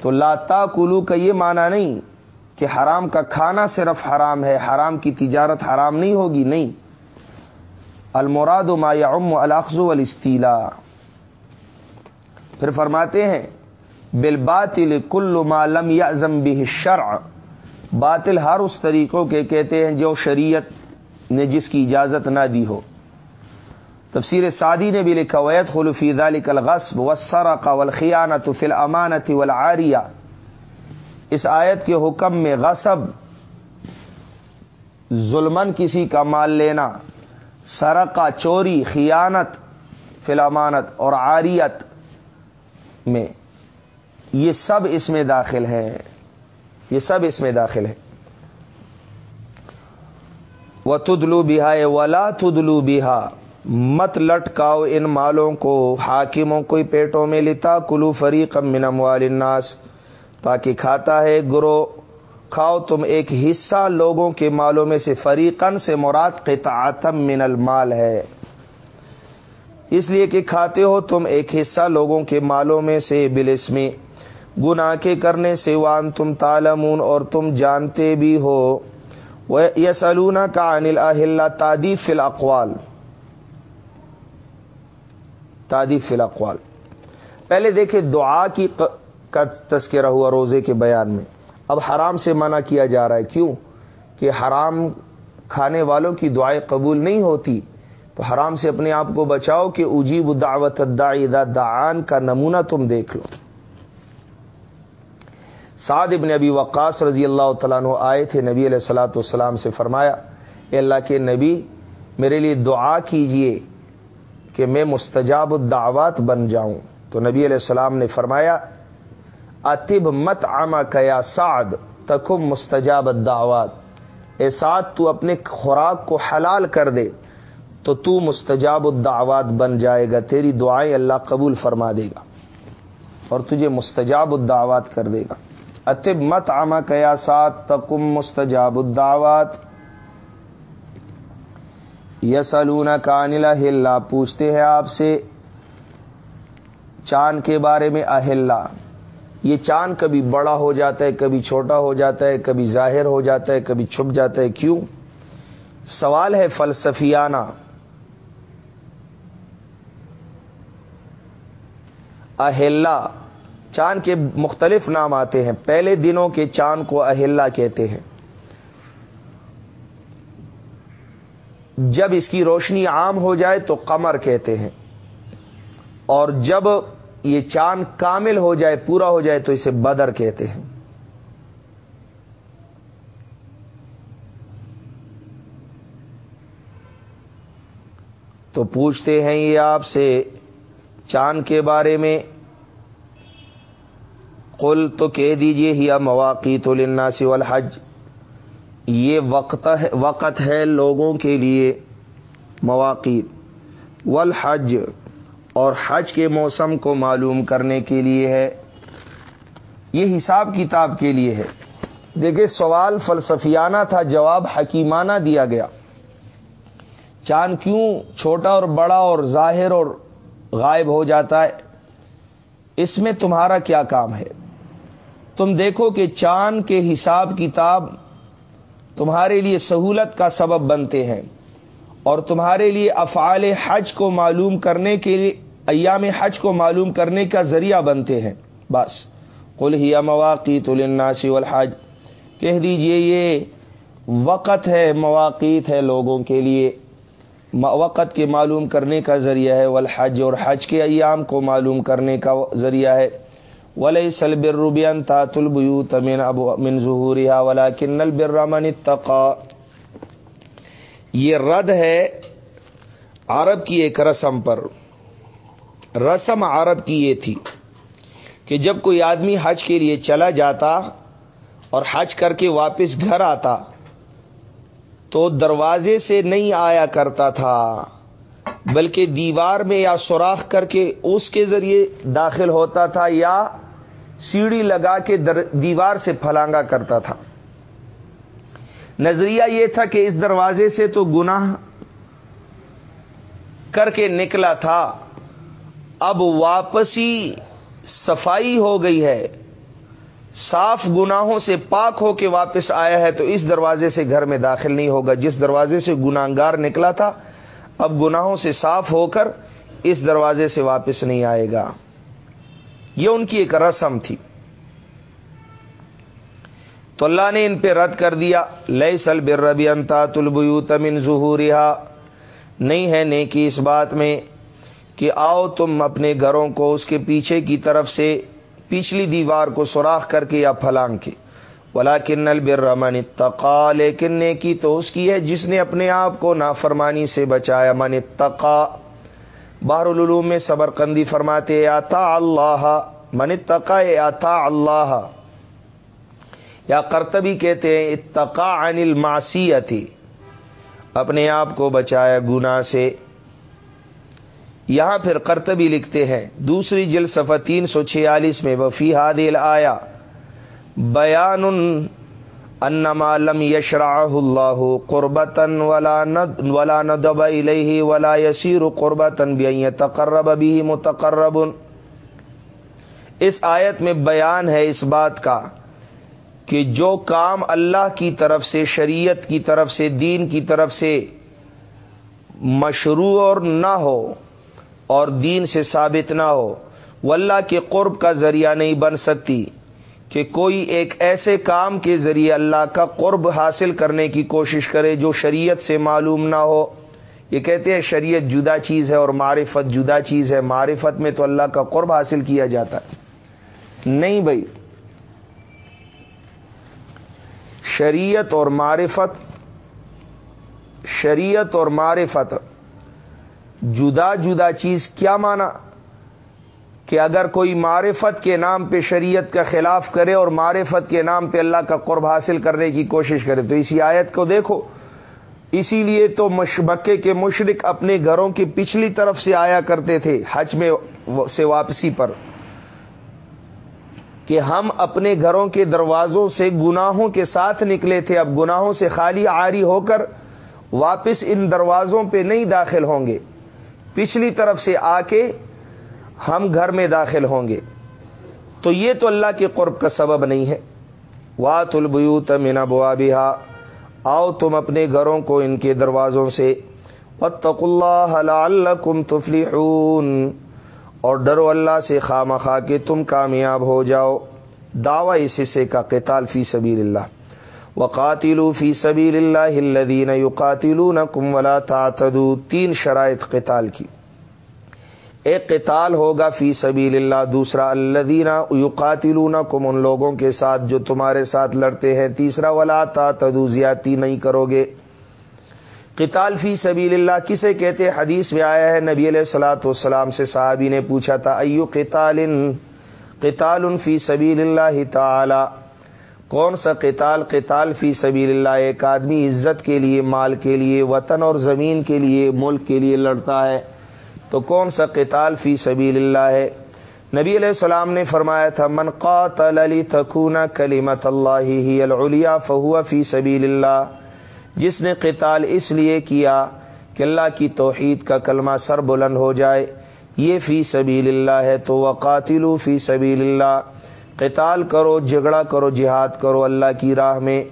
تو لا تاکلو کا یہ معنی نہیں کہ حرام کا کھانا صرف حرام ہے، حرام کی تجارت حرام نہیں ہوگی، نہیں۔ المراد ما ام الخذ والاستیلا پھر فرماتے ہیں بل باطل کل لم یا به شرع باطل ہر اس طریقوں کے کہتے ہیں جو شریعت نے جس کی اجازت نہ دی ہو۔ تفسیر سعدی نے بھی لکھا ویت خلفی ذالک الغصب والسرق والخیانت فی الامانت والعاریہ اس آیت کے حکم میں غصب، ظلمن کسی کا مال لینا۔ سرقہ، چوری، خیانت فی الامانت اور عاریت میں یہ سب اس میں داخل ہے یہ سب اس میں داخل ہے وہ تدلو بہا ولا تدلو بہا مت لٹکاؤ ان مالوں کو، حاکموں کوئی پیٹوں میں لتا کلو فریق من اموال الناس، تاکہ کھاتا ہے گرو کھاؤ، تم ایک حصہ لوگوں کے مالوں میں سے فریقن سے مراد قطعاتم من المال ہے۔ اس لیے کہ کھاتے ہو تم ایک حصہ لوگوں کے مالوں میں سے بلس میں کے کرنے سے وان تم تالمون اور تم جانتے بھی ہو۔ یس کا انل اہل تادیف فل اقوال تادیف فل اقوال پہلے دیکھے دعا کی کا تذکرہ ہوا روزے کے بیان میں۔ اب حرام سے منع کیا جا رہا ہے۔ کیوں؟ کہ حرام کھانے والوں کی دعائیں قبول نہیں ہوتی۔ تو حرام سے اپنے آپ کو بچاؤ کہ اجیب دعوت دعان کا نمونہ تم دیکھ لو۔ سعد ابن ابی وقاص رضی اللہ تعالیٰ عنہ آئے تھے۔ نبی علیہ السلاۃ والسلام سے فرمایا، اے اللہ کے نبی، میرے لیے دعا کیجیے کہ میں مستجاب الدعوات بن جاؤں۔ تو نبی علیہ السلام نے فرمایا اتب مت آما کیا سعد، تکم مستجاب الدعوات۔ اے سعد، تو اپنے خوراک کو حلال کر دے، تو تو مستجاب الدعوات بن جائے گا، تیری دعائیں اللہ قبول فرما دے گا، اور تجھے مستجاب الدعوات کر دے گا۔ اتب مت آما کیا سات تکم مستجاب الدعوات۔ یسلون کانلا ہلا پوچھتے ہیں آپ سے، چاند کے بارے میں اہلا یہ چاند کبھی بڑا ہو جاتا ہے، کبھی چھوٹا ہو جاتا ہے، کبھی ظاہر ہو جاتا ہے، کبھی چھپ جاتا ہے، کیوں؟ سوال ہے فلسفیانہ۔ اہلا، چاند کے مختلف نام آتے ہیں۔ پہلے دنوں کے چاند کو اہلا کہتے ہیں۔ جب اس کی روشنی عام ہو جائے تو قمر کہتے ہیں۔ اور جب یہ چاند کامل ہو جائے، پورا ہو جائے تو اسے بدر کہتے ہیں۔ تو پوچھتے ہیں یہ آپ سے چاند کے بارے میں، قل تو کہہ دیجیے، ہی مواقع تو لناسی والحج۔ یہ وقت ہے وقت ہے لوگوں کے لیے مواقع والحج۔ اور حج کے موسم کو معلوم کرنے کے لیے ہے۔ یہ حساب کتاب کے لیے ہے۔ دیکھیں سوال فلسفیانہ تھا، جواب حکیمانہ دیا گیا۔ چاند کیوں چھوٹا اور بڑا اور ظاہر اور غائب ہو جاتا ہے؟ اس میں تمہارا کیا کام ہے؟ تم دیکھو کہ چاند کے حساب کتاب تمہارے لیے سہولت کا سبب بنتے ہیں اور تمہارے لیے افعال حج کو معلوم کرنے کے لیے ایام حج کو معلوم کرنے کا ذریعہ بنتے ہیں۔ بس۔ قل ہی مواقع الناسی والحج۔ کہہ دیجیے یہ وقت ہے مواقع ہے لوگوں کے لیے۔ وقت کے معلوم کرنے کا ذریعہ ہے۔ والحج اور حج کے ایام کو معلوم کرنے کا ذریعہ ہے۔ ولی سلبر روبین تاط البیو تمین ابو من ظہوریا ولا کنل برمن تقا یہ رد ہے عرب کی ایک رسم پر۔ رسم عرب کی یہ تھی کہ جب کوئی آدمی حج کے لیے چلا جاتا اور حج کر کے واپس گھر آتا تو دروازے سے نہیں آیا کرتا تھا، بلکہ دیوار میں یا سوراخ کر کے اس کے ذریعے داخل ہوتا تھا یا سیڑھی لگا کے دیوار سے پھلانگا کرتا تھا۔ نظریہ یہ تھا کہ اس دروازے سے تو گناہ کر کے نکلا تھا۔ اب واپسی صفائی ہو گئی ہے، صاف گناہوں سے پاک ہو کے واپس آیا ہے، تو اس دروازے سے گھر میں داخل نہیں ہوگا۔ جس دروازے سے گناگار نکلا تھا، اب گناہوں سے صاف ہو کر اس دروازے سے واپس نہیں آئے گا۔ یہ ان کی ایک رسم تھی۔ تو اللہ نے ان پہ رد کر دیا لئی سل بر ربی انتا تلبیو تمن ظہوریا نہیں ہے نیکی اس بات میں۔ کہ آؤ تم اپنے گھروں کو اس کے پیچھے کی طرف سے پچھلی دیوار کو سوراخ کر کے یا پھلانگ کے۔ ولا کنل بر رمن تقا لیکن نیکی تو اس کی ہے جس نے اپنے آپ کو نافرمانی سے بچایا۔ من تقا بار العلوم میں صبر قندی فرماتے آتا اللہ من تقا آتا اللہ یا کرتبی کہتے ہیں اتقا عن المعصیتی اپنے آپ کو بچایا گنا سے۔ یہاں پھر کرتبی لکھتے ہیں، دوسری جل صفحہ تین سو چھیالیس میں، وفی حادل آیا بیان انما لم یشرعہ اللہ قربتن ولا ندب الیہ ولا یسیر قربتن بین تقرب بھی متقرب. اس آیت میں بیان ہے اس بات کا کہ جو کام اللہ کی طرف سے، شریعت کی طرف سے، دین کی طرف سے مشروع اور نہ ہو اور دین سے ثابت نہ ہو۔ وہ اللہ کے قرب کا ذریعہ نہیں بن سکتی کہ کوئی ایک ایسے کام کے ذریعے اللہ کا قرب حاصل کرنے کی کوشش کرے جو شریعت سے معلوم نہ ہو۔ یہ کہتے ہیں شریعت جدا چیز ہے اور معرفت جدا چیز ہے۔ معرفت میں تو اللہ کا قرب حاصل کیا جاتا ہے۔ نہیں بھائی۔ شریعت اور معرفت، شریعت اور معرفت جدا جدا چیز کیا مانا؟ کہ اگر کوئی معرفت کے نام پہ شریعت کا خلاف کرے اور معرفت کے نام پہ اللہ کا قرب حاصل کرنے کی کوشش کرے، تو اسی آیت کو دیکھو۔ اسی لیے تو مشبکے کے مشرق اپنے گھروں کی پچھلی طرف سے آیا کرتے تھے حج میں سے واپسی پر۔ کہ ہم اپنے گھروں کے دروازوں سے گناہوں کے ساتھ نکلے تھے، اب گناہوں سے خالی آری ہو کر واپس ان دروازوں پہ نہیں داخل ہوں گے۔ پچھلی طرف سے آ کے ہم گھر میں داخل ہوں گے۔ تو یہ تو اللہ کے قرب کا سبب نہیں ہے۔ وات البیوت مینا بوا آؤ تم اپنے گھروں کو ان کے دروازوں سے۔ اتق اللہ کم تفلی اور ڈرو اللہ سے خواہ مخواہ کہ تم کامیاب ہو جاؤ۔ دعوی اس حصے کا قتال فی سبیل اللہ۔ وقاتل فی سبیل اللہ الذین یقاتلونکم ولا تعتدوا. تین شرائط قتال کی. ایک قتال ہوگا فی سبیل اللہ، دوسرا الذین یقاتلونکم، ان لوگوں کے ساتھ جو تمہارے ساتھ لڑتے ہیں، تیسرا ولا تعتدوا، زیادتی نہیں کرو گے. قتال فی سبیل اللہ کسے کہتے؟ حدیث میں آیا ہے، نبی علیہ السلاۃ والسلام سے صحابی نے پوچھا تھا، ایو قتال؟ قتال فی سبیل اللہ تعالی۔ کون سا قتال قتال فی سبیل اللہ، ایک آدمی عزت کے لیے، مال کے لیے، وطن اور زمین کے لیے، ملک کے لیے لڑتا ہے۔ تو کون سا قتال فی سبیل اللہ ہے؟ نبی علیہ السلام نے فرمایا تھا، من قاتل علی تکون کلیمت اللہ ہی العلیٰ فہو فی سبیل اللہ۔ جس نے قتال اس لیے کیا کہ اللہ کی توحید کا کلمہ سر بلند ہو جائے، یہ فی سبیل اللہ ہے، تو وہ قاتل فی سبیل اللہ۔ قتال کرو، جھگڑا کرو، جہاد کرو اللہ کی راہ میں۔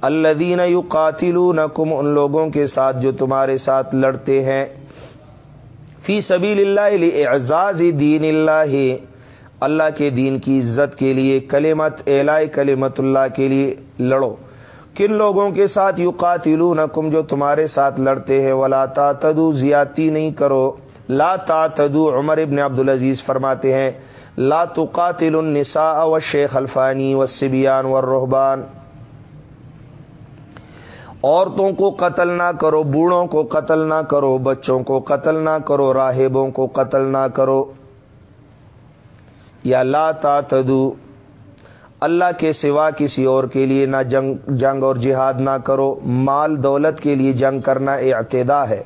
اللہ دین یو قاتل ان لوگوں کے ساتھ جو تمہارے ساتھ لڑتے ہیں۔ فی سبیل اللہ اعزاز دین اللہ۔ اللہ کے دین کی عزت کے لیے کلمت اعلی کلمت اللہ کے لیے لڑو۔ کن لوگوں کے ساتھ یو قاتل جو تمہارے ساتھ لڑتے ہیں، ولا تا تدو زیاتی نہیں کرو۔ لا تا تدو عمر ابن عبد العزیز فرماتے ہیں۔ لا تو قاتل النساء و الفانی و سبیان و رحبان عورتوں کو قتل نہ کرو، بوڑھوں کو قتل نہ کرو، بچوں کو قتل نہ کرو، راہبوں کو قتل نہ کرو. یا لا تا تدو اللہ کے سوا کسی اور کے لیے نہ جنگ جنگ اور جہاد نہ کرو. مال دولت کے لیے جنگ کرنا اعتدا ہے۔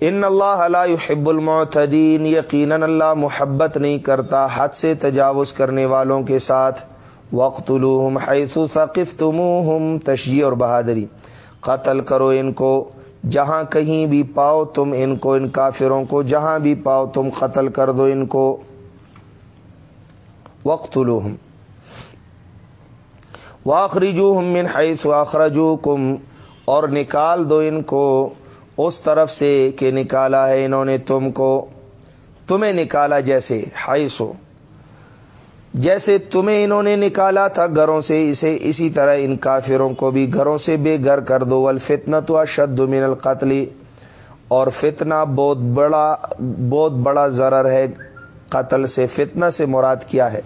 ان اللہ علیہ حب المعتدین، یقیناً اللہ محبت نہیں کرتا حد سے تجاوز کرنے والوں کے ساتھ۔ وقت الوحم حیث ثقف تم اور بہادری۔ قتل کرو ان کو۔ جہاں کہیں بھی پاؤ تم ان کو، ان کافروں کو جہاں بھی پاؤ تم قتل کر دو ان کو۔ وقت الوحم واخرجو ہم من حیث واخرجو کم اور نکال دو ان کو۔ اس طرف سے کہ نکالا ہے انہوں نے تم کو، تمہیں نکالا جیسے ہائی سو جیسے تمہیں انہوں نے نکالا تھا گھروں سے، اسے اسی طرح ان کافروں کو بھی گھروں سے بے گھر کر دو۔ الفتنا تو اشد من القتل۔ اور فتنہ بہت بڑا بہت بڑا ضرر ہے۔ قتل سے، فتنہ سے مراد کیا ہے؟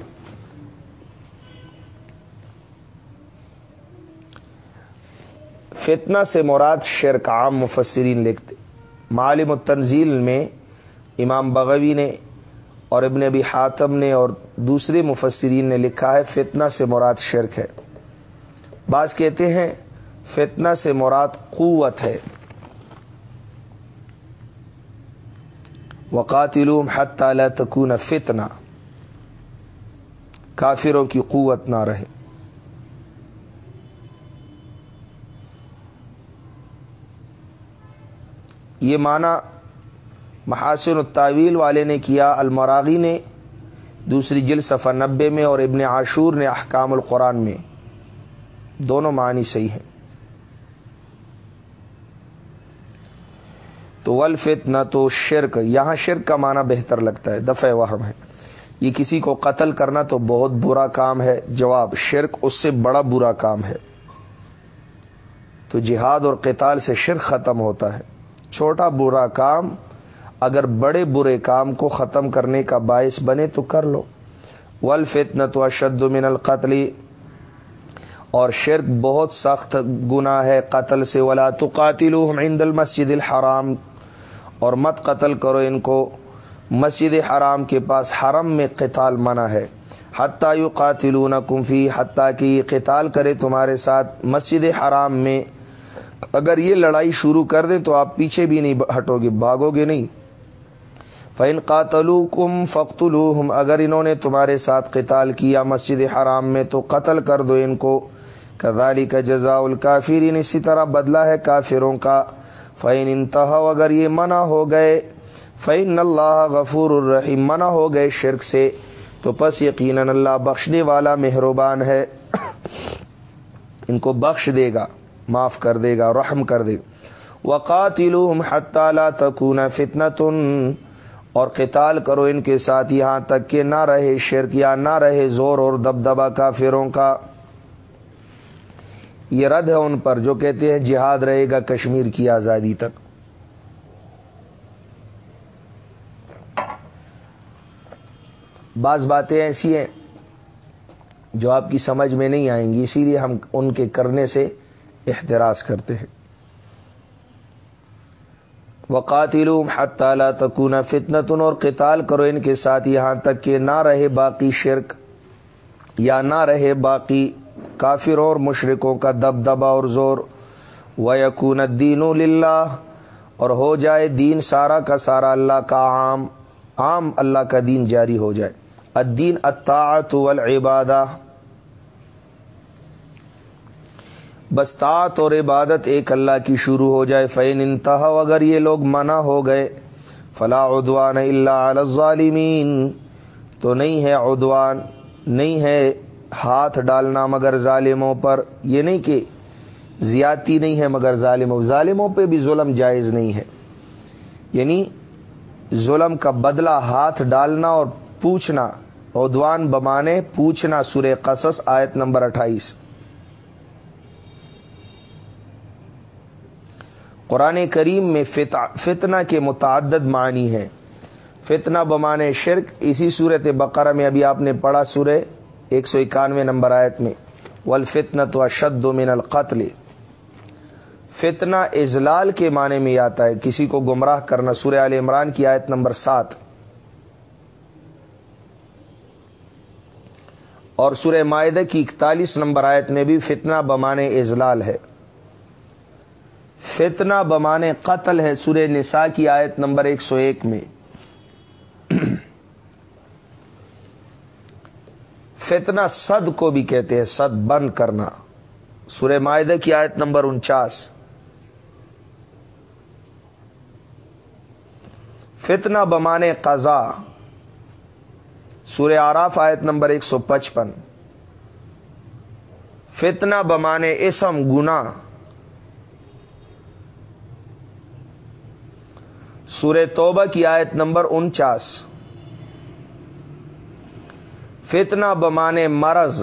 فتنہ سے مراد شرک عام مفسرین لکھتے معالم التنزیل میں امام بغوی نے اور ابن ابی حاتم نے اور دوسرے مفسرین نے لکھا ہے، فتنہ سے مراد شرک ہے۔ بعض کہتے ہیں، فتنہ سے مراد قوت ہے۔ وقاتلوم حت لا تکون فتنہ۔ کافروں کی قوت نہ رہے۔ یہ معنی محاسن الطاویل والے نے کیا، المراغی نے، دوسری جل صفحہ نبے میں اور ابن عاشور نے احکام القرآن میں۔ دونوں معنی صحیح ہیں۔ تو ولفت نہ تو شرک، یہاں شرک کا معنی بہتر لگتا ہے، دفع وہم ہے۔ یہ کسی کو قتل کرنا تو بہت برا کام ہے۔ جواب، شرک اس سے بڑا برا کام ہے۔ تو جہاد اور قتال سے شرک ختم ہوتا ہے۔ چھوٹا برا کام، اگر بڑے برے کام کو ختم کرنے کا باعث بنے تو کر لو۔ ولفتن تو اشد من القتل۔ اور شرک بہت سخت گنا ہے قتل سے۔ ولا تو قاتل عند المسجد الحرام۔ اور مت قتل کرو ان کو۔ مسجد حرام کے پاس حرم میں قتال منع ہے۔ حتیٰ یو قاتل کمفی حتیٰ کہ یہ قتال کرے تمہارے ساتھ مسجد حرام میں۔ اگر یہ لڑائی شروع کر دیں تو آپ پیچھے بھی نہیں ہٹو گے، بھاگو گے نہیں۔ فین قاتلو کم فخت اگر انہوں نے تمہارے ساتھ قتال کیا مسجد حرام میں تو قتل کر دو ان کو۔ کزالی کا جزا الکافرین اسی طرح بدلا ہے کافروں کا۔ فین انتہا اگر یہ منع ہو گئے فین اللہ غفور الرحیم منع ہو گئے شرک سے، تو پس یقیناً اللہ بخشنے والا مہربان ہے۔ ان کو بخش دے گا۔ معاف کر دے گا، رحم کر دے۔ گا وقاتل لا تکون فتنة اور قتال کرو ان کے ساتھ، یہاں تک کہ نہ رہے شرک یا نہ رہے زور اور دبدبا کافروں کا۔ یہ رد ہے ان پر جو کہتے ہیں، جہاد رہے گا کشمیر کی آزادی تک۔ بعض باتیں ایسی ہیں جو آپ کی سمجھ میں نہیں آئیں گی، اسی لیے ہم ان کے کرنے سے احتراز کرتے ہیں۔ وقاتل حت تعالیٰ تکون فتنتن اور قتال کرو، ان کے ساتھ یہاں تک کہ نہ رہے باقی شرک یا نہ رہے باقی کافر اور مشرقوں کا دب دبا اور زور۔ و یقون دین اور ہو جائے دین سارا کا سارا، اللہ کا عام عام اللہ کا دین جاری ہو جائے۔ الدین اطاعت والعبادہ بستات اور عبادت ایک اللہ کی شروع ہو جائے فین انتہا، اگر یہ لوگ منع ہو گئے، فلا عدوان اللہ ظالمین تو نہیں ہے عدوان، نہیں ہے ہاتھ ڈالنا مگر ظالموں پر، یہ نہیں کہ زیادتی نہیں ہے مگر ظالموں۔ ظالموں پہ بھی ظلم جائز نہیں ہے۔ یعنی ظلم کا بدلہ ہاتھ ڈالنا اور پوچھنا، عدوان بمانے، پوچھنا سورہ قصص آیت نمبر اٹھائیس۔ قرآن کریم میں فتنہ کے متعدد معنی ہیں۔ فتنہ بمان شرک، اسی صورت بقرہ میں ابھی آپ نے پڑھا سورہ ایک سو اکانوے نمبر آیت میں۔ ولفتن تو اشد من القتل۔ فتنہ ازلال کے معنی میں آتا ہے، کسی کو گمراہ کرنا۔ سورہ عال عمران کی آیت نمبر سات۔ اور سورہ معاہدہ کی اکتالیس نمبر آیت میں بھی فتنہ بمانے ازلال ہے۔ فتنہ بمانے قتل ہے سورہ نساء کی آیت نمبر ایک سو ایک میں۔ فتنہ صد کو بھی کہتے ہیں، صد بند کرنا۔ سورہ معاہدہ کی آیت نمبر انچاس۔ فتنہ بمانے قضا سورہ آراف آیت نمبر ایک سو پچپن۔ فتنہ بمانے اسم گنا سورہ توبہ کی آیت نمبر انچاس۔ فتنہ بمانے مرض۔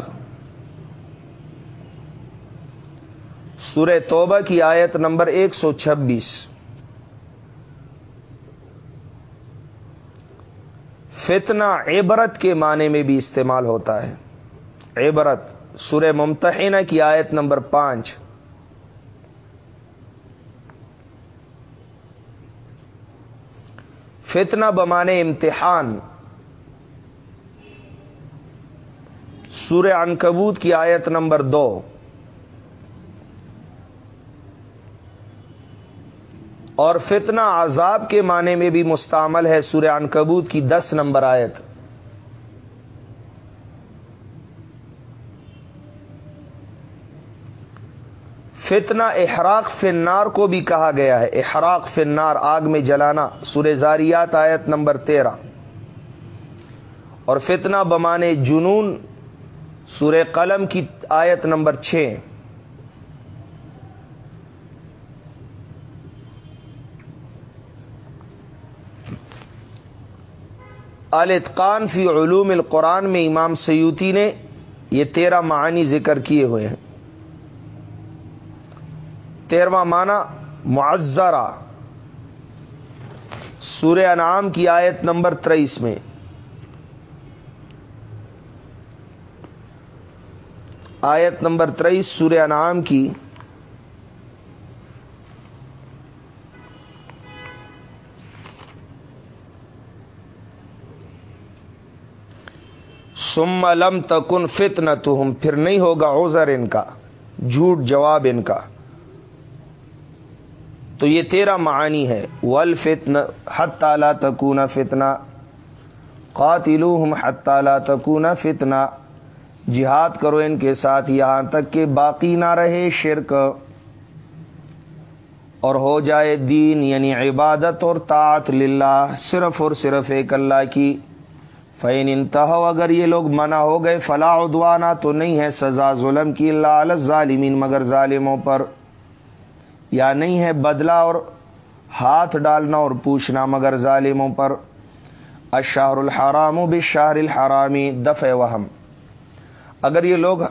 سورہ توبہ کی آیت نمبر ایک سو چھبیس۔ فتنہ عبرت کے معنی میں بھی استعمال ہوتا ہے۔ عبرت، سورہ ممتحنہ کی آیت نمبر پانچ۔ فتنہ بمانے امتحان۔ سورہ انکبوت کی آیت نمبر دو۔ اور فتنہ عذاب کے معنی میں بھی مستعمل ہے سورہ انکبوت کی دس نمبر آیت۔ فتنہ احراق فنار کو بھی کہا گیا ہے۔ احراق فنار، آگ میں جلانا۔ سورہ زاریات، آیت نمبر تیرہ۔ اور فتنہ بمانے جنون، سورہ قلم کی آیت نمبر چھ۔ الاتقان فی علوم القرآن میں امام سیوتی نے یہ تیرہ معنی ذکر کیے ہوئے ہیں۔ تیرواں معنی معذرہ سورہ انعام کی آیت نمبر تریس میں۔ آیت نمبر تریس سورہ انعام کی۔ سم لم تکن فت پھر نہیں ہوگا اوزر ان کا، جھوٹ جواب ان کا۔ تو یہ تیرا معانی ہے۔ ول فتن حت تالا تکون فتنا قاتلو ہم حت تالا تکون فتنا جہاد کرو ان کے ساتھ، یہاں تک کہ باقی نہ رہے شرک۔ اور ہو جائے دین یعنی عبادت اور طاعت للہ، صرف اور صرف ایک اللہ کی۔ فین انتہا اگر یہ لوگ منع ہو گئے فلاح ادوانا تو نہیں ہے سزا ظلم کی، اللہ ظالمین مگر ظالموں پر۔ یا نہیں ہے بدلہ اور ہاتھ ڈالنا اور پوچھنا مگر ظالموں پر اشہر الحرام و بشار الحرامی دفع وہم۔ اگر یہ لوگ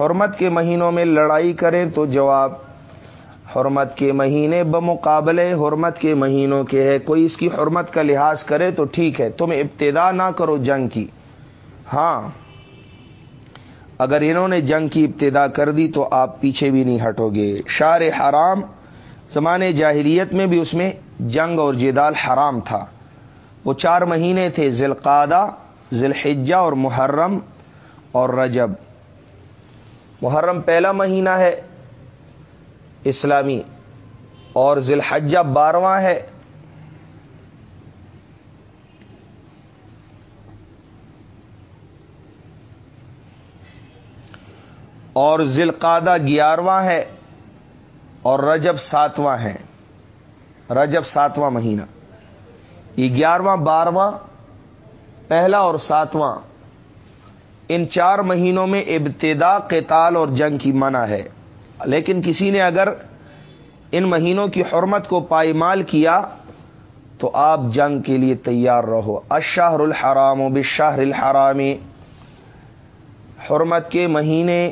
حرمت کے مہینوں میں لڑائی کریں تو جواب، حرمت کے مہینے بمقابلے حرمت کے مہینوں کے ہے کوئی اس کی حرمت کا لحاظ کرے تو ٹھیک ہے، تم ابتدا نہ کرو جنگ کی۔ ہاں اگر انہوں نے جنگ کی ابتدا کر دی تو آپ پیچھے بھی نہیں ہٹو گے۔ شار حرام زمانے جاہریت میں بھی اس میں جنگ اور جدال حرام تھا۔ وہ چار مہینے تھے ذیلقادہ ذیلحجہ اور محرم اور رجب۔ محرم پہلا مہینہ ہے اسلامی اور ذی الحجہ بارواں ہے۔ اور ذی القادہ گیارہواں ہے۔ اور رجب ساتواں ہے۔ رجب ساتواں مہینہ۔ یہ گیارہواں، بارہواں، پہلا اور ساتواں۔ ان چار مہینوں میں ابتدا، قتال اور جنگ کی منع ہے۔ لیکن کسی نے اگر ان مہینوں کی حرمت کو پائمال کیا تو آپ جنگ کے لیے تیار رہو۔ اشاہر الحرام و بشاہر الحرامی حرمت کے مہینے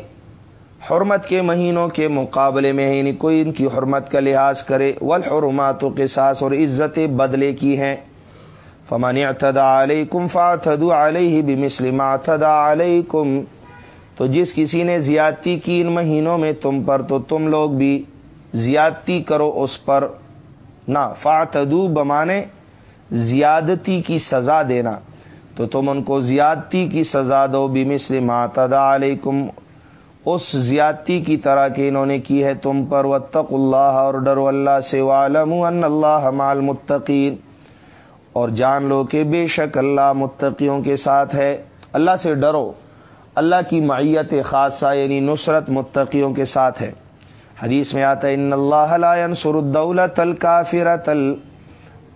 حرمت کے مہینوں کے مقابلے میں یعنی کوئی ان کی حرمت کا لحاظ کرے، والحرمات و قصاص اور عزت بدلے کی ہیں۔ فمن اعتدى علیکم فاعتدوا علیہ بمثل ما اعتدى علیکم تو جس کسی نے زیادتی کی ان مہینوں میں تم پر تو تم لوگ بھی زیادتی کرو اس پر۔ نہ فاتدو بمانے زیادتی کی سزا دینا۔ تو تم ان کو زیادتی کی سزا دو، بمثل ماتدا علیکم اس زیادتی کی طرح کہ انہوں نے کی ہے تم پر وطق اللہ اور ڈرو اللہ سے عالم ان اللہ مال متقین اور جان لو کہ بے شک اللہ متقیوں کے ساتھ ہے۔ اللہ سے ڈرو۔ اللہ کی معیت خاصہ یعنی نصرت متقیوں کے ساتھ ہے۔ حدیث میں آتا ہے، ان اللہ لا ينصر الدولت الکافرت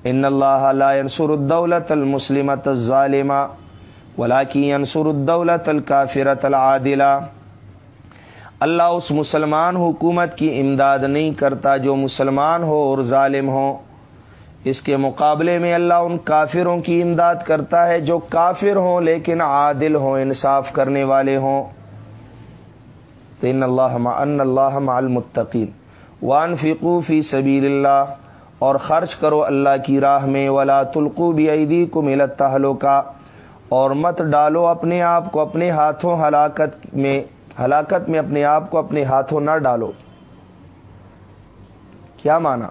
ان اللہ لا ينصر الدولت المسلمت الظالمہ ولاکی ينصر الدولت الکافرت العادلہ۔ اللہ اس مسلمان حکومت کی امداد نہیں کرتا جو مسلمان ہو اور ظالم ہو۔ اس کے مقابلے میں اللہ ان کافروں کی امداد کرتا ہے جو کافر ہوں لیکن عادل ہوں، انصاف کرنے والے ہوں۔ تو ان اللہ ان اللہ المتقین۔ وان فقو فی سبیل اللہ اور خرچ کرو اللہ کی راہ میں۔ ولا تلقو بھی کو ملت تہلو کا اور مت ڈالو اپنے آپ کو اپنے ہاتھوں ہلاکت میں۔ ہلاکت میں اپنے آپ کو اپنے ہاتھوں نہ ڈالو۔ کیا مانا؟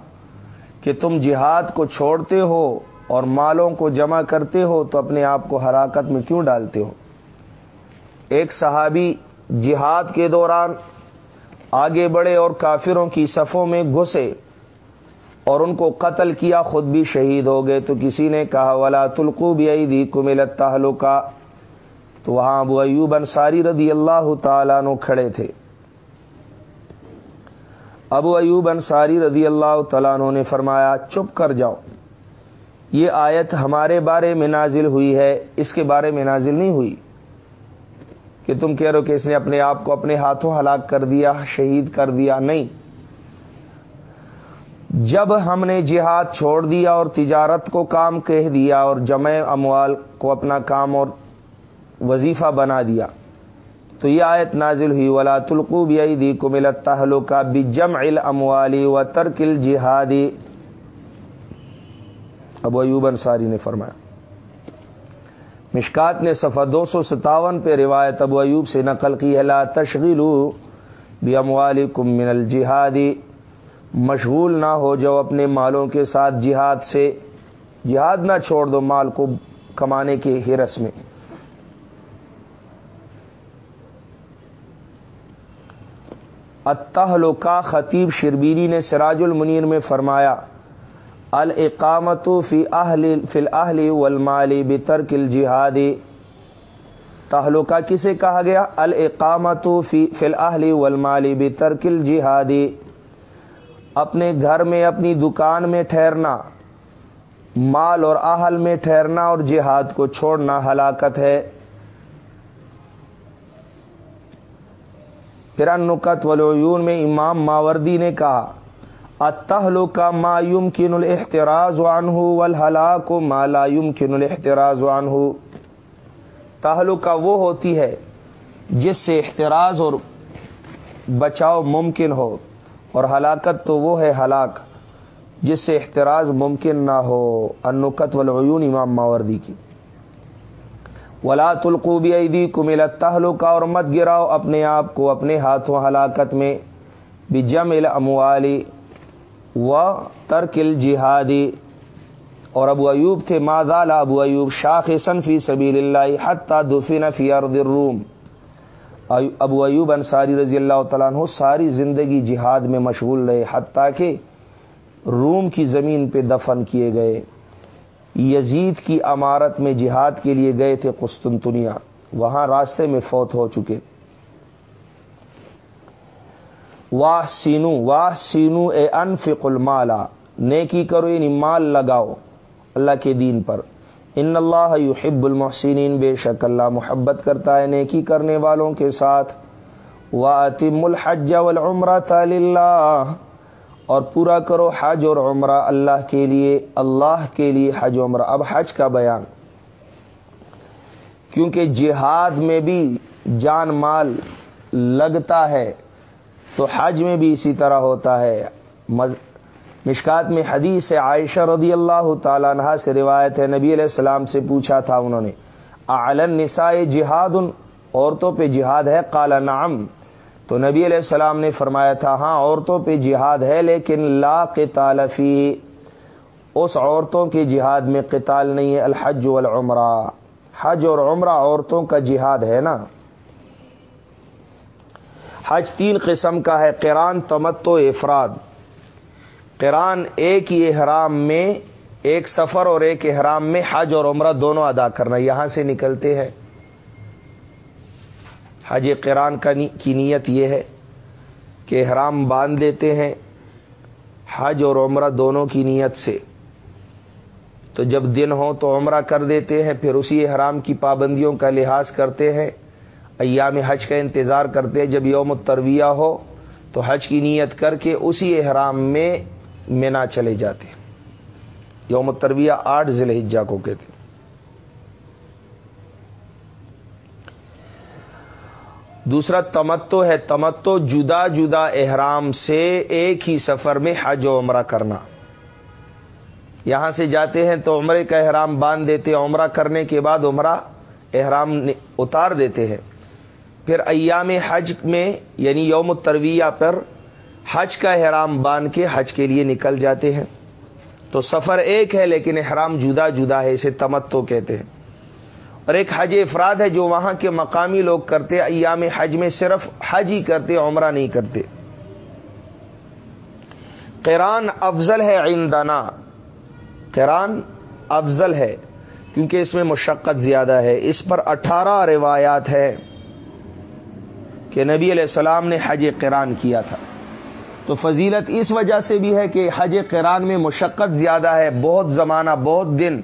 کہ تم جہاد کو چھوڑتے ہو اور مالوں کو جمع کرتے ہو تو اپنے آپ کو ہلاکت میں کیوں ڈالتے ہو؟ ایک صحابی جہاد کے دوران آگے بڑھے اور کافروں کی صفوں میں گھسے اور ان کو قتل کیا، خود بھی شہید ہو گئے تو کسی نے کہا، ولا تلقو بھی دی کملت کا تو وہاں ابو ایوب انصاری رضی اللہ تعالیٰ نو کھڑے تھے۔ ابو ایوب انصاری رضی اللہ تعالیٰ نے فرمایا، چپ کر جاؤ۔ یہ آیت ہمارے بارے میں نازل ہوئی ہے، اس کے بارے میں نازل نہیں ہوئی۔ کہ تم کہہ رہے ہو کہ اس نے اپنے آپ کو اپنے ہاتھوں ہلاک کر دیا، شہید کر دیا، نہیں۔ جب ہم نے جہاد چھوڑ دیا اور تجارت کو کام کہہ دیا اور جمع اموال کو اپنا کام اور وظیفہ بنا دیا۔ تو یہ آیت نازل ہوئی، ولا تلقو دی کو ملت تہلو کا بجم اموالی و ترکل جہادی ابو ایوب انصاری نے فرمایا، مشکات نے صفحہ دو سو ستاون پہ روایت ابو ایوب سے نقل کی ہے، لا تشغیل بھی اموالی کم من الجہادی مشغول نہ ہو جو اپنے مالوں کے ساتھ جہاد سے۔ جہاد نہ چھوڑ دو مال کو کمانے کے ہرس میں۔ اتہلو کا خطیب شربیری نے سراج المنیر میں فرمایا القامت فی اہل فی اہلی والمالی بترک الجہادی تہلکہ کسے کہا گیا؟ القامت فی فی اہلی والمالی بترک الجہادی اپنے گھر میں، اپنی دکان میں ٹھہرنا، مال اور اہل میں ٹھہرنا اور جہاد کو چھوڑنا ہلاکت ہے۔ پھر انکت والعیون میں امام ماوردی نے کہا اتہلو کا ما کن الحتراز وان ہو والہلاک ما لا کن الحتراز وان ہو کا وہ ہوتی ہے جس سے احتراز اور بچاؤ ممکن ہو، اور ہلاکت تو وہ ہے ہلاک جس سے احتراز ممکن نہ ہو۔ انکت والعیون امام ماوردی کی۔ ولا تلقوبی عیدی کو ملا کا اور مت گراؤ اپنے آپ کو اپنے ہاتھوں ہلاکت میں بجم اموالی و ترکل جہادی اور ابو ایوب تھے مادال ابو ایوب شاخ فی سبیل اللہ حتہ دفین فی ارد الروم۔ ابو ایوب انصاری رضی اللہ تعالیٰ عنہ ساری زندگی جہاد میں مشغول رہے، حتیٰ کہ روم کی زمین پہ دفن کیے گئے۔ یزید کی عمارت میں جہاد کے لیے گئے تھے قسطنطنیہ، وہاں راستے میں فوت ہو چکے۔ واہ سینو واہ سینو اے انفق المالا نیکی کرو یعنی مال لگاؤ اللہ کے دین پر۔ ان اللہ یحب المحسنین، بے شک اللہ محبت کرتا ہے نیکی کرنے والوں کے ساتھ۔ واطم الحج والعمرہ اللہ اور پورا کرو حج اور عمرہ اللہ کے لیے، اللہ کے لیے حج عمرہ۔ اب حج کا بیان۔ کیونکہ جہاد میں بھی جان مال لگتا ہے، تو حج میں بھی اسی طرح ہوتا ہے۔ مشکات میں حدیث عائشہ رضی اللہ تعالیٰ عنہ سے روایت ہے۔ نبی علیہ السلام سے پوچھا تھا انہوں نے اعلن نسائے جہاد؟ ان عورتوں پہ جہاد ہے؟ کالا نام تو نبی علیہ السلام نے فرمایا تھا ہاں عورتوں پہ جہاد ہے، لیکن لا قتال فی، اس عورتوں کے جہاد میں قتال نہیں ہے، الحج والعمرہ۔ حج اور عمرہ عورتوں کا جہاد ہے نا۔ حج تین قسم کا ہے قران تمتو افراد۔ قران ایک ہی احرام میں، ایک سفر اور ایک احرام میں حج اور عمرہ دونوں ادا کرنا، یہاں سے نکلتے ہیں۔ حج قران کی نیت یہ ہے کہ احرام باندھ دیتے ہیں حج اور عمرہ دونوں کی نیت سے۔ تو جب دن ہو تو عمرہ کر دیتے ہیں، پھر اسی احرام کی پابندیوں کا لحاظ کرتے ہیں۔ ایام حج کا انتظار کرتے ہیں، جب یوم الترویہ ہو تو حج کی نیت کر کے اسی احرام میں مینا چلے جاتے ہیں۔ یوم الترویہ آٹھ ضلع ہجا کو کہتے ہیں۔ دوسرا تمتو ہے۔ تمتو جدا جدا احرام سے ایک ہی سفر میں حج و عمرہ کرنا۔ یہاں سے جاتے ہیں تو عمرے کا احرام باندھ دیتے ہیں۔ عمرہ کرنے کے بعد عمرہ احرام اتار دیتے ہیں۔ پھر ایام حج میں یعنی یوم الترویہ پر حج کا احرام باندھ کے حج کے لیے نکل جاتے ہیں۔ تو سفر ایک ہے، لیکن احرام جدا جدا ہے، اسے تمتو کہتے ہیں۔ اور ایک حج افراد ہے جو وہاں کے مقامی لوگ کرتے، ایام حج میں صرف حج ہی کرتے، عمرہ نہیں کرتے۔ قران افضل ہے عندنا۔ قران افضل ہے، کیونکہ اس میں مشقت زیادہ ہے۔ اس پر اٹھارہ روایات ہے کہ نبی علیہ السلام نے حج قران کیا تھا۔ تو فضیلت اس وجہ سے بھی ہے کہ حج قران میں مشقت زیادہ ہے، بہت زمانہ، بہت دن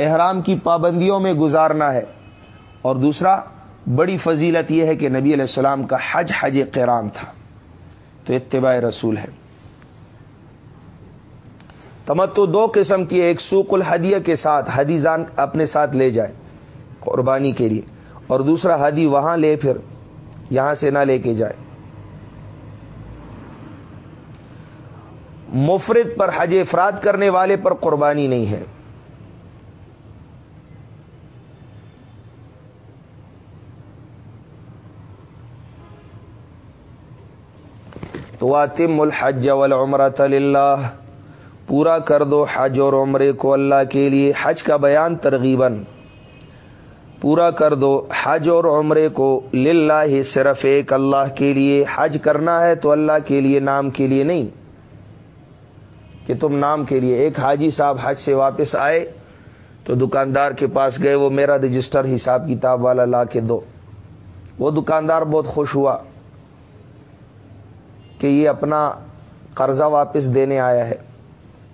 احرام کی پابندیوں میں گزارنا ہے۔ اور دوسرا، بڑی فضیلت یہ ہے کہ نبی علیہ السلام کا حج حج قران تھا۔ تو اتباع رسول ہے۔ تمتو دو قسم کی، ایک سوق الحدیہ کے ساتھ حدیزان اپنے ساتھ لے جائے قربانی کے لیے، اور دوسرا حدی وہاں لے پھر یہاں سے نہ لے کے جائے۔ مفرد پر حج افراد کرنے والے پر قربانی نہیں ہے۔ تو الحج والعمرة اللہ پورا کر دو حج اور عمرے کو اللہ کے لیے، حج کا بیان ترغیباً۔ پورا کر دو حج اور عمرے کو للہ ہی صرف ایک اللہ کے لیے۔ حج کرنا ہے تو اللہ کے لیے، نام کے لیے نہیں۔ کہ تم نام کے لیے ایک حاجی صاحب حج سے واپس آئے تو دکاندار کے پاس گئے، وہ میرا رجسٹر حساب کتاب والا لا کے دو۔ وہ دکاندار بہت خوش ہوا۔ کہ یہ اپنا قرضہ واپس دینے آیا ہے۔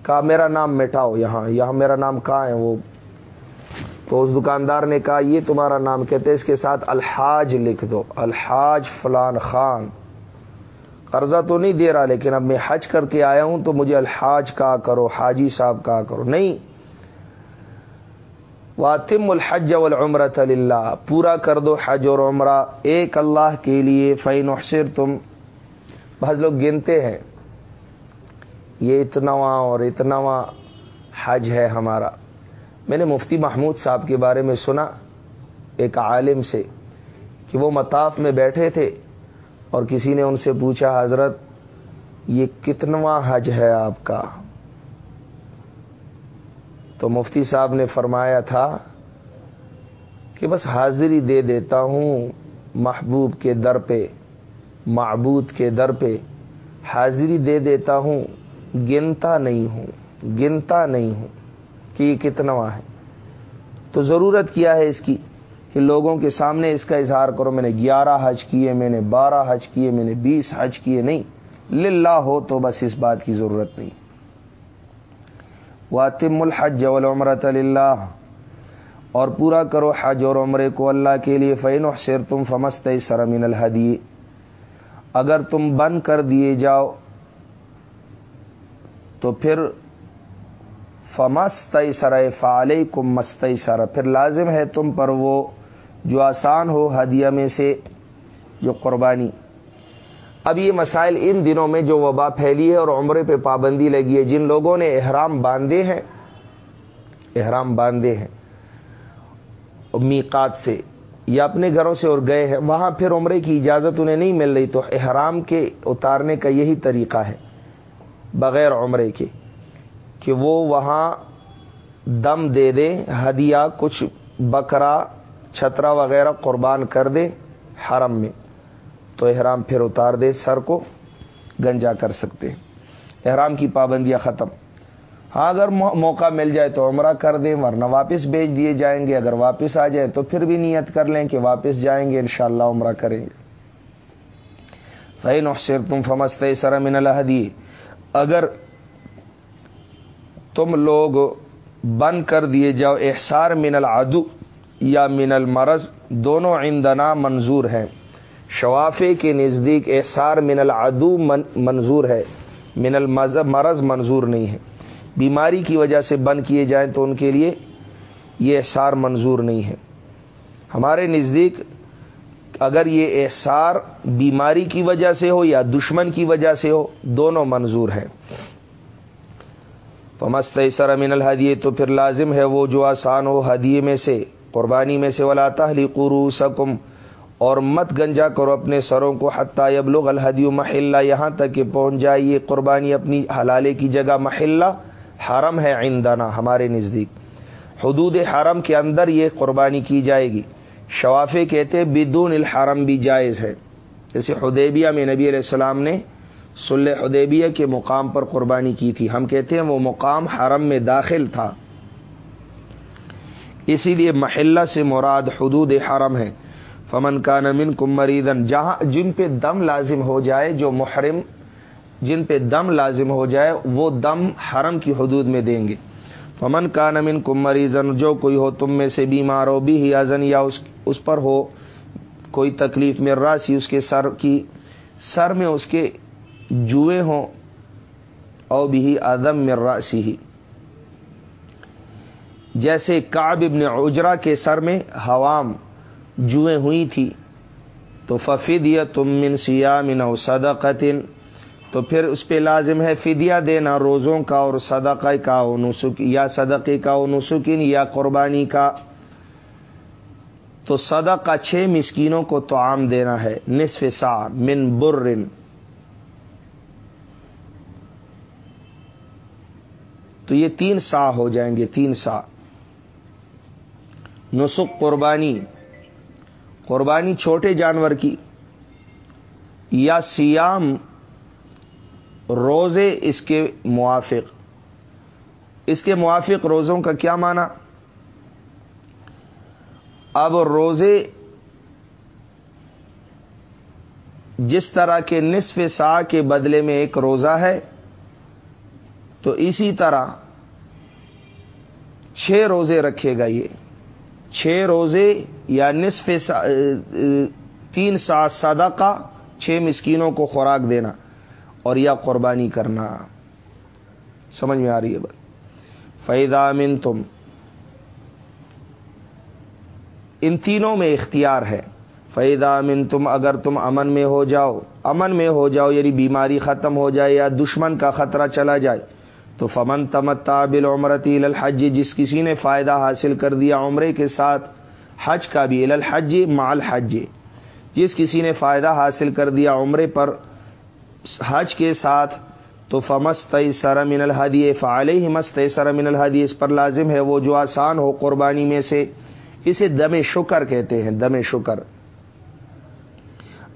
کہا، میرا نام مٹاؤ یہاں یہاں میرا نام کہاں ہے وہ؟ تو اس دکاندار نے کہا، یہ تمہارا نام کہتے اس کے ساتھ الحاج لکھ دو۔ الحاج فلان خان۔ قرضہ تو نہیں دے رہا، لیکن اب میں حج کر کے آیا ہوں، تو مجھے الحاج کہا کرو، حاجی صاحب کہا کرو۔ نہیں۔ واتم الحج والعمرۃ اللہ پورا کر دو حج اور عمرہ۔ ایک اللہ کے لیے فین حسر تم بعض لوگ گنتے ہیں، یہ اتناواں اور اتناواں حج ہے ہمارا۔ میں نے مفتی محمود صاحب کے بارے میں سنا، ایک عالم سے، کہ وہ مطاف میں بیٹھے تھے اور کسی نے ان سے پوچھا، حضرت، یہ کتنواں حج ہے آپ کا؟ تو مفتی صاحب نے فرمایا تھا کہ بس حاضری دے دیتا ہوں محبوب کے در پہ۔ معبود کے در پہ حاضری دے دیتا ہوں، گنتا نہیں ہوں، گنتا نہیں ہوں، کہ یہ کتنا ہے؟ تو ضرورت کیا ہے اس کی؟ کہ لوگوں کے سامنے اس کا اظہار کرو، میں نے گیارہ حج کیے، میں نے بارہ حج کیے، میں نے بیس حج کیے، نہیں، للہ ہو تو بس اس بات کی ضرورت نہیں۔ واطم الحج والعمرت اللہ اور پورا کرو حج اور عمرے کو اللہ کے لیے فین و شیر تم فمست سرمین الحدی اگر تم بند کر دیے جاؤ، تو پھر فمست سر فعال کم مست سر پھر لازم ہے تم پر وہ جو آسان ہو ہدیہ میں سے جو قربانی۔ اب یہ مسائل ان دنوں میں جو وبا پھیلی ہے اور عمرے پہ پابندی لگی ہے، جن لوگوں نے احرام باندھے ہیں، احرام باندھے ہیں، میقات سے یا اپنے گھروں سے اور گئے ہیں، وہاں پھر عمرے کی اجازت انہیں نہیں مل رہی، تو احرام کے اتارنے کا یہی طریقہ ہے، بغیر عمرے کے، کہ وہ وہاں دم دے دیں ہدیہ، کچھ بکرا، چھترا وغیرہ قربان کر دے حرم میں، تو احرام پھر اتار دے، سر کو گنجا کر سکتے احرام کی پابندیاں ختم۔ ہاں اگر موقع مل جائے تو عمرہ کر دیں، ورنہ واپس بھیج دیے جائیں گے۔ اگر واپس آ جائے تو پھر بھی نیت کر لیں کہ واپس جائیں گے، انشاءاللہ عمرہ کریں گے۔ فین احسر تم فمست سر من الحدی اگر تم لوگ بند کر دیے جاؤ احسار من العدو یا من المرض، دونوں عندنا منظور ہیں۔ شوافے کے نزدیک احسار من العدو منظور ہے۔ من المرض منظور نہیں ہے۔ بیماری کی وجہ سے بند کیے جائیں تو ان کے لیے یہ احسار منظور نہیں ہے۔ ہمارے نزدیک اگر یہ احسار بیماری کی وجہ سے ہو یا دشمن کی وجہ سے ہو، دونوں منظور ہیں۔ فمست سر امین الحدیے تو پھر لازم ہے وہ جو آسان ہو، ہدیے میں سے، قربانی میں سے، ولا تحلی قرو سکم اور مت گنجا کرو اپنے سروں کو حتیٰ یبلغ الحدی محلہ، یہاں تک کہ پہنچ جائے یہ قربانی اپنی حلالے کی جگہ محلہ۔ حرم ہے عندنا، ہمارے نزدیک۔ حدود حرم کے اندر یہ قربانی کی جائے گی۔ شوافے کہتے بدون الحرم بھی جائز ہے۔ جیسے حدیبیہ میں نبی علیہ السلام نے سلح حدیبیہ کے مقام پر قربانی کی تھی۔ ہم کہتے ہیں وہ مقام حرم میں داخل تھا۔ اسی لیے محلہ سے مراد حدود حرم ہے۔ فمن کا نمن کم مریدن جہاں جن پہ دم لازم ہو جائے، جو محرم جن پہ دم لازم ہو جائے، وہ دم حرم کی حدود میں دیں گے۔ فمن کا نمن کم مریضن جو کوئی ہو، تم میں سے بیمار ہو بھی ازن یا اس اس پر ہو، کوئی تکلیف میں راسی اس کے سر کی، سر میں اس کے جوئے ہوں، او بھی ادم میں راسی ہی جیسے کاب ابن اجرا کے سر میں ہوام جوئیں ہوئی تھی، تو ففید یا تم من سیا من او صدقتن تو پھر اس پہ لازم ہے فدیہ دینا روزوں کا اور صدقہ کا نسک یا صدقے کا نسکن یا قربانی کا۔ تو صدقہ چھ مسکینوں کو تو عام دینا ہے، نصف سا من برن۔ تو یہ تین سا ہو جائیں گے، تین سا نسخ قربانی۔ قربانی چھوٹے جانور کی۔ یا سیام روزے اس کے موافق۔ اس کے موافق روزوں کا کیا معنی؟ اب روزے جس طرح کے نصف سا کے بدلے میں ایک روزہ ہے، تو اسی طرح چھ روزے رکھے گا یہ۔ چھ روزے یا نصف سا، تین سا صدقہ چھ مسکینوں کو خوراک دینا۔ اور یا قربانی کرنا۔ سمجھ میں آ رہی ہے بات؟ فیدا من تم ان تینوں میں اختیار ہے۔ فیدا من تم اگر تم امن میں ہو جاؤ، امن میں ہو جاؤ یعنی بیماری ختم ہو جائے یا دشمن کا خطرہ چلا جائے، تو فمن تمتا بل عمرتی الحج، جس کسی نے فائدہ حاصل کر دیا عمرے کے ساتھ، حج کا بھی الحج مال حج جس کسی نے فائدہ حاصل کر دیا عمرے پر حج کے ساتھ تو فمست سر من الحدی فعال ہی مست سر من الحدی اس پر لازم ہے وہ جو آسان ہو قربانی میں سے، اسے دم شکر کہتے ہیں، دم شکر۔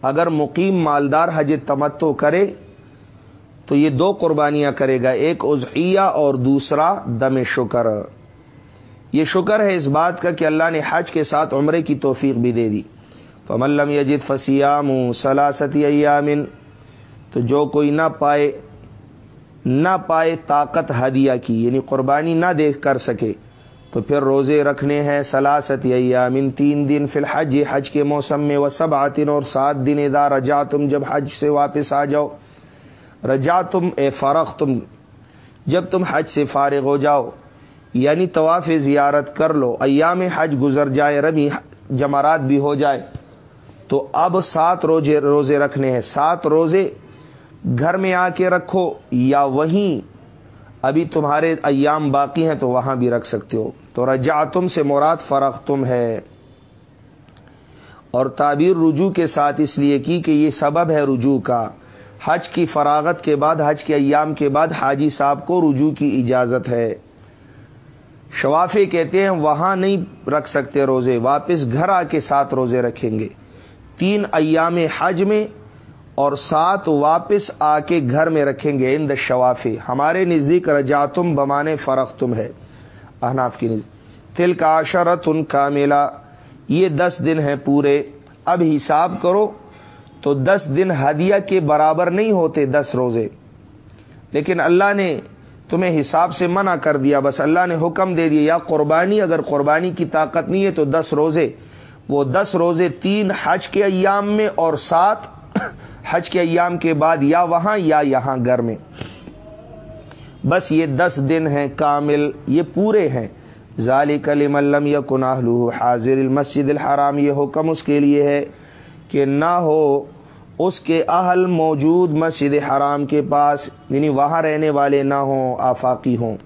اگر مقیم مالدار حج تمتو کرے تو یہ دو قربانیاں کرے گا، ایک عزیہ اور دوسرا دم شکر۔ یہ شکر ہے اس بات کا کہ اللہ نے حج کے ساتھ عمرے کی توفیق بھی دے دی۔ فملم یجد فسیام سلاستی ایامن تو جو کوئی نہ پائے نہ پائے طاقت ہدیہ کی یعنی قربانی نہ دیکھ کر سکے، تو پھر روزے رکھنے ہیں سلاست یامن تین دن فی الحج، حج کے موسم میں وہ سب آتن اور سات دن ادا رجا تم جب حج سے واپس آ جاؤ رجا تم اے فرق تم، جب تم حج سے فارغ ہو جاؤ یعنی طواف زیارت کر لو، ایام حج گزر جائے، ربی جمارات بھی ہو جائے، تو اب سات روزے روزے رکھنے ہیں، سات روزے گھر میں آ کے رکھو یا وہیں ابھی تمہارے ایام باقی ہیں تو وہاں بھی رکھ سکتے ہو۔ تو رجا تم سے مراد فرق تم ہے۔ اور تعبیر رجوع کے ساتھ اس لیے کی کہ یہ سبب ہے رجوع کا۔ حج کی فراغت کے بعد، حج کے ایام کے بعد حاجی صاحب کو رجوع کی اجازت ہے۔ شوافے کہتے ہیں، وہاں نہیں رکھ سکتے روزے، واپس گھر آ کے سات روزے رکھیں گے۔ تین ایام حج میں اور سات واپس آ کے گھر میں رکھیں گے ان شوافے ہمارے نزدیک رجاتم بمانے فرق تم ہے۔ احناف کی نزدیک تل کا عشرت ان کا میلہ یہ دس دن ہیں پورے۔ اب حساب کرو تو دس دن ہدیہ کے برابر نہیں ہوتے دس روزے۔ لیکن اللہ نے تمہیں حساب سے منع کر دیا۔ بس اللہ نے حکم دے دیا، یا قربانی، اگر قربانی کی طاقت نہیں ہے تو دس روزے۔ وہ دس روزے تین حج کے ایام میں اور سات حج کے ایام کے بعد یا وہاں یا یہاں گھر میں۔ بس یہ دس دن ہیں کامل، یہ پورے ہیں۔ ظالی کل ملم یا کناہ حاضر المسجد الحرام، یہ حکم اس کے لیے ہے کہ نہ ہو اس کے اہل موجود مسجد حرام کے پاس یعنی وہاں رہنے والے نہ ہوں، آفاقی ہوں۔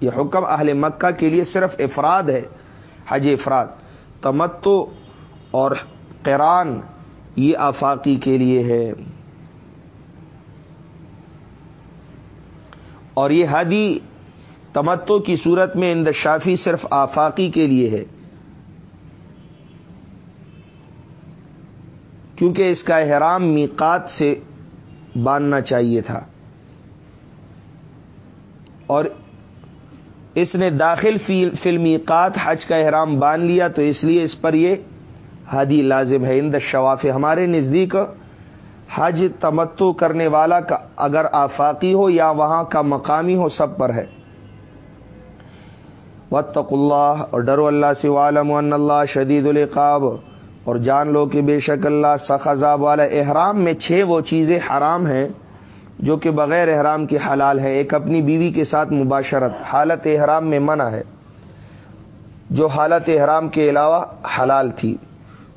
یہ حکم اہل مکہ کے لیے صرف افراد ہے، حج افراد۔ تمتو اور قران یہ آفاقی کے لیے ہے۔ اور یہ حدی تمتو کی صورت میں اند شافی صرف آفاقی کے لیے ہے۔ کیونکہ اس کا احرام میقات سے باندھنا چاہیے تھا۔ اور اس نے داخل فلمیقات حج کا احرام باندھ لیا تو اس لیے اس پر یہ حدی لازم ہے اند شواف ہمارے نزدیک حج تمتو کرنے والا کا اگر آفاقی ہو یا وہاں کا مقامی ہو، سب پر ہے۔ وطق اللہ اور ڈرو اللہ سے عالم اللہ شدید القاب اور جان لو کہ بے شک اللہ سخذاب والا احرام میں چھ وہ چیزیں حرام ہیں جو کہ بغیر احرام کے حلال ہے ایک اپنی بیوی کے ساتھ مباشرت، حالت احرام میں منع ہے۔ جو حالت احرام کے علاوہ حلال تھی۔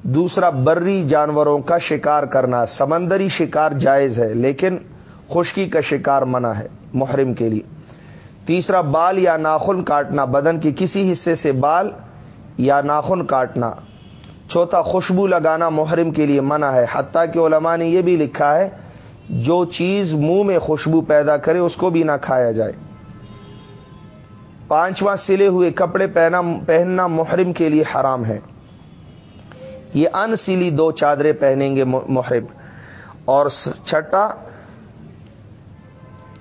دوسرا بری جانوروں کا شکار کرنا۔ سمندری شکار جائز ہے، لیکن خشکی کا شکار منع ہے محرم کے لیے۔ تیسرا، بال یا ناخن کاٹنا۔ بدن کے کسی حصے سے بال یا ناخن کاٹنا۔ چوتھا، خوشبو لگانا محرم کے لیے منع ہے۔ حتیٰ کہ علماء نے یہ بھی لکھا ہے، جو چیز منہ میں خوشبو پیدا کرے، اس کو بھی نہ کھایا جائے۔ پانچواں، سلے ہوئے کپڑے پہنا پہننا محرم کے لیے حرام ہے۔ یہ ان سلی دو چادریں پہنیں گے محرم اور چھٹا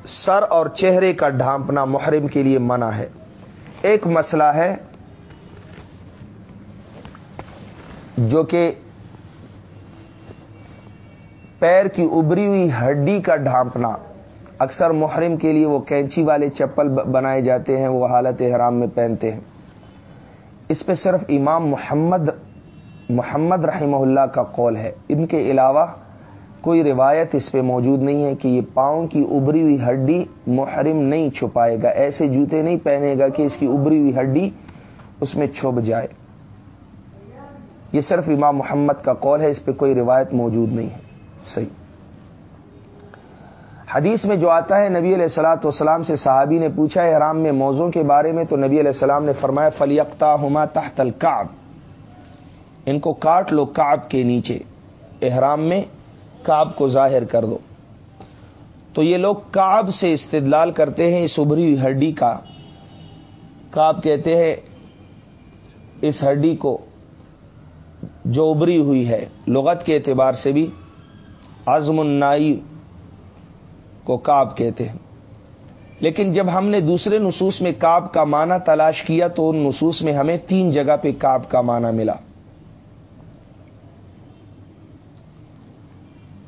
سر اور چہرے کا ڈھانپنا محرم کے لیے منع ہے۔ ایک مسئلہ ہے جو کہ پیر کی ابری ہوئی ہڈی کا ڈھانپنا، اکثر محرم کے لیے وہ کینچی والے چپل بنائے جاتے ہیں، وہ حالت حرام میں پہنتے ہیں۔ اس پہ صرف امام محمد محمد رحمہ اللہ کا قول ہے۔ ان کے علاوہ کوئی روایت اس پہ موجود نہیں ہے کہ یہ پاؤں کی ابری ہوئی ہڈی محرم نہیں چھپائے گا، ایسے جوتے نہیں پہنے گا کہ اس کی ابری ہوئی ہڈی اس میں چھپ جائے۔ یہ صرف امام محمد کا قول ہے، اس پہ کوئی روایت موجود نہیں ہے۔ صحیح۔ حدیث میں جو آتا ہے، نبی علیہ السلاۃ والسلام سے صحابی نے پوچھا ہے حرام میں موزوں کے بارے میں تو نبی علیہ السلام نے فرمایا فلیقتا ہما تحت القاب ان کو کاٹ لو کاب کے نیچے، احرام میں کاب کو ظاہر کر دو۔ تو یہ لوگ کاب سے استدلال کرتے ہیں اس ابری ہوئی ہڈی کا۔ کاب کہتے ہیں، اس ہڈی کو جو ابری ہوئی ہے، لغت کے اعتبار سے بھی عزم النائی کو کاب کہتے ہیں۔ لیکن جب ہم نے دوسرے نصوص میں کاب کا معنی تلاش کیا، تو ان نصوص میں ہمیں تین جگہ پہ کاب کا معنی ملا۔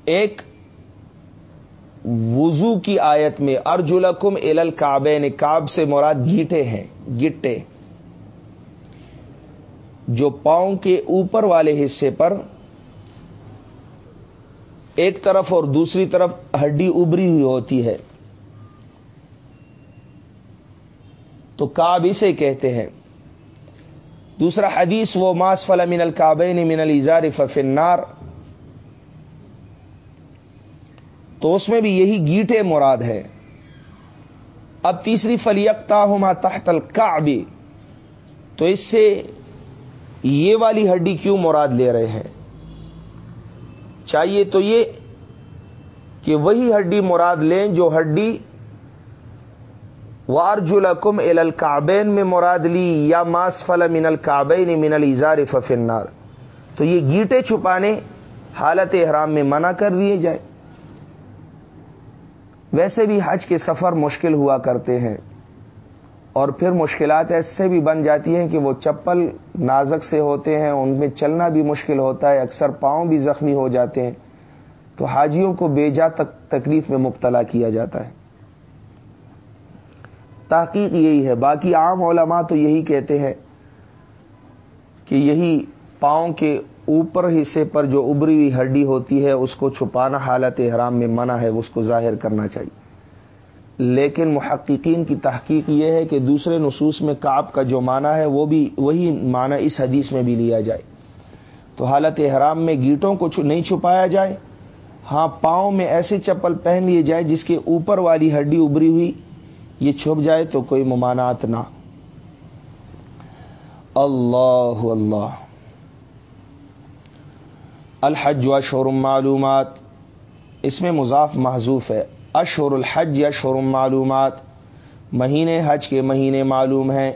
ایک وضو کی آیت میں ارجلکم ال کابے نے کاب سے مراد گیٹے ہیں، گٹے۔ جو پاؤں کے اوپر والے حصے پر ایک طرف اور دوسری طرف ہڈی ابری ہوئی ہوتی ہے۔ تو کاب اسے کہتے ہیں۔ دوسرا حدیث، وہ ماس فلا من القابین من الزار ففنار تو اس میں بھی یہی گیٹے مراد ہے۔ اب تیسری فلیقتا ہما تحت القعبی تو اس سے یہ والی ہڈی کیوں مراد لے رہے ہیں؟ چاہیے تو یہ کہ وہی ہڈی مراد لیں جو ہڈی وارجلکم ال الکابین میں مراد لی، یا ماس فل من الکابین من الزار ففنار تو یہ گیٹے چھپانے حالت احرام میں منع کر دیے جائے ویسے بھی حج کے سفر مشکل ہوا کرتے ہیں۔ اور پھر مشکلات ایسے بھی بن جاتی ہیں کہ وہ چپل نازک سے ہوتے ہیں، ان میں چلنا بھی مشکل ہوتا ہے، اکثر پاؤں بھی زخمی ہو جاتے ہیں۔ تو حاجیوں کو بیجا تک تکلیف میں مبتلا کیا جاتا ہے۔ تحقیق یہی ہے۔ باقی عام علماء تو یہی کہتے ہیں کہ یہی پاؤں کے اوپر حصے پر جو ابری ہوئی ہڈی ہوتی ہے، اس کو چھپانا حالت احرام میں منع ہے اس کو ظاہر کرنا چاہیے۔ لیکن محققین کی تحقیق یہ ہے کہ دوسرے نصوص میں کاپ کا جو معنی ہے، وہ بھی وہی معنی اس حدیث میں بھی لیا جائے۔ تو حالت احرام میں گیٹوں کو نہیں چھپایا جائے۔ ہاں پاؤں میں ایسے چپل پہن لیے جائے جس کے اوپر والی ہڈی ابری ہوئی، یہ چھپ جائے تو کوئی ممانعات نہ۔ اللہ اللہ۔ الحج و شورم معلومات۔ اس میں مضاف محضوف ہے۔ اشور الحج یا شورم معلومات۔ مہینے حج کے مہینے معلوم ہیں،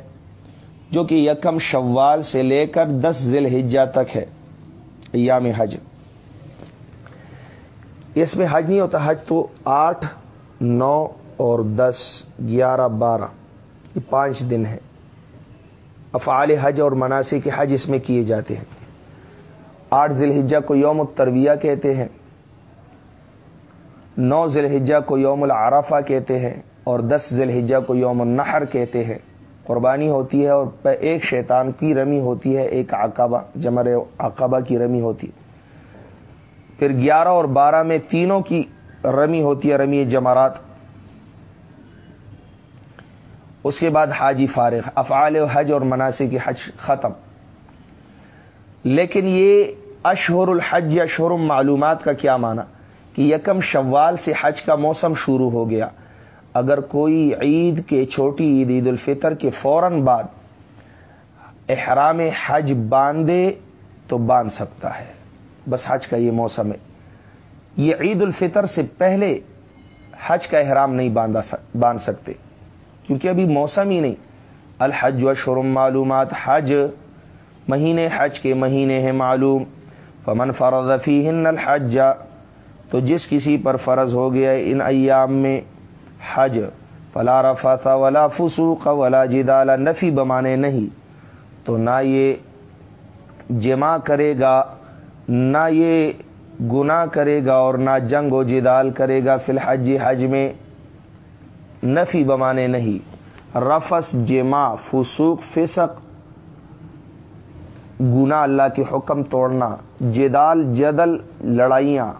جو کہ یکم شوال سے لے کر دس ذیل حجا تک ہے، ایام حج۔ اس میں حج نہیں ہوتا، حج تو آٹھ، نو اور دس، گیارہ، بارہ، یہ پانچ دن ہے افعال حج اور مناسب کے حج اس میں کیے جاتے ہیں۔ آٹھ ذی الحجہ کو یوم الترویہ کہتے ہیں، نو ذی الحجہ کو یوم العرفہ کہتے ہیں اور دس ذی الحجہ کو یوم النحر کہتے ہیں۔ قربانی ہوتی ہے اور ایک شیطان کی رمی ہوتی ہے، ایک عقبہ جمر عقبہ کی رمی ہوتی ہے۔ پھر گیارہ اور بارہ میں تینوں کی رمی ہوتی ہے، رمی جمارات اس کے بعد حاجی فارغ، افعال حج اور مناسب کی حج ختم۔ لیکن یہ اشہر الحج یا شہر معلومات کا کیا معنی؟ کہ یکم شوال سے حج کا موسم شروع ہو گیا۔ اگر کوئی عید کے چھوٹی عید عید الفطر کے فوراً بعد احرام حج باندھے تو باندھ سکتا ہے۔ بس حج کا یہ موسم ہے۔ یہ عید الفطر سے پہلے حج کا احرام نہیں باندھا باندھ سکتے۔ کیونکہ ابھی موسم ہی نہیں۔ الحج و شرم معلومات حج مہینے حج کے مہینے ہیں معلوم۔ فمن فرض ہن الحج، تو جس کسی پر فرض ہو گیا ان ایام میں حج، فلا رفت ولا فسوق ولا جدال، نفی بمانے نہیں۔ تو نہ یہ جمع کرے گا، نہ یہ گناہ کرے گا اور نہ جنگ و جدال کرے گا فی الحج حج میں، نفی بمانے نہیں۔ رفس جمع، فسوق، فسق گنا اللہ کے حکم توڑنا، جدال، جدل، لڑائیاں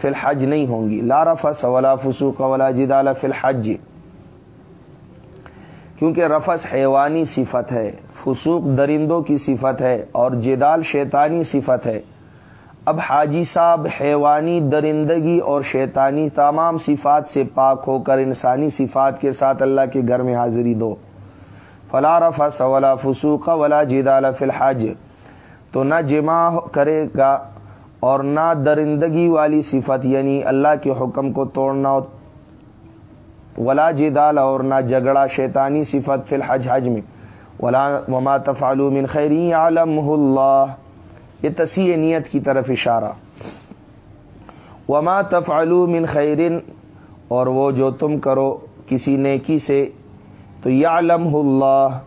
فی الحج نہیں ہوں گی۔ لارا فس ولا فسوق ولا جدال فی الحج۔ کیونکہ رفس حیوانی صفت ہے، فسوق درندوں کی صفت ہے اور جدال شیطانی صفت ہے۔ اب حاجی صاحب حیوانی درندگی اور شیطانی تمام صفات سے پاک ہو کر انسانی صفات کے ساتھ اللہ کے گھر میں حاضری دو۔ فلا رفس ولا فسوق ولا جدال فی الحج۔ تو نہ جمع کرے گا اور نہ درندگی والی صفت یعنی اللہ کے حکم کو توڑنا ولا جدال اور نہ جگڑا شیطانی صفت فی الحج حج میں۔ ولا وما تفعلوا من خیری عالم اللہ۔ یہ تصیح نیت کی طرف اشارہ۔ وما تفعلوا من خیرن اور وہ جو تم کرو کسی نیکی سے، تو یا اللہ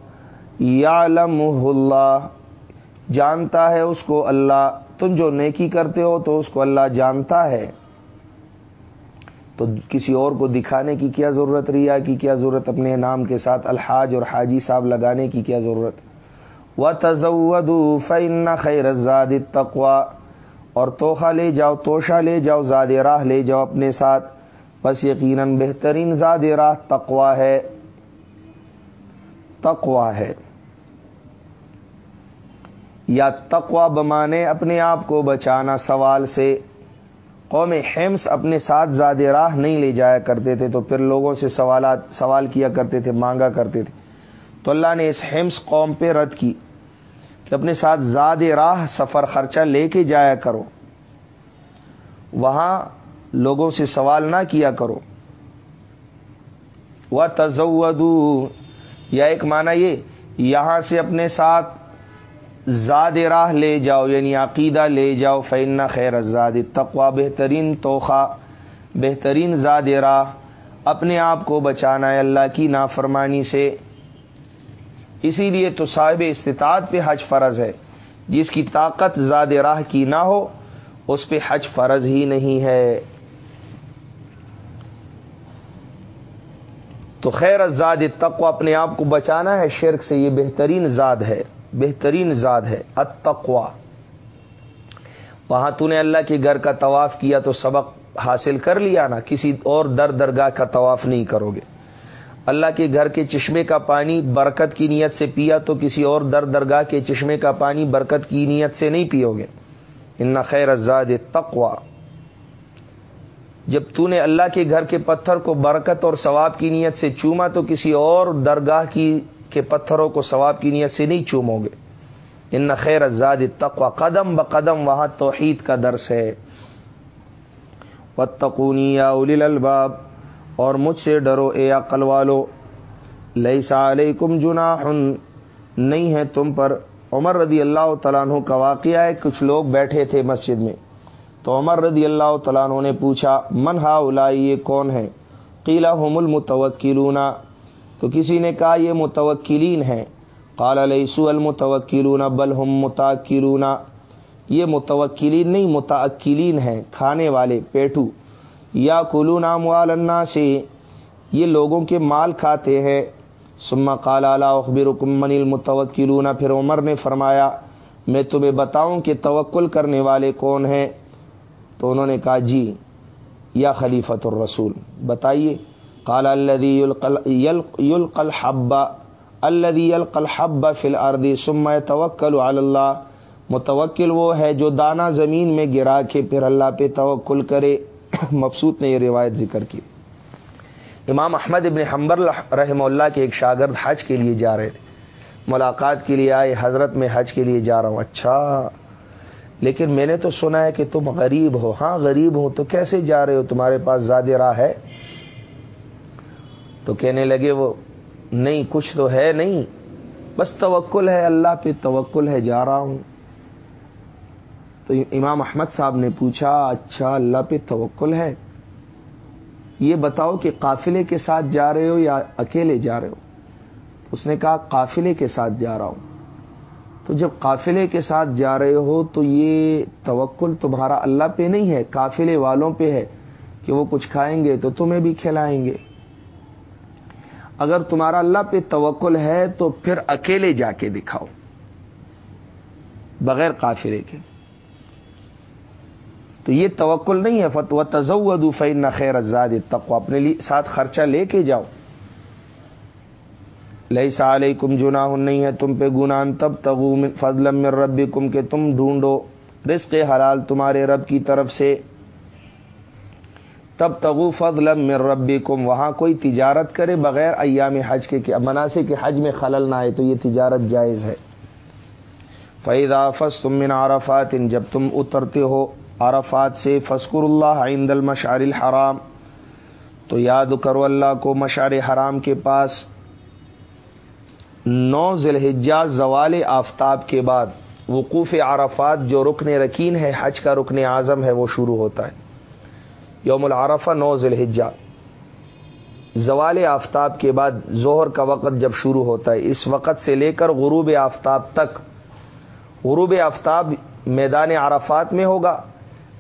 یا اللہ۔ جانتا ہے اس کو اللہ، تم جو نیکی کرتے ہو تو اس کو اللہ جانتا ہے۔ تو کسی اور کو دکھانے کی کیا ضرورت، ریا کی کیا ضرورت، اپنے نام کے ساتھ الحاج اور حاجی صاحب لگانے کی کیا ضرورت؟ و تزود فن خیر زاد تقوا اور توحا لے جاؤ توشا لے جاؤ، زاد راہ لے جاؤ اپنے ساتھ۔ بس یقیناً بہترین زاد راہ تقوا ہے۔ تقوا ہے۔ یا تقوا بمانے اپنے آپ کو بچانا سوال سے۔ قوم ہیمس اپنے ساتھ زیادہ راہ نہیں لے جایا کرتے تھے، تو پھر لوگوں سے سوالات، سوال کیا کرتے تھے، مانگا کرتے تھے۔ تو اللہ نے اس ہیمس قوم پہ رد کی کہ اپنے ساتھ زیادہ راہ، سفر، خرچہ لے کے جایا کرو۔ وہاں لوگوں سے سوال نہ کیا کرو۔ و تزودو یا ایک معنی یہ، یہاں سے اپنے ساتھ زاد راہ لے جاؤ یعنی عقیدہ لے جاؤ فین خیر زاد تقوا بہترین توخا بہترین زاد راہ اپنے آپ کو بچانا ہے اللہ کی نافرمانی سے۔ اسی لیے تو صاحب استطاعت پہ حج فرض ہے۔ جس کی طاقت زاد راہ کی نہ ہو، اس پہ حج فرض ہی نہیں ہے۔ تو خیر زاد تقوا اپنے آپ کو بچانا ہے، شرک سے یہ بہترین زاد ہے۔ بہترین زاد ہے اتقوا وہاں تو نے اللہ کے گھر کا طواف کیا تو سبق حاصل کر لیا نا، کسی اور در درگاہ کا طواف نہیں کرو گے۔ اللہ کے گھر کے چشمے کا پانی برکت کی نیت سے پیا تو کسی اور در درگاہ کے چشمے کا پانی برکت کی نیت سے نہیں پیو گے۔ ان خیر ازاد تقوا جب تو نے اللہ کے گھر کے پتھر کو برکت اور ثواب کی نیت سے چوما تو کسی اور درگاہ کی کے پتھروں کو ثواب کی نیت سے نہیں چومو گے۔ ان خیر ازاد تقوا قدم بقدم وہاں توحید کا درس ہے۔ وتقونی یا اول الباب اور مجھ سے ڈرو اے عقل والو۔ لئی علیکم جناح نہیں ہے تم پر۔ عمر رضی اللہ تعالیٰ عنہ کا واقعہ ہے، کچھ لوگ بیٹھے تھے مسجد میں۔ تو عمر رضی اللہ تعالیٰ عنہ نے پوچھا، من ہا یہ کون ہے قیلا ہم المتوکلون۔ تو کسی نے کہا یہ متوکلین ہیں۔ قال علیہ المتوکلون بل ہم متاکلون۔ یہ متوکلین نہیں متعقلین ہیں، کھانے والے پیٹو یا کلو نام والنا سے یہ لوگوں کے مال کھاتے ہیں۔ سما کالا اخبر من المتوکلون۔ پھر عمر نے فرمایا، میں تمہیں بتاؤں کہ توکل کرنے والے کون ہیں؟ تو انہوں نے کہا جی یا خلیفت الرسول۔ بتائیے۔ کالا الدی یلقل حبا الدی یلقل حبا فل اردی سما توکل اللہ متوکل وہ ہے جو دانہ زمین میں گرا کے پھر اللہ پہ توکل کرے۔ مبسوط نے یہ روایت ذکر کی۔ امام احمد ابن حمبر رحم اللہ کے ایک شاگرد حج کے لیے جا رہے تھے۔ ملاقات کے لیے آئے، حضرت میں حج کے لیے جا رہا ہوں۔ اچھا لیکن میں نے تو سنا ہے کہ تم غریب ہو۔ ہاں غریب ہو تو کیسے جا رہے ہو؟ تمہارے پاس زیادہ راہ ہے؟ تو کہنے لگے وہ، نہیں، کچھ تو ہے نہیں، بس توکل ہے، اللہ پہ توکل ہے، جا رہا ہوں۔ تو امام احمد صاحب نے پوچھا اچھا اللہ پہ توکل ہے؟ یہ بتاؤ کہ قافلے کے ساتھ جا رہے ہو یا اکیلے جا رہے ہو؟ اس نے کہا، قافلے کے ساتھ جا رہا ہوں۔ تو جب قافلے کے ساتھ جا رہے ہو تو یہ توکل تمہارا اللہ پہ نہیں ہے، قافلے والوں پہ ہے کہ وہ کچھ کھائیں گے تو تمہیں بھی کھلائیں گے۔ اگر تمہارا اللہ پہ توکل ہے تو پھر اکیلے جا کے دکھاؤ۔ بغیر قافلے کے۔ تو یہ توکل نہیں ہے۔ فتو تزو فین خیر ازاد تقو اپنے لیے ساتھ خرچہ لے کے جاؤ۔ لئی سا کم جنا نہیں ہے تم پہ گنان تب تغو فضل من ربی کم کہ تم ڈھونڈو۔ رزق حلال تمہارے رب کی طرف سے۔ تب تغو فضل من ربی کم وہاں کوئی تجارت کرے بغیر ایام حج کے مناسب کے حج میں خلل نہ آئے تو یہ تجارت جائز ہے۔ فعید آفس تم من عرفات، جب تم اترتے ہو عرفات سے فسکر اللہ عند المشعر الحرام۔ تو یاد کرو اللہ کو مشعر حرام کے پاس نو ذلحجہ زوال آفتاب کے بعد، وقوف عرفات جو رکن رکین ہے، حج کا رکن اعظم ہے، وہ شروع ہوتا ہے۔ یوم العرفہ، نو ذلحجہ زوال آفتاب کے بعد ظہر کا وقت جب شروع ہوتا ہے، اس وقت سے لے کر غروب آفتاب تک۔ غروب آفتاب میدان عرفات میں ہوگا،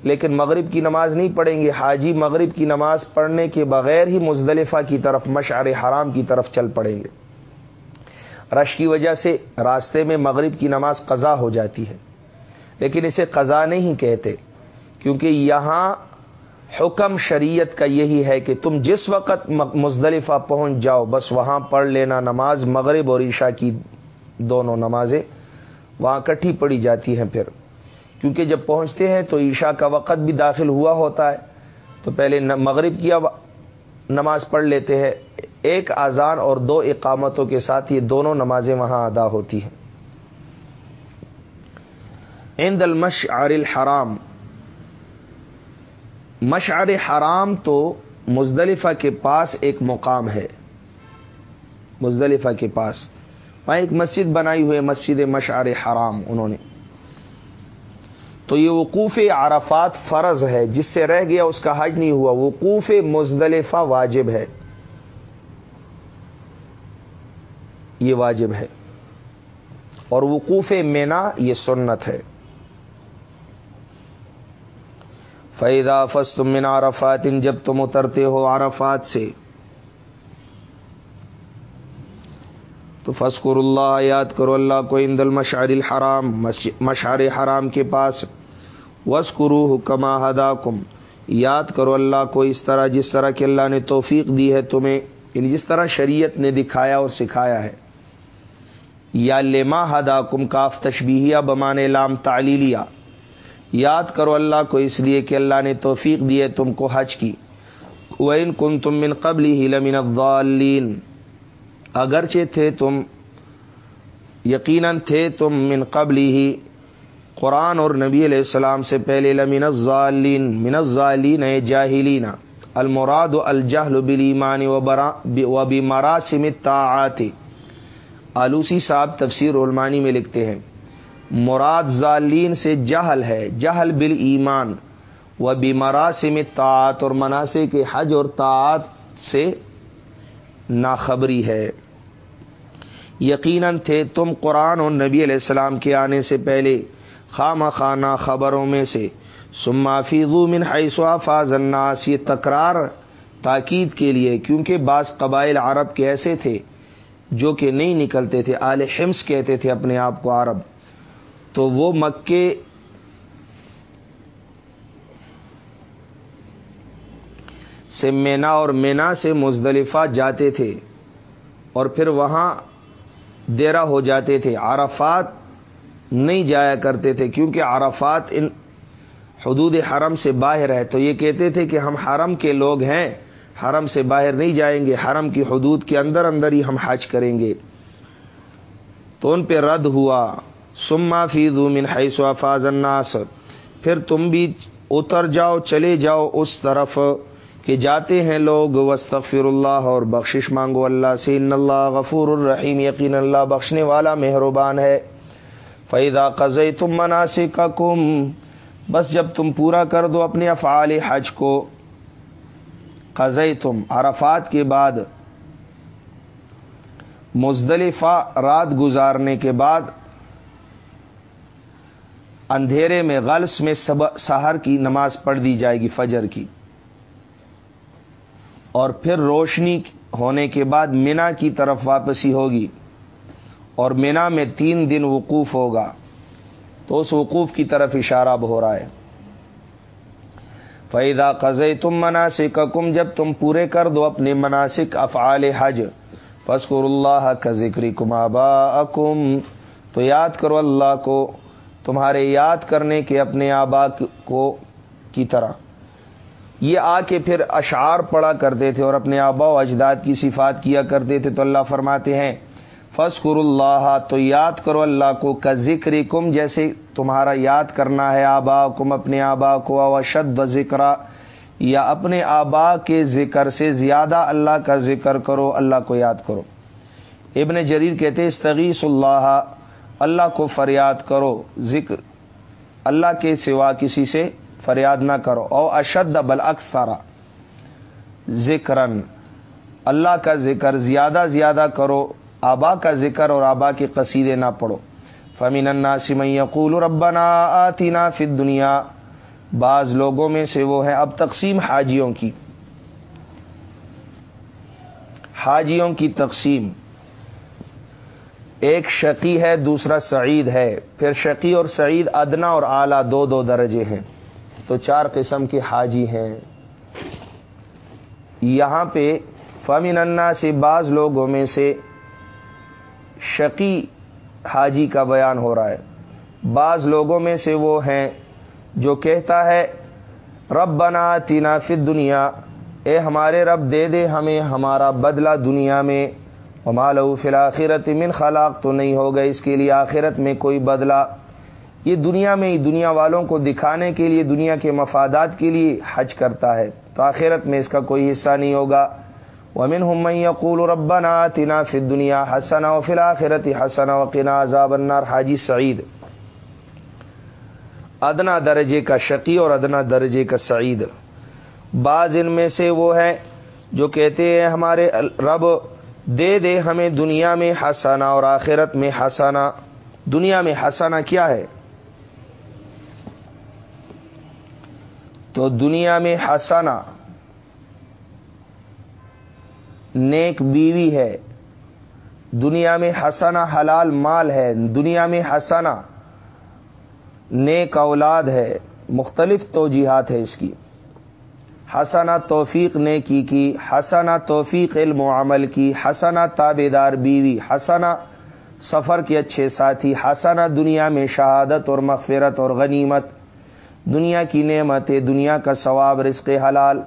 لیکن مغرب کی نماز نہیں پڑھیں گے۔ حاجی مغرب کی نماز پڑھنے کے بغیر ہی مزدلفہ کی طرف، مشعر حرام کی طرف چل پڑیں گے۔ رش کی وجہ سے راستے میں مغرب کی نماز قضا ہو جاتی ہے، لیکن اسے قضا نہیں کہتے، کیونکہ یہاں حکم شریعت کا یہی ہے کہ تم جس وقت مزدلفہ پہنچ جاؤ، بس وہاں پڑھ لینا، نماز مغرب اور عشاء کی دونوں نمازیں وہاں کٹھی پڑی جاتی ہیں پھر۔ کیونکہ جب پہنچتے ہیں تو عشاء کا وقت بھی داخل ہوا ہوتا ہے۔ تو پہلے مغرب کی نماز پڑھ لیتے ہیں۔ ایک آزان اور دو اقامتوں کے ساتھ یہ دونوں نمازیں وہاں ادا ہوتی ہیں۔ عند المشعر الحرام مشعر حرام تو مزدلفہ کے پاس ایک مقام ہے۔ مزدلفہ کے پاس۔ وہاں ایک مسجد بنائی ہوئی مسجد مشعر حرام انہوں نے۔ تو یہ وقوف عرفات فرض ہے، جس سے رہ گیا اس کا حج نہیں ہوا۔ وقوف مزدلفہ واجب ہے۔ یہ واجب ہے۔ اور وقوف مینا یہ سنت ہے۔ فیدا فس تم من عرفات جب تم اترتے ہو عرفات سے۔ تو فسکر اللہ یاد کرو اللہ کو اند المشعر الحرام مشعر حرام کے پاس۔ وس کرو حکما ہدا کم یاد کرو اللہ کو اس طرح، جس طرح کہ اللہ نے توفیق دی ہے تمہیں یعنی جس طرح شریعت نے دکھایا اور سکھایا ہے۔ یا لما ہدا کم کاف تشبیہیا بمان لام تعلیلیہ۔ یاد کرو اللہ کو اس لیے کہ اللہ نے توفیق دی ہے تم کو حج کی۔ وین کن تم من قبل ہی لمن الضالین اگرچہ تھے تم، یقیناً تھے تم من قبل ہی قرآن اور نبی علیہ السلام سے پہلے لمن الظالین من الظالین جاہلین۔ المراد الجہل بالایمان و بمراسم الطاعات۔ آلوسی صاحب تفسیر علمانی میں لکھتے ہیں۔ مراد ظالین سے جہل ہے، جہل بال ایمان و بیمراسم طاعت، اور مناسب کے حج اور طاعت سے ناخبری ہے۔ یقیناً تھے تم قرآن اور نبی علیہ السلام کے آنے سے پہلے خام خانہ خبروں میں سے۔ سما فیضو من حیثوا فاض الناس، یہ تکرار تاکید کے لیے، کیونکہ بعض قبائل عرب کے ایسے تھے جو کہ نہیں نکلتے تھے۔ آل حمس کہتے تھے اپنے آپ کو عرب۔ تو وہ مکے سے مینا اور مینا سے مزدلفہ جاتے تھے اور پھر وہاں دیرا ہو جاتے تھے۔ عرفات نہیں جایا کرتے تھے کیونکہ عرفات ان حدود حرم سے باہر ہے۔ تو یہ کہتے تھے کہ ہم حرم کے لوگ ہیں، حرم سے باہر نہیں جائیں گے، حرم کی حدود کے اندر اندر ہی ہم حج کریں گے۔ تو ان پہ رد ہوا۔ سما فی من حیث فاض الناس۔ پھر تم بھی اتر جاؤ، چلے جاؤ اس طرف کہ جاتے ہیں لوگ۔ وسطر اللہ اور بخشش مانگو اللہ سے۔ ان اللہ غفور الرحیم یقین اللہ بخشنے والا مہربان ہے۔ فیدا قز تم مناسب کا کم بس جب تم پورا کر دو اپنے افعال حج کو۔ قز تم عرفات کے بعد۔ مزدلفہ رات گزارنے کے بعد۔ اندھیرے میں غلس میں سحر کی نماز پڑھ دی جائے گی فجر کی۔ اور پھر روشنی ہونے کے بعد مینا کی طرف واپسی ہوگی۔ اور مینا میں تین دن وقوف ہوگا۔ تو اس وقوف کی طرف اشارہ ہو رہا ہے۔ فیدا قز تم مناسب کم جب تم پورے کر دو اپنے مناسب افعال حج فسکر اللہ کا ذکری کم آبا تو یاد کرو اللہ کو تمہارے یاد کرنے کے اپنے آبا کو کی طرح۔ یہ آ کے پھر اشعار پڑا کرتے تھے اور اپنے آبا و اجداد کی صفات کیا کرتے تھے۔ تو اللہ فرماتے ہیں فسکر اللہ تو یاد کرو اللہ کو کا ذکر کم جیسے تمہارا یاد کرنا ہے آبا کم اپنے آبا کو اوشد و ذکر یا اپنے آبا کے ذکر سے زیادہ اللہ کا ذکر کرو، اللہ کو یاد کرو۔ ابن جریر کہتے استغیث اللہ اللہ کو فریاد کرو، ذکر۔ اللہ کے سوا کسی سے فریاد نہ کرو۔ او اشد بل اکثارا ذکر اللہ کا ذکر زیادہ زیادہ کرو، آبا کا ذکر اور آبا کے قصیدے نہ پڑھو۔ فمین الناس من یقول ربنا آتنا فی دنیا بعض لوگوں میں سے وہ ہے اب تقسیم حاجیوں کی۔ حاجیوں کی تقسیم۔ ایک شقی ہے، دوسرا سعید ہے۔ پھر شقی اور سعید ادنا اور اعلیٰ دو دو درجے ہیں۔ تو چار قسم کے حاجی ہیں۔ یہاں پہ فمن انا سے بعض لوگوں میں سے شقی حاجی کا بیان ہو رہا ہے۔ بعض لوگوں میں سے وہ ہیں جو کہتا ہے رب بنا تینا فت دنیا اے ہمارے رب، دے دے ہمیں ہمارا بدلہ دنیا میں۔ مالو فی الآخرت من خلاق، تو نہیں ہوگا اس کے لیے آخرت میں کوئی بدلہ۔ یہ دنیا میں ہی دنیا والوں کو دکھانے کے لیے، دنیا کے مفادات کے لیے حج کرتا ہے۔ تو آخرت میں اس کا کوئی حصہ نہیں ہوگا۔ ومن ہم یقول ربنا تنا فی دنیا حسنا و فلا خرت حسنا وقنا عذاب النار۔ حاجی سعید۔ ادنا درجے کا شقی اور ادنا درجے کا سعید۔ بعض ان میں سے وہ ہے جو کہتے ہیں ہمارے رب دے دے ہمیں دنیا میں حسنا اور آخرت میں حسنا دنیا میں حسنا کیا ہے؟ تو دنیا میں حسنا نیک بیوی ہے۔ دنیا میں حسنا حلال مال ہے۔ دنیا میں حسنا نیک اولاد ہے۔ مختلف توجیحات ہے اس کی۔ حسنا توفیق نیکی کی حسنا توفیق علم و عمل کی حسنا تابے دار بیوی حسنا سفر کے اچھے ساتھی حسنا دنیا میں شہادت اور مغفرت اور غنیمت، دنیا کی نعمت دنیا کا ثواب، رزق حلال۔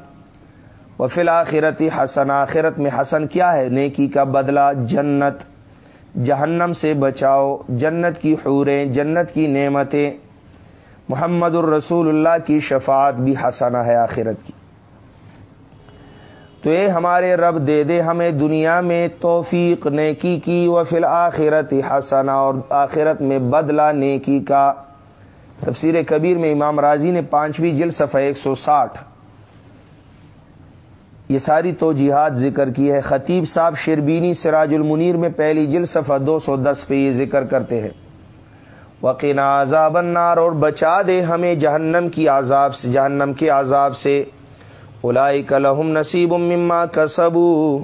و فی الآخرت حسن آخرت میں حسن کیا ہے؟ نیکی کا بدلہ، جنت۔ جہنم سے بچاؤ، جنت کی حوریں، جنت کی نعمتیں۔ محمد الرسول اللہ کی شفاعت بھی حسنہ ہے آخرت کی۔ تو یہ ہمارے رب دے دے ہمیں دنیا میں توفیق نیکی کی و فی الآخرت اور آخرت میں بدلہ نیکی کا۔ تفسیر کبیر میں امام راضی نے پانچویں جل صفحہ ایک سو ساٹھ۔ یہ ساری تو جہاد ذکر کی ہے۔ خطیب صاحب شربینی سراج المنیر میں پہلی جل صفحہ دو سو دس پہ یہ ذکر کرتے ہیں۔ وقینا عذاب النار اور بچا دے ہمیں جہنم کی عذاب سے، جہنم کے عذاب سے۔ الائی کلحم نصیب مما کسبو۔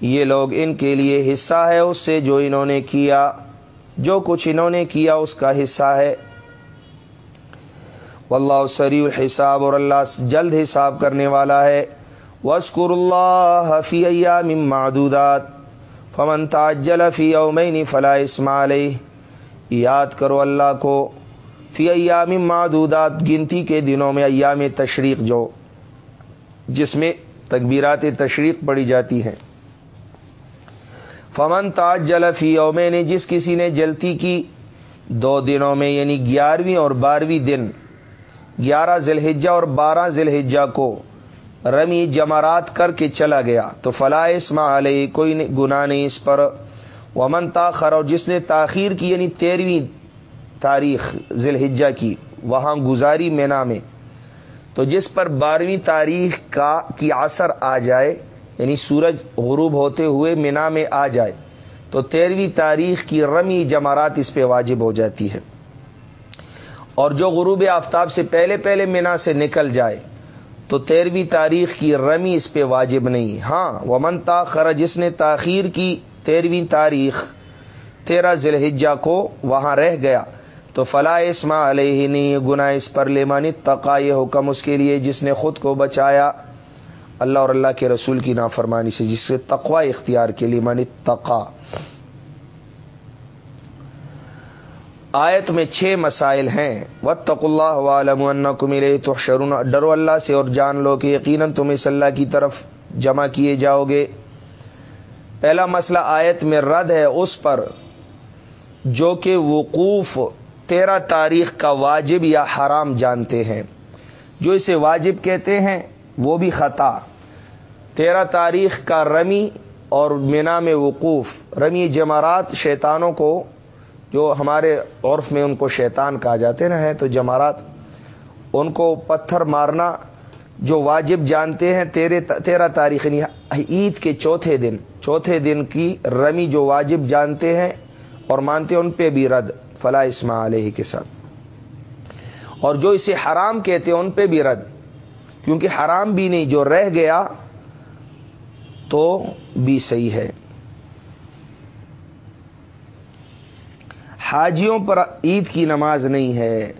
یہ لوگ ان کے لیے حصہ ہے اس سے جو انہوں نے کیا، جو کچھ انہوں نے کیا اس کا حصہ ہے۔ واللہ سری الحساب اور اللہ جلد حساب کرنے والا ہے۔ وسکر اللہ فی ایام معدودات فمن تعجل فی یومین فلا اسما علیہ یاد کرو اللہ کو فی ایام معدودات، گنتی کے دنوں میں ایام تشریق جو۔ جس میں تکبیرات تشریق پڑی جاتی ہیں۔ فمن تعجل فی یومین جس کسی نے جلتی کی دو دنوں میں یعنی گیارہویں اور بارہویں دن، گیارہ ذی الحجہ اور بارہ ذی الحجہ کو رمی جمارات کر کے چلا گیا، تو فلاح اسما علیہ کوئی گناہ نہیں اس پر۔ ومن تاخر اور جس نے تاخیر کی یعنی تیرہویں تاریخ ذی الحجہ کی، وہاں گزاری مینا میں۔ تو جس پر بارہویں تاریخ کا کی اثر آ جائے یعنی سورج غروب ہوتے ہوئے مینا میں آ جائے، تو تیرہویں تاریخ کی رمی جمارات اس پہ واجب ہو جاتی ہے۔ اور جو غروب آفتاب سے پہلے پہلے مینا سے نکل جائے، تو تیرہویں تاریخ کی رمی اس پہ واجب نہیں۔ ہاں ومن تاخر، جس نے تاخیر کی تیرہویں تاریخ، تیرہ ذی کو وہاں رہ گیا۔ تو فلاح اسما علیہ نہیں گنا اس پر لیمانی تقا یہ حکم اس کے لیے جس نے خود کو بچایا۔ اللہ اور اللہ کے رسول کی نافرمانی سے، جس سے تقوا اختیار کے لیے مانی تقا آیت میں چھ مسائل ہیں۔ وط اللہ عالم کو ملے تو شرون ڈرو اللہ سے اور جان لو کہ یقیناً تم اس اللہ کی طرف جمع کیے جاؤ گے۔ پہلا مسئلہ آیت میں رد ہے اس پر، جو کہ وقوف تیرہ تاریخ کا واجب یا حرام جانتے ہیں۔ جو اسے واجب کہتے ہیں، وہ بھی خطا۔ تیرہ تاریخ کا رمی اور مینا میں وقوف۔ رمی جمارات شیطانوں کو، جو ہمارے عرف میں ان کو شیطان کہا جاتے نا ہے، تو جمارات، ان کو پتھر مارنا جو واجب جانتے ہیں، تیرے تیرہ تاریخ یعنی عید کے چوتھے دن۔ چوتھے دن کی رمی جو واجب جانتے ہیں اور مانتے ہیں، ان پہ بھی رد۔ فلاح اسما علیہ کے ساتھ۔ اور جو اسے حرام کہتے ہیں، ان پہ بھی رد۔ کیونکہ حرام بھی نہیں، جو رہ گیا تو بھی صحیح ہے۔ حاجیوں پر عید کی نماز نہیں ہے۔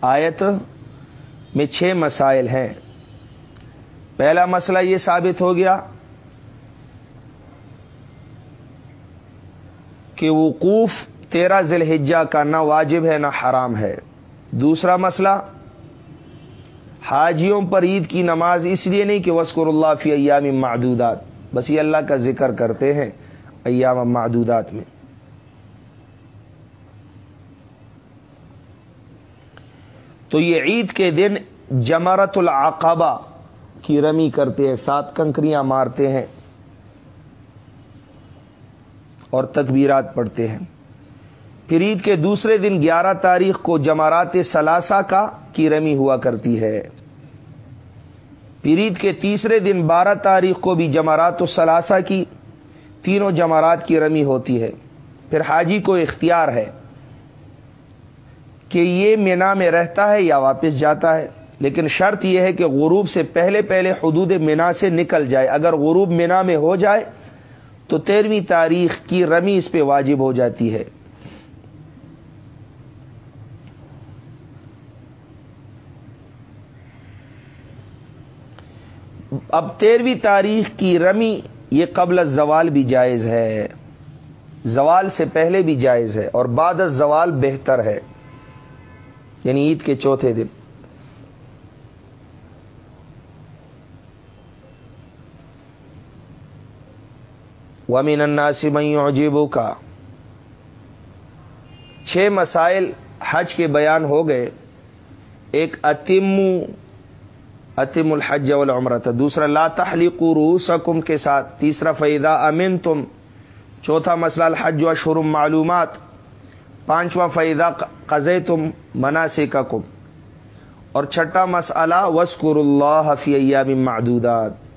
آیت میں چھ مسائل ہیں۔ پہلا مسئلہ یہ ثابت ہو گیا کہ وقوف تیرہ ذی الحجہ کا نہ واجب ہے نہ حرام ہے۔ دوسرا مسئلہ، حاجیوں پر عید کی نماز اس لیے نہیں کہ وسکر اللہ فی ایام معدودات، بس یہ اللہ کا ذکر کرتے ہیں ایام معدودات میں۔ تو یہ عید کے دن جمرت العقبہ کی رمی کرتے ہیں، سات کنکریاں مارتے ہیں۔ اور تکبیرات پڑھتے ہیں۔ پھر عید کے دوسرے دن گیارہ تاریخ کو جمارات سلاسا کا کی رمی ہوا کرتی ہے۔ پھر عید کے تیسرے دن بارہ تاریخ کو بھی جمارات و سلاسا کی تینوں جمارات کی رمی ہوتی ہے۔ پھر حاجی کو اختیار ہے کہ یہ مینا میں رہتا ہے یا واپس جاتا ہے، لیکن شرط یہ ہے کہ غروب سے پہلے پہلے حدود مینا سے نکل جائے۔ اگر غروب مینا میں ہو جائے تو تیرہویں تاریخ کی رمی اس پہ واجب ہو جاتی ہے۔ اب تیرہویں تاریخ کی رمی یہ قبل زوال بھی جائز ہے۔ زوال سے پہلے بھی جائز ہے اور بعد زوال بہتر ہے۔ یعنی عید کے چوتھے دن۔ ومین الناسی عجیبوں کا چھ مسائل حج کے بیان ہو گئے۔ ایک اتم اتم الحج والعمرت دوسرا، لا تحلیق روسکم کے ساتھ۔ تیسرا فیدا امن تم چوتھا، مسئلہ الحج و شرم معلومات۔ پانچواں فیدا قزے تم مناسب اور چھٹا مسئلہ وسکر اللہ فی ایام معدودات۔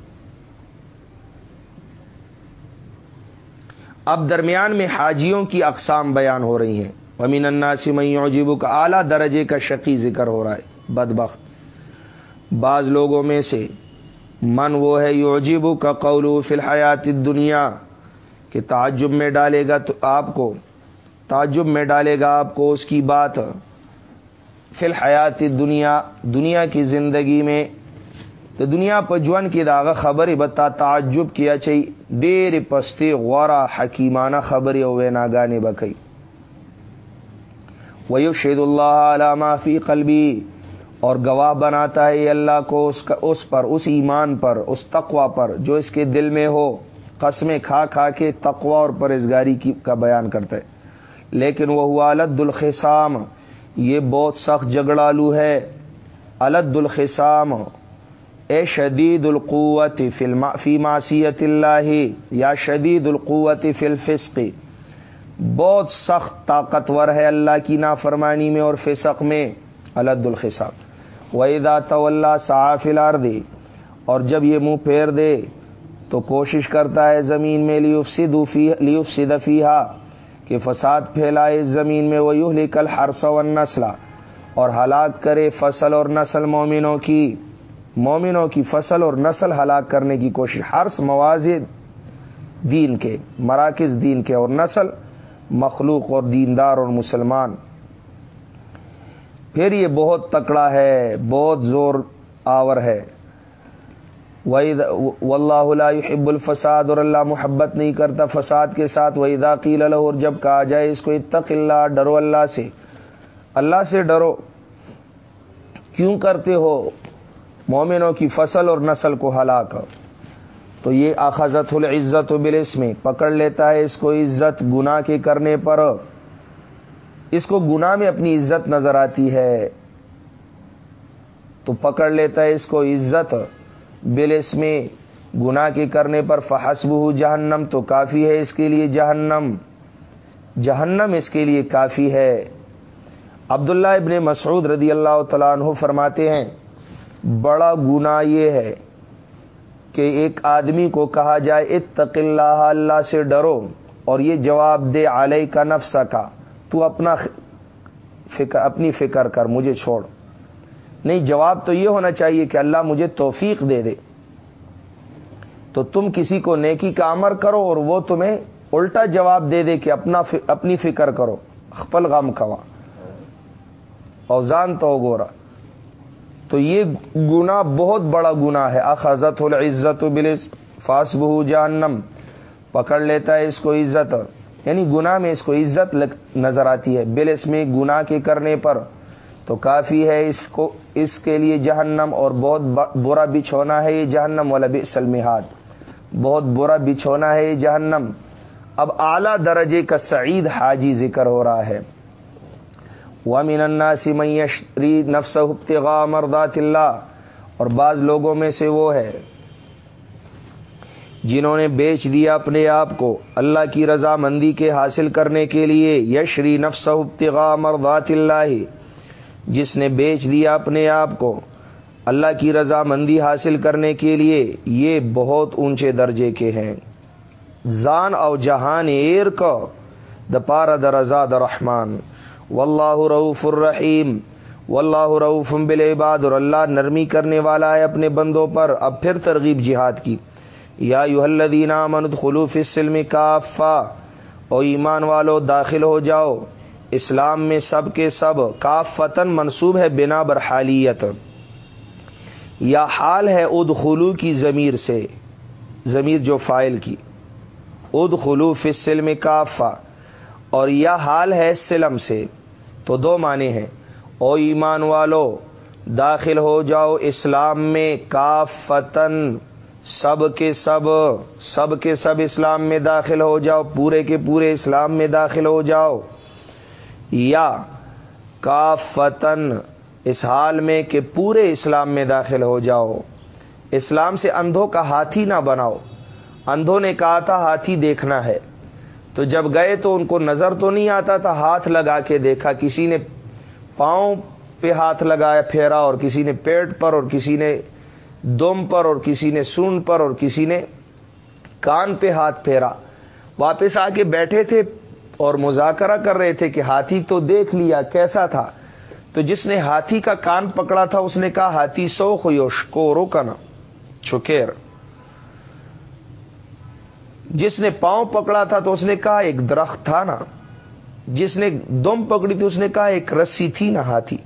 اب درمیان میں حاجیوں کی اقسام بیان ہو رہی ہیں۔ امین الناسی عجیبو کا اعلیٰ درجے کا شقی ذکر ہو رہا ہے، بدبخت۔ بعض لوگوں میں سے من وہ ہے یوجیبو کا قول فی الحیات دنیا کہ تعجب میں ڈالے گا تو آپ کو، تعجب میں ڈالے گا آپ کو اس کی بات۔ فی الحیات دنیا دنیا کی زندگی میں تو دنیا پر جون کی داغ خبر بتا تعجب کیا چاہیے دیر پستے غورا حکیمانہ خبر اوے ناگانے بکئی ویو شید اللہ علامہ فی قلبی اور گواہ بناتا ہے اللہ کو اس کا اس پر، اس ایمان پر، اس تقوا پر، جو اس کے دل میں ہو، قسمیں کھا کھا کے تقوا اور پرہزگاری کی کا بیان کرتا ہے. لیکن وہ ہوا الد الخسام یہ بہت سخت جگڑالو ہے. الد الخسام اے شدید القوت فی معصیت اللہ، یا شدید القوت فی الفسق. بہت سخت طاقتور ہے اللہ کی نافرمانی میں اور فسق میں الد الخسام ویدا طول صاف دے اور جب یہ منہ پھیر دے، تو کوشش کرتا ہے زمین میں لیف صدفیہ کہ فساد پھیلائے زمین میں وہ یوں لکل ہر سو نسلہ اور ہلاک کرے فصل اور نسل مومنوں کی۔ مومنوں کی فصل اور نسل ہلاک کرنے کی کوشش ہرس مواز دین کے، مراکز دین کے اور نسل، مخلوق اور دیندار اور مسلمان۔ پھر یہ بہت تکڑا ہے، بہت زور آور ہے۔ واللہ حب الفساد اور اللہ محبت نہیں کرتا فساد کے ساتھ۔ وہی داقیل اور جب کہا جائے اس کو اتق اللہ، ڈرو اللہ سے۔ اللہ سے ڈرو۔ کیوں کرتے ہو؟ مومنوں کی فصل اور نسل کو ہلاک تو یہ اخذت العزت و بلس میں پکڑ لیتا ہے اس کو عزت گناہ کے کرنے پر۔ اس کو گناہ میں اپنی عزت نظر آتی ہے۔ تو پکڑ لیتا ہے اس کو عزت بل اس میں گناہ کے کرنے پر۔ فحسب جہنم، تو کافی ہے اس کے لیے جہنم۔ جہنم اس کے لیے کافی ہے۔ عبداللہ ابن مسعود رضی اللہ تعالیٰ عنہ فرماتے ہیں بڑا گناہ یہ ہے کہ ایک آدمی کو کہا جائے، اتق اللہ اللہ سے ڈرو اور یہ جواب دے علیہ کا نفسہ کا تو اپنا فکر، اپنی فکر کر، مجھے چھوڑ۔ نہیں، جواب تو یہ ہونا چاہیے کہ اللہ مجھے توفیق دے دے۔ تو تم کسی کو نیکی کا امر کرو اور وہ تمہیں الٹا جواب دے دے کہ اپنا اپنی فکر کرو۔ خپل غم کوا۔ اوزان تو گورا۔ تو یہ گنا بہت بڑا گنا ہے۔ اخذت العزت بلس فاس بہو جہنم، پکڑ لیتا ہے اس کو عزت۔ یعنی گناہ میں اس کو عزت نظر آتی ہے۔ بل اس میں گناہ کے کرنے پر۔ تو کافی ہے اس کو، اس کے لیے جہنم، اور بہت برا بچھونا ہے یہ جہنم والا سلمحاد بہت برا بچھونا ہے یہ جہنم۔ اب اعلی درجے کا سعید حاجی ذکر ہو رہا ہے۔ وہ الناس میشری نفس ابتغاء مرضات اللہ، اور بعض لوگوں میں سے وہ ہے جنہوں نے بیچ دیا اپنے آپ کو اللہ کی رضا مندی کے حاصل کرنے کے لیے، یشری نفس ابتغاء مرضات اللہ، جس نے بیچ دیا اپنے آپ کو اللہ کی رضا مندی حاصل کرنے کے لیے۔ یہ بہت اونچے درجے کے ہیں۔ زان او جہان ایر کو دپار درزا رحمان۔ و اللہ رعف الرحیم و اللہ رعف بالعباد، اور اللہ نرمی کرنے والا ہے اپنے بندوں پر۔ اب پھر ترغیب جہاد کی۔ یا یو الدینہ خلوف اسلم کافا او ایمان والو، داخل ہو جاؤ۔ اسلام میں سب کے سب کاف فتن منصوب ہے بنا برحالیت یا حال ہے اد خلو کی ضمیر سے، ضمیر جو فائل کی۔ اد خلوف اسلم کافا اور یا حال ہے سلم سے، تو دو معنی ہیں۔ او ایمان والو، داخل ہو جاؤ اسلام میں کاف فتن سب کے سب سب کے سب اسلام میں داخل ہو جاؤ، پورے کے پورے اسلام میں داخل ہو جاؤ۔ یا کا فتن اس حال میں کہ پورے اسلام میں داخل ہو جاؤ۔ اسلام سے اندھوں کا ہاتھی نہ بناؤ۔ اندھوں نے کہا تھا، ہاتھی دیکھنا ہے۔ تو جب گئے تو ان کو نظر تو نہیں آتا تھا، ہاتھ لگا کے دیکھا، کسی نے پاؤں پہ ہاتھ لگایا، پھیرا، اور کسی نے پیٹ پر، اور کسی نے دم پر، اور کسی نے سون پر، اور کسی نے کان پہ ہاتھ پھیرا۔ واپس آ کے بیٹھے تھے اور مذاکرہ کر رہے تھے کہ ہاتھی تو دیکھ لیا کیسا تھا۔ تو جس نے ہاتھی کا کان پکڑا تھا، اس نے کہا، ہاتھی سو خوش کو روکنا چھکیر جس نے پاؤں پکڑا تھا تو اس نے کہا ایک درخت تھا نا۔ جس نے دم پکڑی تھی اس نے کہا ایک رسی تھی نا ہاتھی۔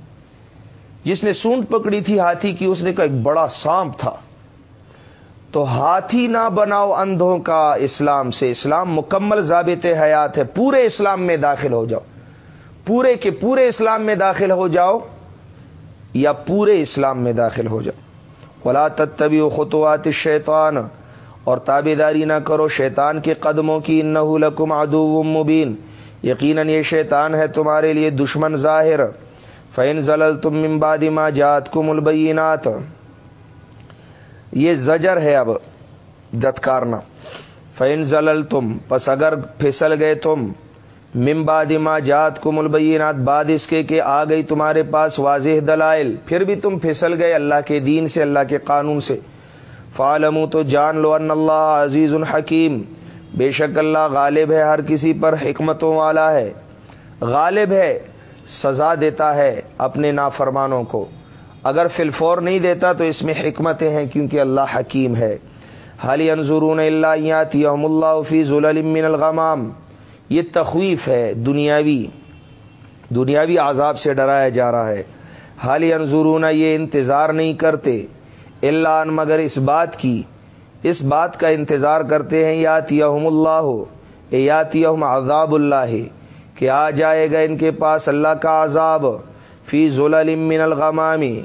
جس نے سونٹ پکڑی تھی ہاتھی کی اس نے کہا ایک بڑا سانپ تھا۔ تو ہاتھی نہ بناؤ اندھوں کا اسلام سے۔ اسلام مکمل ضابط حیات ہے۔ پورے اسلام میں داخل ہو جاؤ۔ پورے کے پورے اسلام میں داخل ہو جاؤ یا پورے اسلام میں داخل ہو جاؤ۔ ولا تبی و خطوات شیطان اور تابے داری نہ کرو شیطان کے قدموں کی ان لکم تو جان لو ان اللہ عزیز الحکیم بے شک اللہ غالب ہے، ہر کسی پر حکمتوں والا ہے۔ غالب ہے، سزا دیتا ہے اپنے نافرمانوں کو۔ اگر فلفور نہیں دیتا تو اس میں حکمتیں ہیں کیونکہ اللہ حکیم ہے۔ حالی انضرون اللہ یوم اللہ فیض من الغمام۔ یہ تخویف ہے، دنیاوی دنیاوی عذاب سے ڈرایا جا رہا ہے۔ حالی انضرون یہ انتظار نہیں کرتے۔ اللہ مگر اس بات کی، اس بات کا انتظار کرتے ہیں یات اللہ ہو یات عذاب اللہ، کہ آ جائے گا ان کے پاس اللہ کا عذاب، فی ضلع من الغمامی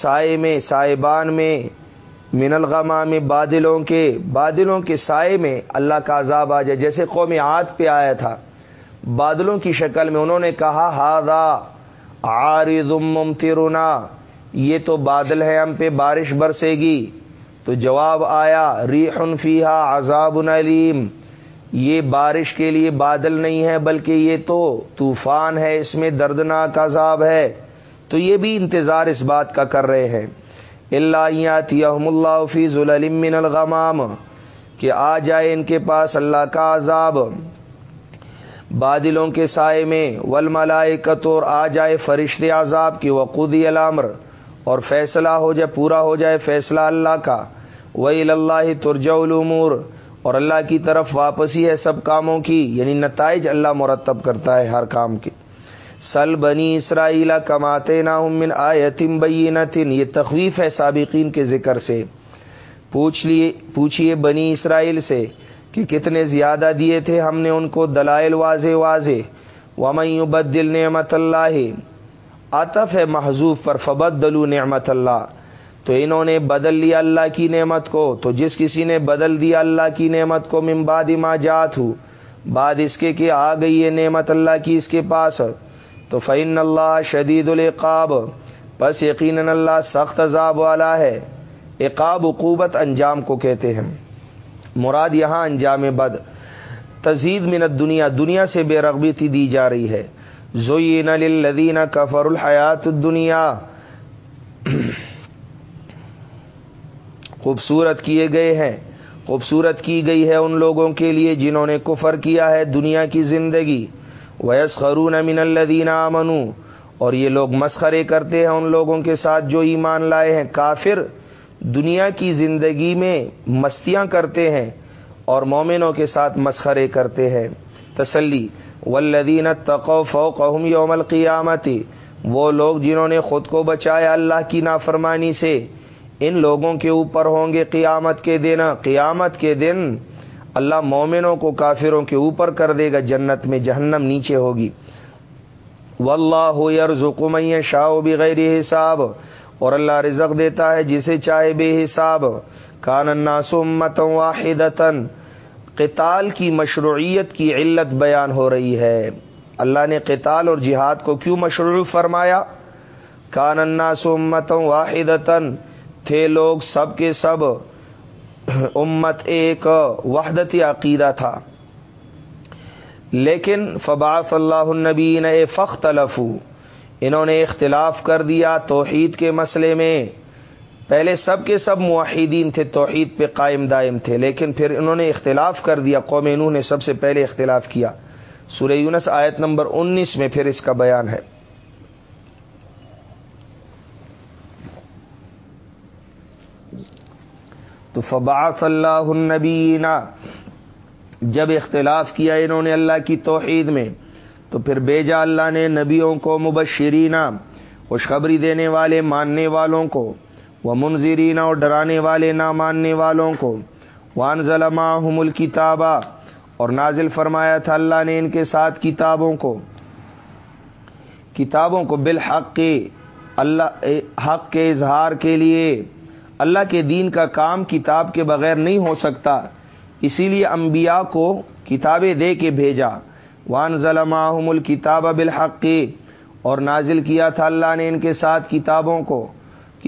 سائے میں سائبان میں، من الغمام، بادلوں کے بادلوں کے سائے میں اللہ کا عذاب آ جائے، جیسے قوم عاد پہ آیا تھا۔ بادلوں کی شکل میں انہوں نے کہا ہادا عارض ممترنا یہ تو بادل ہے ہم پہ، بارش برسے گی۔ تو جواب آیا ریح فیہا عذاب علیم۔ یہ بارش کے لیے بادل نہیں ہے، بلکہ یہ تو طوفان ہے، اس میں دردناک عذاب ہے۔ تو یہ بھی انتظار اس بات کا کر رہے ہیں۔ اللہ اللہ فیض المن الغمام۔ کہ آ جائے ان کے پاس اللہ کا عذاب۔ بادلوں کے سائے میں ول اور آ جائے فرشت عذاب کی، وقودی علامر اور فیصلہ ہو جائے، پورا ہو جائے فیصلہ اللہ کا۔ وہی اللہ ترجا العمور اور اللہ کی طرف واپسی ہے سب کاموں کی یعنی نتائج اللہ مرتب کرتا ہے ہر کام کی۔ سل بنی اسرائیل کماتے نا من آیتم بینتن یہ تخویف ہے سابقین کے ذکر سے۔ پوچھ لیے پوچھئے بنی اسرائیل سے کہ کتنے زیادہ دیے تھے ہم نے ان کو، دلائل واضح واضح۔ ومن بدل نعمت اللہ۔ عطف ہے محضوف پر فبد دلو نعمت اللہ۔ تو انہوں نے بدل لیا اللہ کی نعمت کو۔ تو جس کسی نے بدل دیا اللہ کی نعمت کو ممباد ما جات ہوں بعد اس کے کہ آ گئی یہ نعمت اللہ کی اس کے پاس۔ تو فعن اللہ شدید القاب بس یقیناً اللہ سخت عذاب والا ہے۔ عقاب عقوبت انجام کو کہتے ہیں۔ مراد یہاں انجام بد۔ تزید منت دنیا دنیا سے بے رغبتی دی جا رہی ہے۔ زوین للذین کفر الحیات الدنیا خوبصورت کیے گئے ہیں۔ خوبصورت کی گئی ہے ان لوگوں کے لیے جنہوں نے کفر کیا ہے دنیا کی زندگی۔ ویس خرون امن الدین امنو اور یہ لوگ مسخرے کرتے ہیں ان لوگوں کے ساتھ جو ایمان لائے ہیں۔ کافر دنیا کی زندگی میں مستیاں کرتے ہیں اور مومنوں کے ساتھ مسخرے کرتے ہیں۔ تسلی۔ ولدین تقو فوقہم یوم القیامتی وہ لوگ جنہوں نے خود کو بچایا اللہ کی نافرمانی سے، ان لوگوں کے اوپر ہوں گے قیامت کے دن۔ قیامت کے دن اللہ مومنوں کو کافروں کے اوپر کر دے گا، جنت میں جہنم نیچے ہوگی۔ و اللہ من شاہ بغیر حساب۔ اور اللہ رزق دیتا ہے جسے چاہے بے حساب۔ کان الناس امتا واحدتا۔ قتال کی مشروعیت کی علت بیان ہو رہی ہے۔ اللہ نے قتال اور جہاد کو کیوں مشروع فرمایا؟ کان الناس امتا واحدتا، تھے لوگ سب کے سب۔ امت ایک وحدتی عقیدہ تھا۔ لیکن فباف اللہ النبین فخت انہوں نے اختلاف کر دیا توحید کے مسئلے میں۔ پہلے سب کے سب معاہدین تھے، توحید پہ قائم دائم تھے، لیکن پھر انہوں نے اختلاف کر دیا، قوم انہوں نے سب سے پہلے اختلاف کیا۔ سورہ یونس آیت نمبر انیس میں پھر اس کا بیان ہے۔ تو فباف اللہ النبینا جب اختلاف کیا انہوں نے اللہ کی توحید میں، تو پھر بیجا اللہ نے نبیوں کو مبشرینہ خوشخبری دینے والے، ماننے والوں کو۔ وہ منظرینہ اور ڈرانے والے، نہ ماننے والوں کو۔ وان ظلم الکتابہ اور نازل فرمایا تھا اللہ نے ان کے ساتھ کتابوں کو۔ کتابوں کو بالحق کے اللہ، حق کے اظہار کے لیے۔ اللہ کے دین کا کام کتاب کے بغیر نہیں ہو سکتا، اسی لیے انبیاء کو کتابیں دے کے بھیجا۔ وان ظلم الکتاب بالحق، اور نازل کیا تھا اللہ نے ان کے ساتھ کتابوں کو۔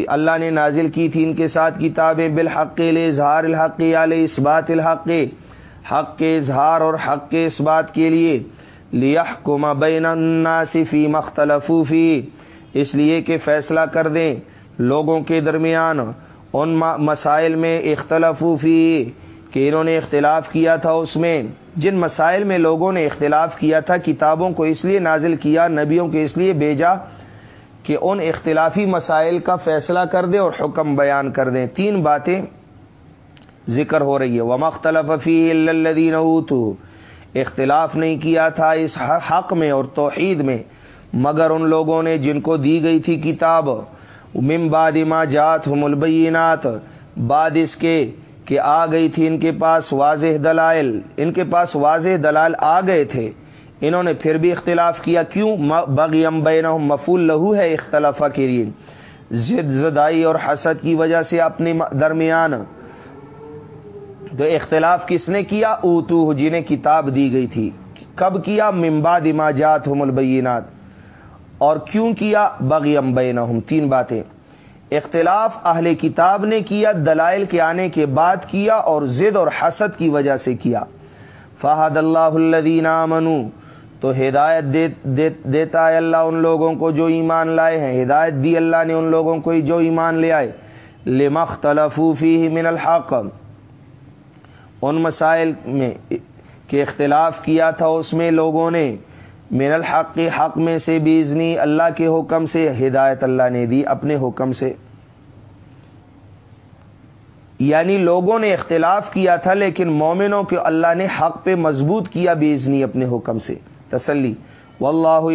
کہ اللہ نے نازل کی تھی ان کے ساتھ کتابیں بالحق لے اظہار الحق علیہ اس بات الحق، حق کے اظہار اور حق کے اس بات کے لیے لیا بین فی مختلفی اس لیے کہ فیصلہ کر دیں لوگوں کے درمیان ان مسائل میں اختلافی کہ انہوں نے اختلاف کیا تھا اس میں۔ جن مسائل میں لوگوں نے اختلاف کیا تھا، کتابوں کو اس لیے نازل کیا، نبیوں کے اس لیے بھیجا کہ ان اختلافی مسائل کا فیصلہ کر دیں اور حکم بیان کر دیں۔ تین باتیں ذکر ہو رہی ہے وہ مختلف الدین اختلاف نہیں کیا تھا اس حق میں اور توحید میں، مگر ان لوگوں نے جن کو دی گئی تھی کتاب ممباد ما جات ہم البینات، بعد اس کے کہ آ گئی تھی ان کے پاس واضح دلائل۔ ان کے پاس واضح دلائل آ گئے تھے۔ انہوں نے پھر بھی اختلاف کیا، کیوں؟ بغ بین مفول لہو ہے اختلافہ کے لیے۔ زد، زدائی اور حسد کی وجہ سے اپنے درمیان۔ تو اختلاف کس نے کیا؟ اوتو جنہیں کتاب دی گئی تھی۔ کب کیا؟ ممبا دماجات ہم البینات۔ اور کیوں کیا؟ بغیم بینہم، تین باتیں۔ اختلاف اہل کتاب نے کیا، دلائل کے آنے کے بعد کیا اور زد اور حسد کی وجہ سے کیا۔ فہد اللہ الدین منو تو ہدایت دے دے، دیتا ہے اللہ ان لوگوں کو جو ایمان لائے ہیں۔ ہدایت دی اللہ نے ان لوگوں کو جو ایمان لے آئے۔ لے مختلفی من الحق۔ ان مسائل میں کہ اختلاف کیا تھا اس میں لوگوں نے۔ من الحق کے حق میں سے بیزنی اللہ کے حکم سے ہدایت اللہ نے دی اپنے حکم سے۔ یعنی لوگوں نے اختلاف کیا تھا لیکن مومنوں کے اللہ نے حق پہ مضبوط کیا بیزنی اپنے حکم سے۔ تسلی. و اللہ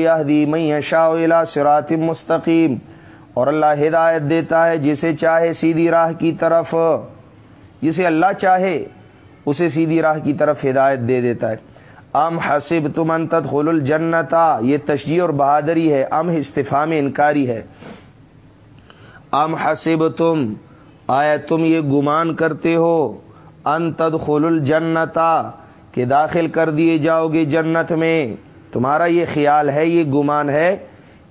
میں شاہ سرات مستقیم. اور اللہ ہدایت دیتا ہے جسے چاہے سیدھی راہ کی طرف. جسے اللہ چاہے اسے سیدھی راہ کی طرف ہدایت دے دیتا ہے. ام حسب تم انتت خل الجنتا یہ تشجیح اور بہادری ہے. ام استفام انکاری ہے. ام حسب تم آیا تم یہ گمان کرتے ہو؟ انتد خل الجنتا کہ داخل کر دیے جاؤ گے جنت میں۔ تمہارا یہ خیال ہے، یہ گمان ہے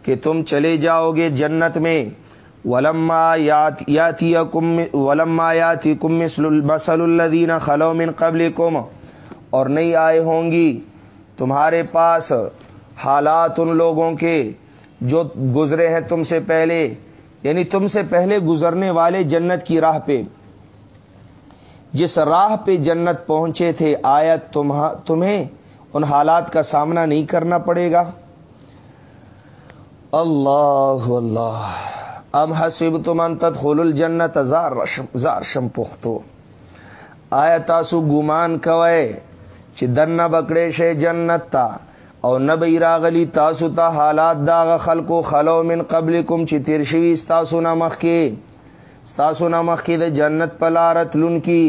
کہ تم چلے جاؤ گے جنت میں۔ ولما یاتی ولما یاتی کم مسل الدین خلومن قبل کم اور نہیں آئے ہوں گی۔ تمہارے پاس حالات ان لوگوں کے جو گزرے ہیں تم سے پہلے یعنی تم سے پہلے گزرنے والے جنت کی راہ پہ۔ جس راہ پہ جنت پہنچے تھے آیت تمہیں ان حالات کا سامنا نہیں کرنا پڑے گا۔ اللہ اللہ۔ ام حسب تم انتت خل الجنت زار شم پختو آیا تاسو گمان کوئے چدن بکڑے شے جنت تا او نبی راغلی تاسو تا حالات داغ خلقو خلو من قبل کم چی تیرشوی استاسو نمخ کی استاسو نمخ کی جنت پلارت لن کی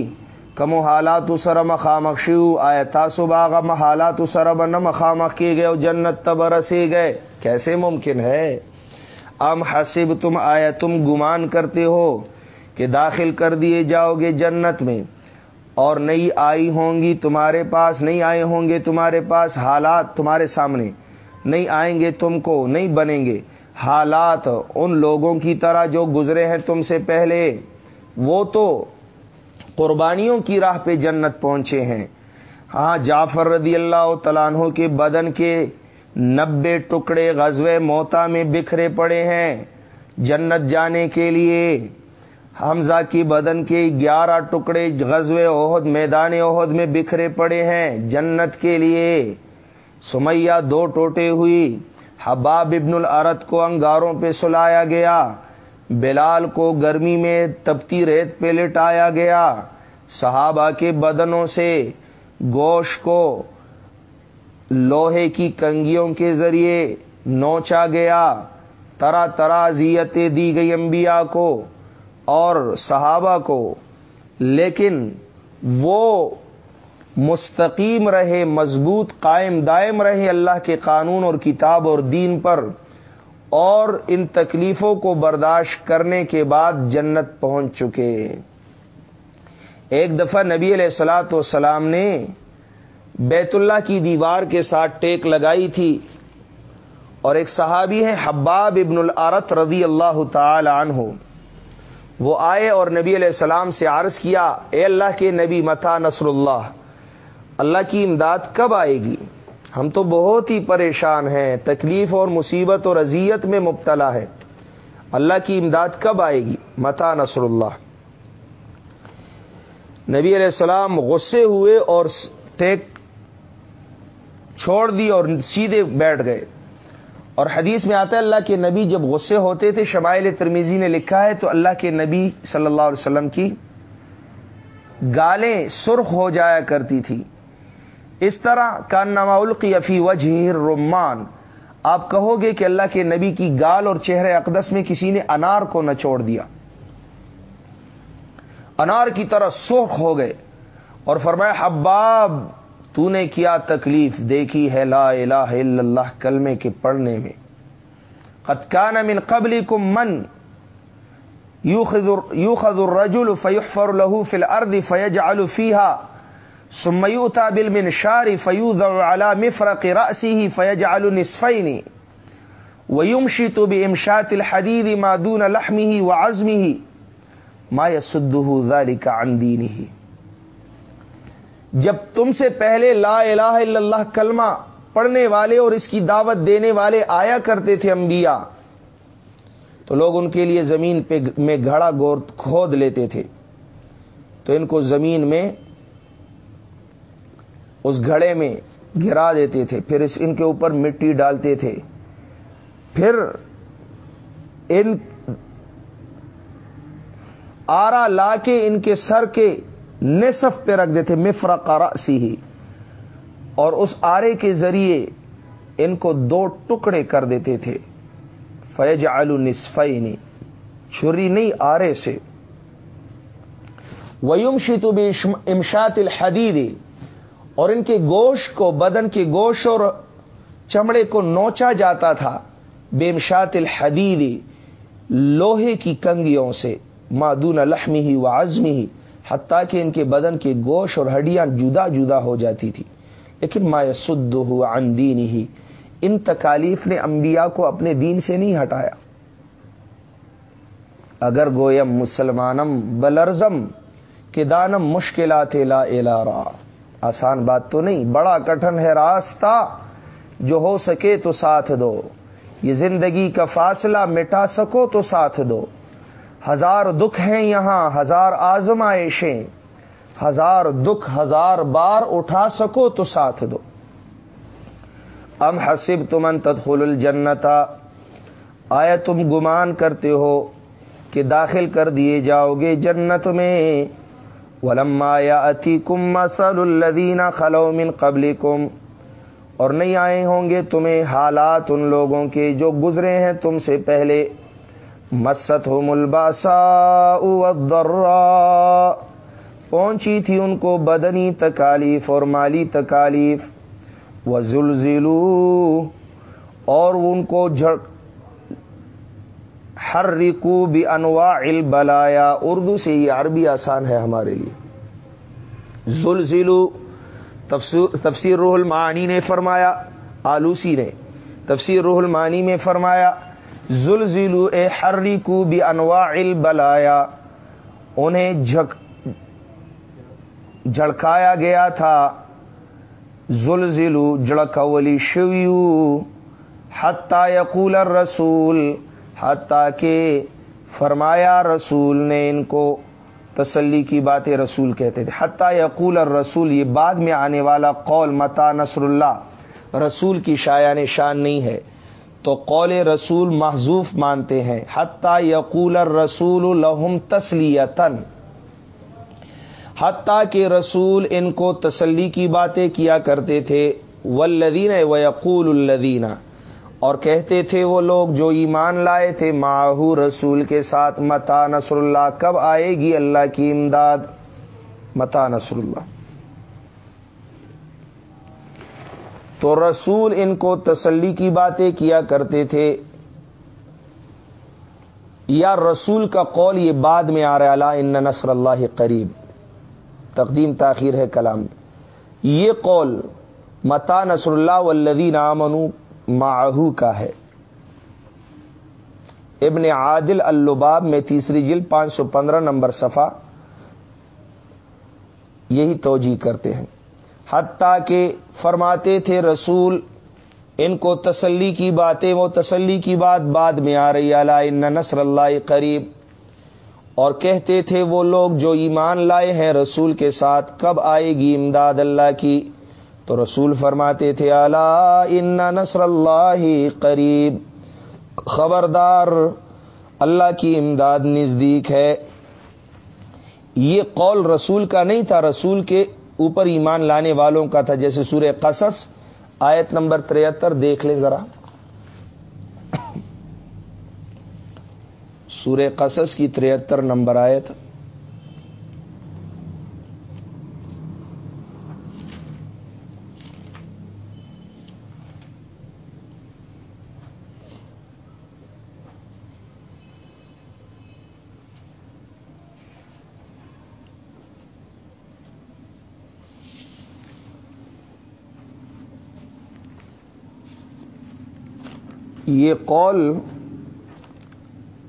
کمو حالات سر مخامخ شیو، آیا تاسو باغ حالات سر بن مخامخ کی گئے جنت تب رسی گئے کیسے ممکن ہے؟ ام حسب تم آیا تم گمان کرتے ہو کہ داخل کر دیے جاؤ گے جنت میں؟ اور نہیں آئی ہوں گی، تمہارے پاس نہیں آئے ہوں گے، تمہارے پاس حالات تمہارے سامنے. نہیں آئیں گے تم کو نہیں بنیں گے. حالات ان لوگوں کی طرح جو گزرے ہیں تم سے پہلے، وہ تو قربانیوں کی راہ پہ جنت پہنچے ہیں۔ ہاں جعفر رضی اللہ تعالیٰ عنہ کے بدن کے نبے ٹکڑے غزوے موتا میں بکھرے پڑے ہیں۔ جنت جانے کے لیے حمزہ کی بدن کے گیارہ ٹکڑے غزوے عہد میدان عہد میں بکھرے پڑے ہیں۔ جنت کے لیے سمیہ دو ٹوٹے ہوئی۔ حباب ابن العرت کو انگاروں پہ سلایا گیا، بلال کو گرمی میں تپتی ریت پہ لٹایا گیا۔ صحابہ کے بدنوں سے گوشت کو لوہے کی کنگیوں کے ذریعے نوچا گیا۔ طرح طرح زیتیں دی گئی انبیاء کو اور صحابہ کو، لیکن وہ مستقیم رہے، مضبوط، قائم، دائم رہے اللہ کے قانون اور کتاب اور دین پر، اور ان تکلیفوں کو برداشت کرنے کے بعد جنت پہنچ چکے۔ ایک دفعہ نبی علیہ السلاۃ والسلام نے بیت اللہ کی دیوار کے ساتھ ٹیک لگائی تھی، اور ایک صحابی ہے حباب ابن العرت رضی اللہ تعالی عنہ، وہ آئے اور نبی علیہ السلام سے عرض کیا، اے اللہ کے نبی، متا نصر اللہ اللہ کی امداد کب آئے گی؟ ہم تو بہت ہی پریشان ہیں، تکلیف اور مصیبت اور اذیت میں مبتلا ہے اللہ کی امداد کب آئے گی؟ متا نصر اللہ۔ نبی علیہ السلام غصے ہوئے اور ٹیک چھوڑ دی اور سیدھے بیٹھ گئے۔ اور حدیث میں آتا ہے، اللہ کے نبی جب غصے ہوتے تھے، شمائل ترمیزی نے لکھا ہے، تو اللہ کے نبی صلی اللہ علیہ وسلم کی گالیں سرخ ہو جایا کرتی تھی اس طرح کا نما القی افی وجہ رمان آپ کہو گے کہ اللہ کے نبی کی گال اور چہرے اقدس میں کسی نے انار کو نہ چھوڑ دیا انار کی طرح سرخ ہو گئے اور فرمایا حباب تو نے کیا تکلیف دیکھی ہے لا الہ الا اللہ کلمے کے پڑھنے میں قد من قبل کم من یوخذ الرجل فیحفر له في الارض فیجعل فيها ثم يؤتى بالمنشار فيوضع على مفرق رأسه فيجعل نصفين. ويمشط بإمشات الحديد ما دون لحمه وعزمه. ما يسده ذلك عن دينه. جب تم سے پہلے لا الہ الا اللہ کلمہ پڑھنے والے اور اس کی دعوت دینے والے آیا کرتے تھے انبیاء، تو لوگ ان کے لیے زمین پہ میں گھڑا گور کھود لیتے تھے۔ تو ان کو زمین میں اس گھڑے میں گرا دیتے تھے، پھر اس ان کے اوپر مٹی ڈالتے تھے۔ پھر ان آرا لا کے ان کے سر کے نصف پہ رکھ دیتے مفرا راسی ہی اور اس آرے کے ذریعے ان کو دو ٹکڑے کر دیتے تھے۔ فیج آلو نصفی چھری نہیں آرے سے۔ ویم شیتو بھی امشات الحدید اور ان کے گوشت کو بدن کے گوشت اور چمڑے کو نوچا جاتا تھا۔ بے امشات الحدید، لوہے کی کنگیوں سے مادون لحمی ہی و آزمی ہی حتیٰ کہ ان کے بدن کے گوشت اور ہڈیاں جدا جدا ہو جاتی تھی۔ لیکن ما سد ہوا اندین ہی ان تکالیف نے انبیاء کو اپنے دین سے نہیں ہٹایا۔ اگر گویم مسلمانم بلرزم، کہ دانم مشکلات لا الارا آسان بات تو نہیں، بڑا کٹن ہے راستہ، جو ہو سکے تو ساتھ دو۔ یہ زندگی کا فاصلہ مٹا سکو تو ساتھ دو۔ ہزار دکھ ہیں یہاں، ہزار آزمائشیں۔ ہزار دکھ، ہزار بار اٹھا سکو تو ساتھ دو۔ ام حسب تمن تدخل الجنتا۔ آیا تم گمان کرتے ہو کہ داخل کر دیے جاؤ گے جنت میں۔ ولما یا اتی کم مسل خلو من قبل اور نہیں آئے ہوں گے تمہیں حالات ان لوگوں کے جو گزرے ہیں تم سے پہلے۔ مست ہو ملباسا پہنچی تھی ان کو بدنی تکالیف اور مالی تکالیف۔ و زلزلو اور ان کو جھڑ ہر ریکو بھی انواع البلایا۔ اردو سے یہ عربی آسان ہے ہمارے لیے۔ زلزلو، تفسیر روح المعانی نے فرمایا، آلوسی نے تفسیر روح المعانی میں فرمایا، زلزلو اے ہر ریکو بھی انواع البلایا۔ انہیں جھک، جھڑکایا گیا تھا۔ زلزلو جڑکولی شویو، حتی یقول الرسول حتیٰ کہ فرمایا رسول نے ان کو تسلی کی باتیں رسول کہتے تھے۔ حتیٰ یقول الرسول، یہ بعد میں آنے والا قول متا نصر اللہ، رسول کی شایان شان نہیں ہے۔ تو قول رسول محضوف مانتے ہیں۔ حتیٰ یقول الرسول لہم تسلیتن حتیٰ کہ رسول ان کو تسلی کی باتیں کیا کرتے تھے۔ ولدین و یقول الدینہ اور کہتے تھے وہ لوگ جو ایمان لائے تھے ماہو رسول کے ساتھ متا نصر اللہ کب آئے گی؟ اللہ کی امداد۔ متا نصر اللہ۔ تو رسول ان کو تسلی کی باتیں کیا کرتے تھے۔ یا رسول کا قول یہ بعد میں آ رہا اللہ ان نصر اللہ قریب۔ تقدیم تاخیر ہے کلام۔ یہ قول متا نصر اللہ والذین آمنو معہو کا ہے۔ ابن عادل اللباب میں تیسری جل پانچ سو پندرہ نمبر صفحہ یہی توجہ کرتے ہیں۔ حتیٰ کہ فرماتے تھے رسول، ان کو تسلی کی باتیں، وہ تسلی کی بات بعد میں آ رہی ان نصر اللہ قریب۔ اور کہتے تھے وہ لوگ جو ایمان لائے ہیں رسول کے ساتھ، کب آئے گی امداد اللہ کی؟ تو رسول فرماتے تھے اللہ ان نصر اللہ قریب. خبردار، اللہ کی امداد نزدیک ہے۔ یہ قول رسول کا نہیں تھا، رسول کے اوپر ایمان لانے والوں کا تھا، جیسے سورہ قصص آیت نمبر تریہتر دیکھ لیں ذرا۔ سورہ قصص کی تریہتر نمبر آیت۔ یہ قول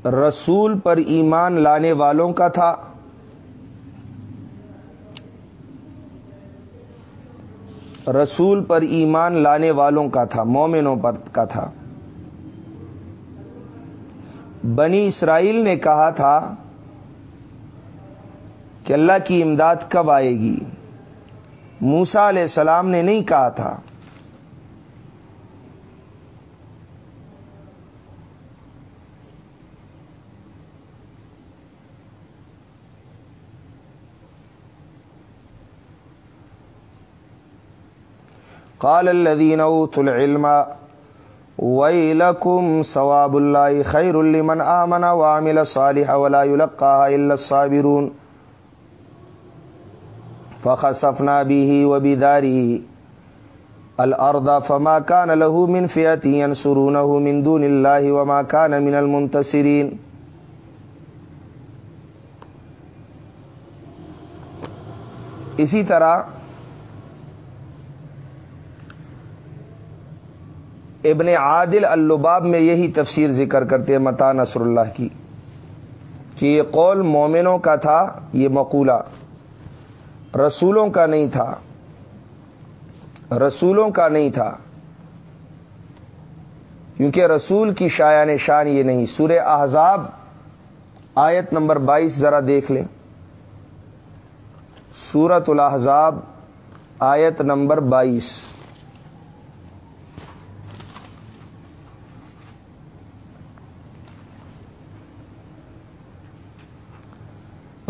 رسول پر ایمان لانے والوں کا تھا۔ رسول پر ایمان لانے والوں کا تھا، مومنوں پر کا تھا۔ بنی اسرائیل نے کہا تھا کہ اللہ کی امداد کب آئے گی؟ موسا علیہ السلام نے نہیں کہا تھا۔ قال الذين اوتوا العلم ويلكم ثواب الله خير لمن آمن وعمل صالحا ولا يلقاها الا الصابرون. فخسفنا به وبداره الارض فما كان له من فئه ينصرونه من دون الله وما كان من المنتصرين. اسی طرح ابن عادل اللباب میں یہی تفسیر ذکر کرتے ہیں، متا نصر اللہ کی، کہ یہ قول مومنوں کا تھا، یہ مقولہ، رسولوں کا نہیں تھا، رسولوں کا نہیں تھا، کیونکہ رسول کی شایان شان یہ نہیں۔ سورہ احزاب، آیت نمبر بائیس ذرا دیکھ لیں۔ سورت الاحزاب، آیت نمبر بائیس۔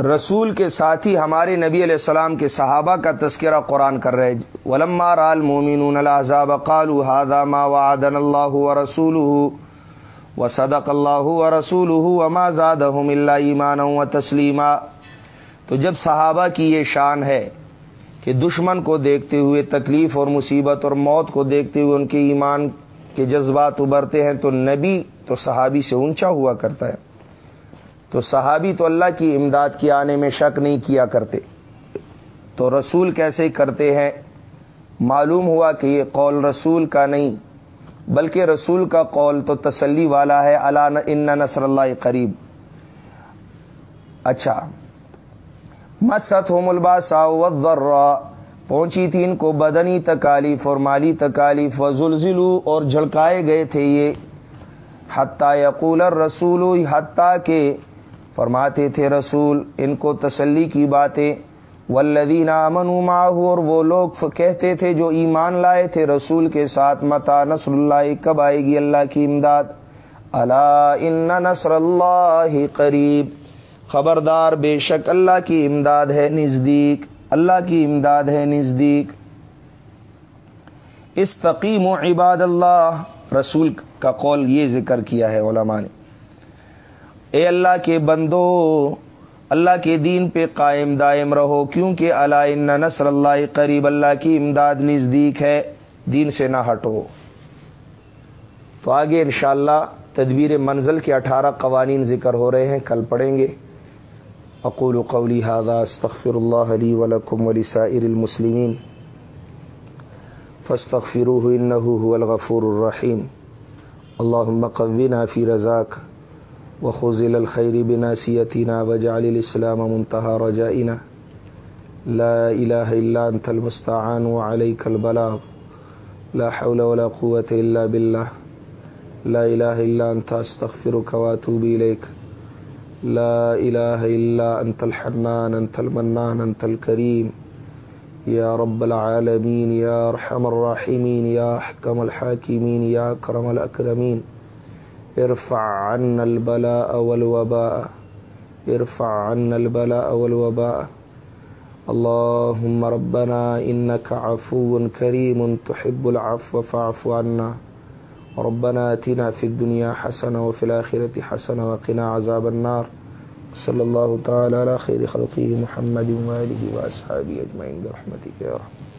رسول کے ساتھ ہی ہمارے نبی علیہ السلام کے صحابہ کا تذکرہ قرآن کر رہے ولما رال مومن الحضاب قالو ہادا ما وعدن اللہ و رسول و صدق اللہ و رسول وما زاد اللہ ایمان و تسلیمہ تو جب صحابہ کی یہ شان ہے کہ دشمن کو دیکھتے ہوئے تکلیف اور مصیبت اور موت کو دیکھتے ہوئے ان کے ایمان کے جذبات ابھرتے ہیں، تو نبی تو صحابی سے اونچا ہوا کرتا ہے۔ تو صحابی تو اللہ کی امداد کی آنے میں شک نہیں کیا کرتے۔ تو رسول کیسے کرتے ہیں؟ معلوم ہوا کہ یہ قول رسول کا نہیں، بلکہ رسول کا قول تو تسلی والا ہے اللہ ان نصر اللہ قریب۔ اچھا مست ہو ملبا سا پہنچی تھی ان کو بدنی تکالیف اور مالی تکالیف، و زلزلو اور جھڑکائے گئے تھے یہ۔ حتیٰ یقول رسول حتیٰ کہ فرماتے تھے رسول، ان کو تسلی کی باتیں۔ ولدین امن ماہو اور وہ لوگ کہتے تھے جو ایمان لائے تھے، رسول کے ساتھ متا نصر اللہ، کب آئے گی اللہ کی امداد؟ اللہ ان نصر اللہ قریب۔ خبردار بے شک اللہ کی امداد ہے نزدیک۔ اللہ کی امداد ہے نزدیک۔ استقیم و عباد اللہ۔ رسول کا قول یہ ذکر کیا ہے علماء نے۔ اے اللہ کے بندو، اللہ کے دین پہ قائم دائم رہو، کیونکہ اللہ نصر اللہ قریب، اللہ کی امداد نزدیک ہے، دین سے نہ ہٹو۔ تو آگے انشاءاللہ تدبیر منزل کے اٹھارہ قوانین ذکر ہو رہے ہیں، کل پڑھیں گے۔ اقول قولی هذا، استغفر اللہ علی ولکم ولسائر المسلمین۔ فاستغفروه انه هو الغفور الرحیم۔ اللهم قونا فی رضاک۔ وخذل الخير بناسيتنا وجعل الإسلام منتهى رجائنا. لا إله إلا أنت المستعان وعليك البلاغ. لا حول ولا قوة إلا بالله. لا إله إلا أنت أستغفرك وأتوب إليك. لا إله إلا أنت الحنان، أنت المنان، أنت الكريم. يا رب العالمين، يا أرحم الراحمين، يا أحكم الحاكمين، يا أكرم الأكرمين. ارفع عنا البلاء والوباء. ارفع عنا البلاء والوباء. اللهم ربنا إنك عفو كريم تحب العفو فاعف عنا. ربنا اتنا في الدنيا حسنة وفي الآخرة حسنة وقنا عذاب النار. صلى الله تعالى على خير خلقه محمد وآله وأصحابه أجمعين برحمتك يا رحمة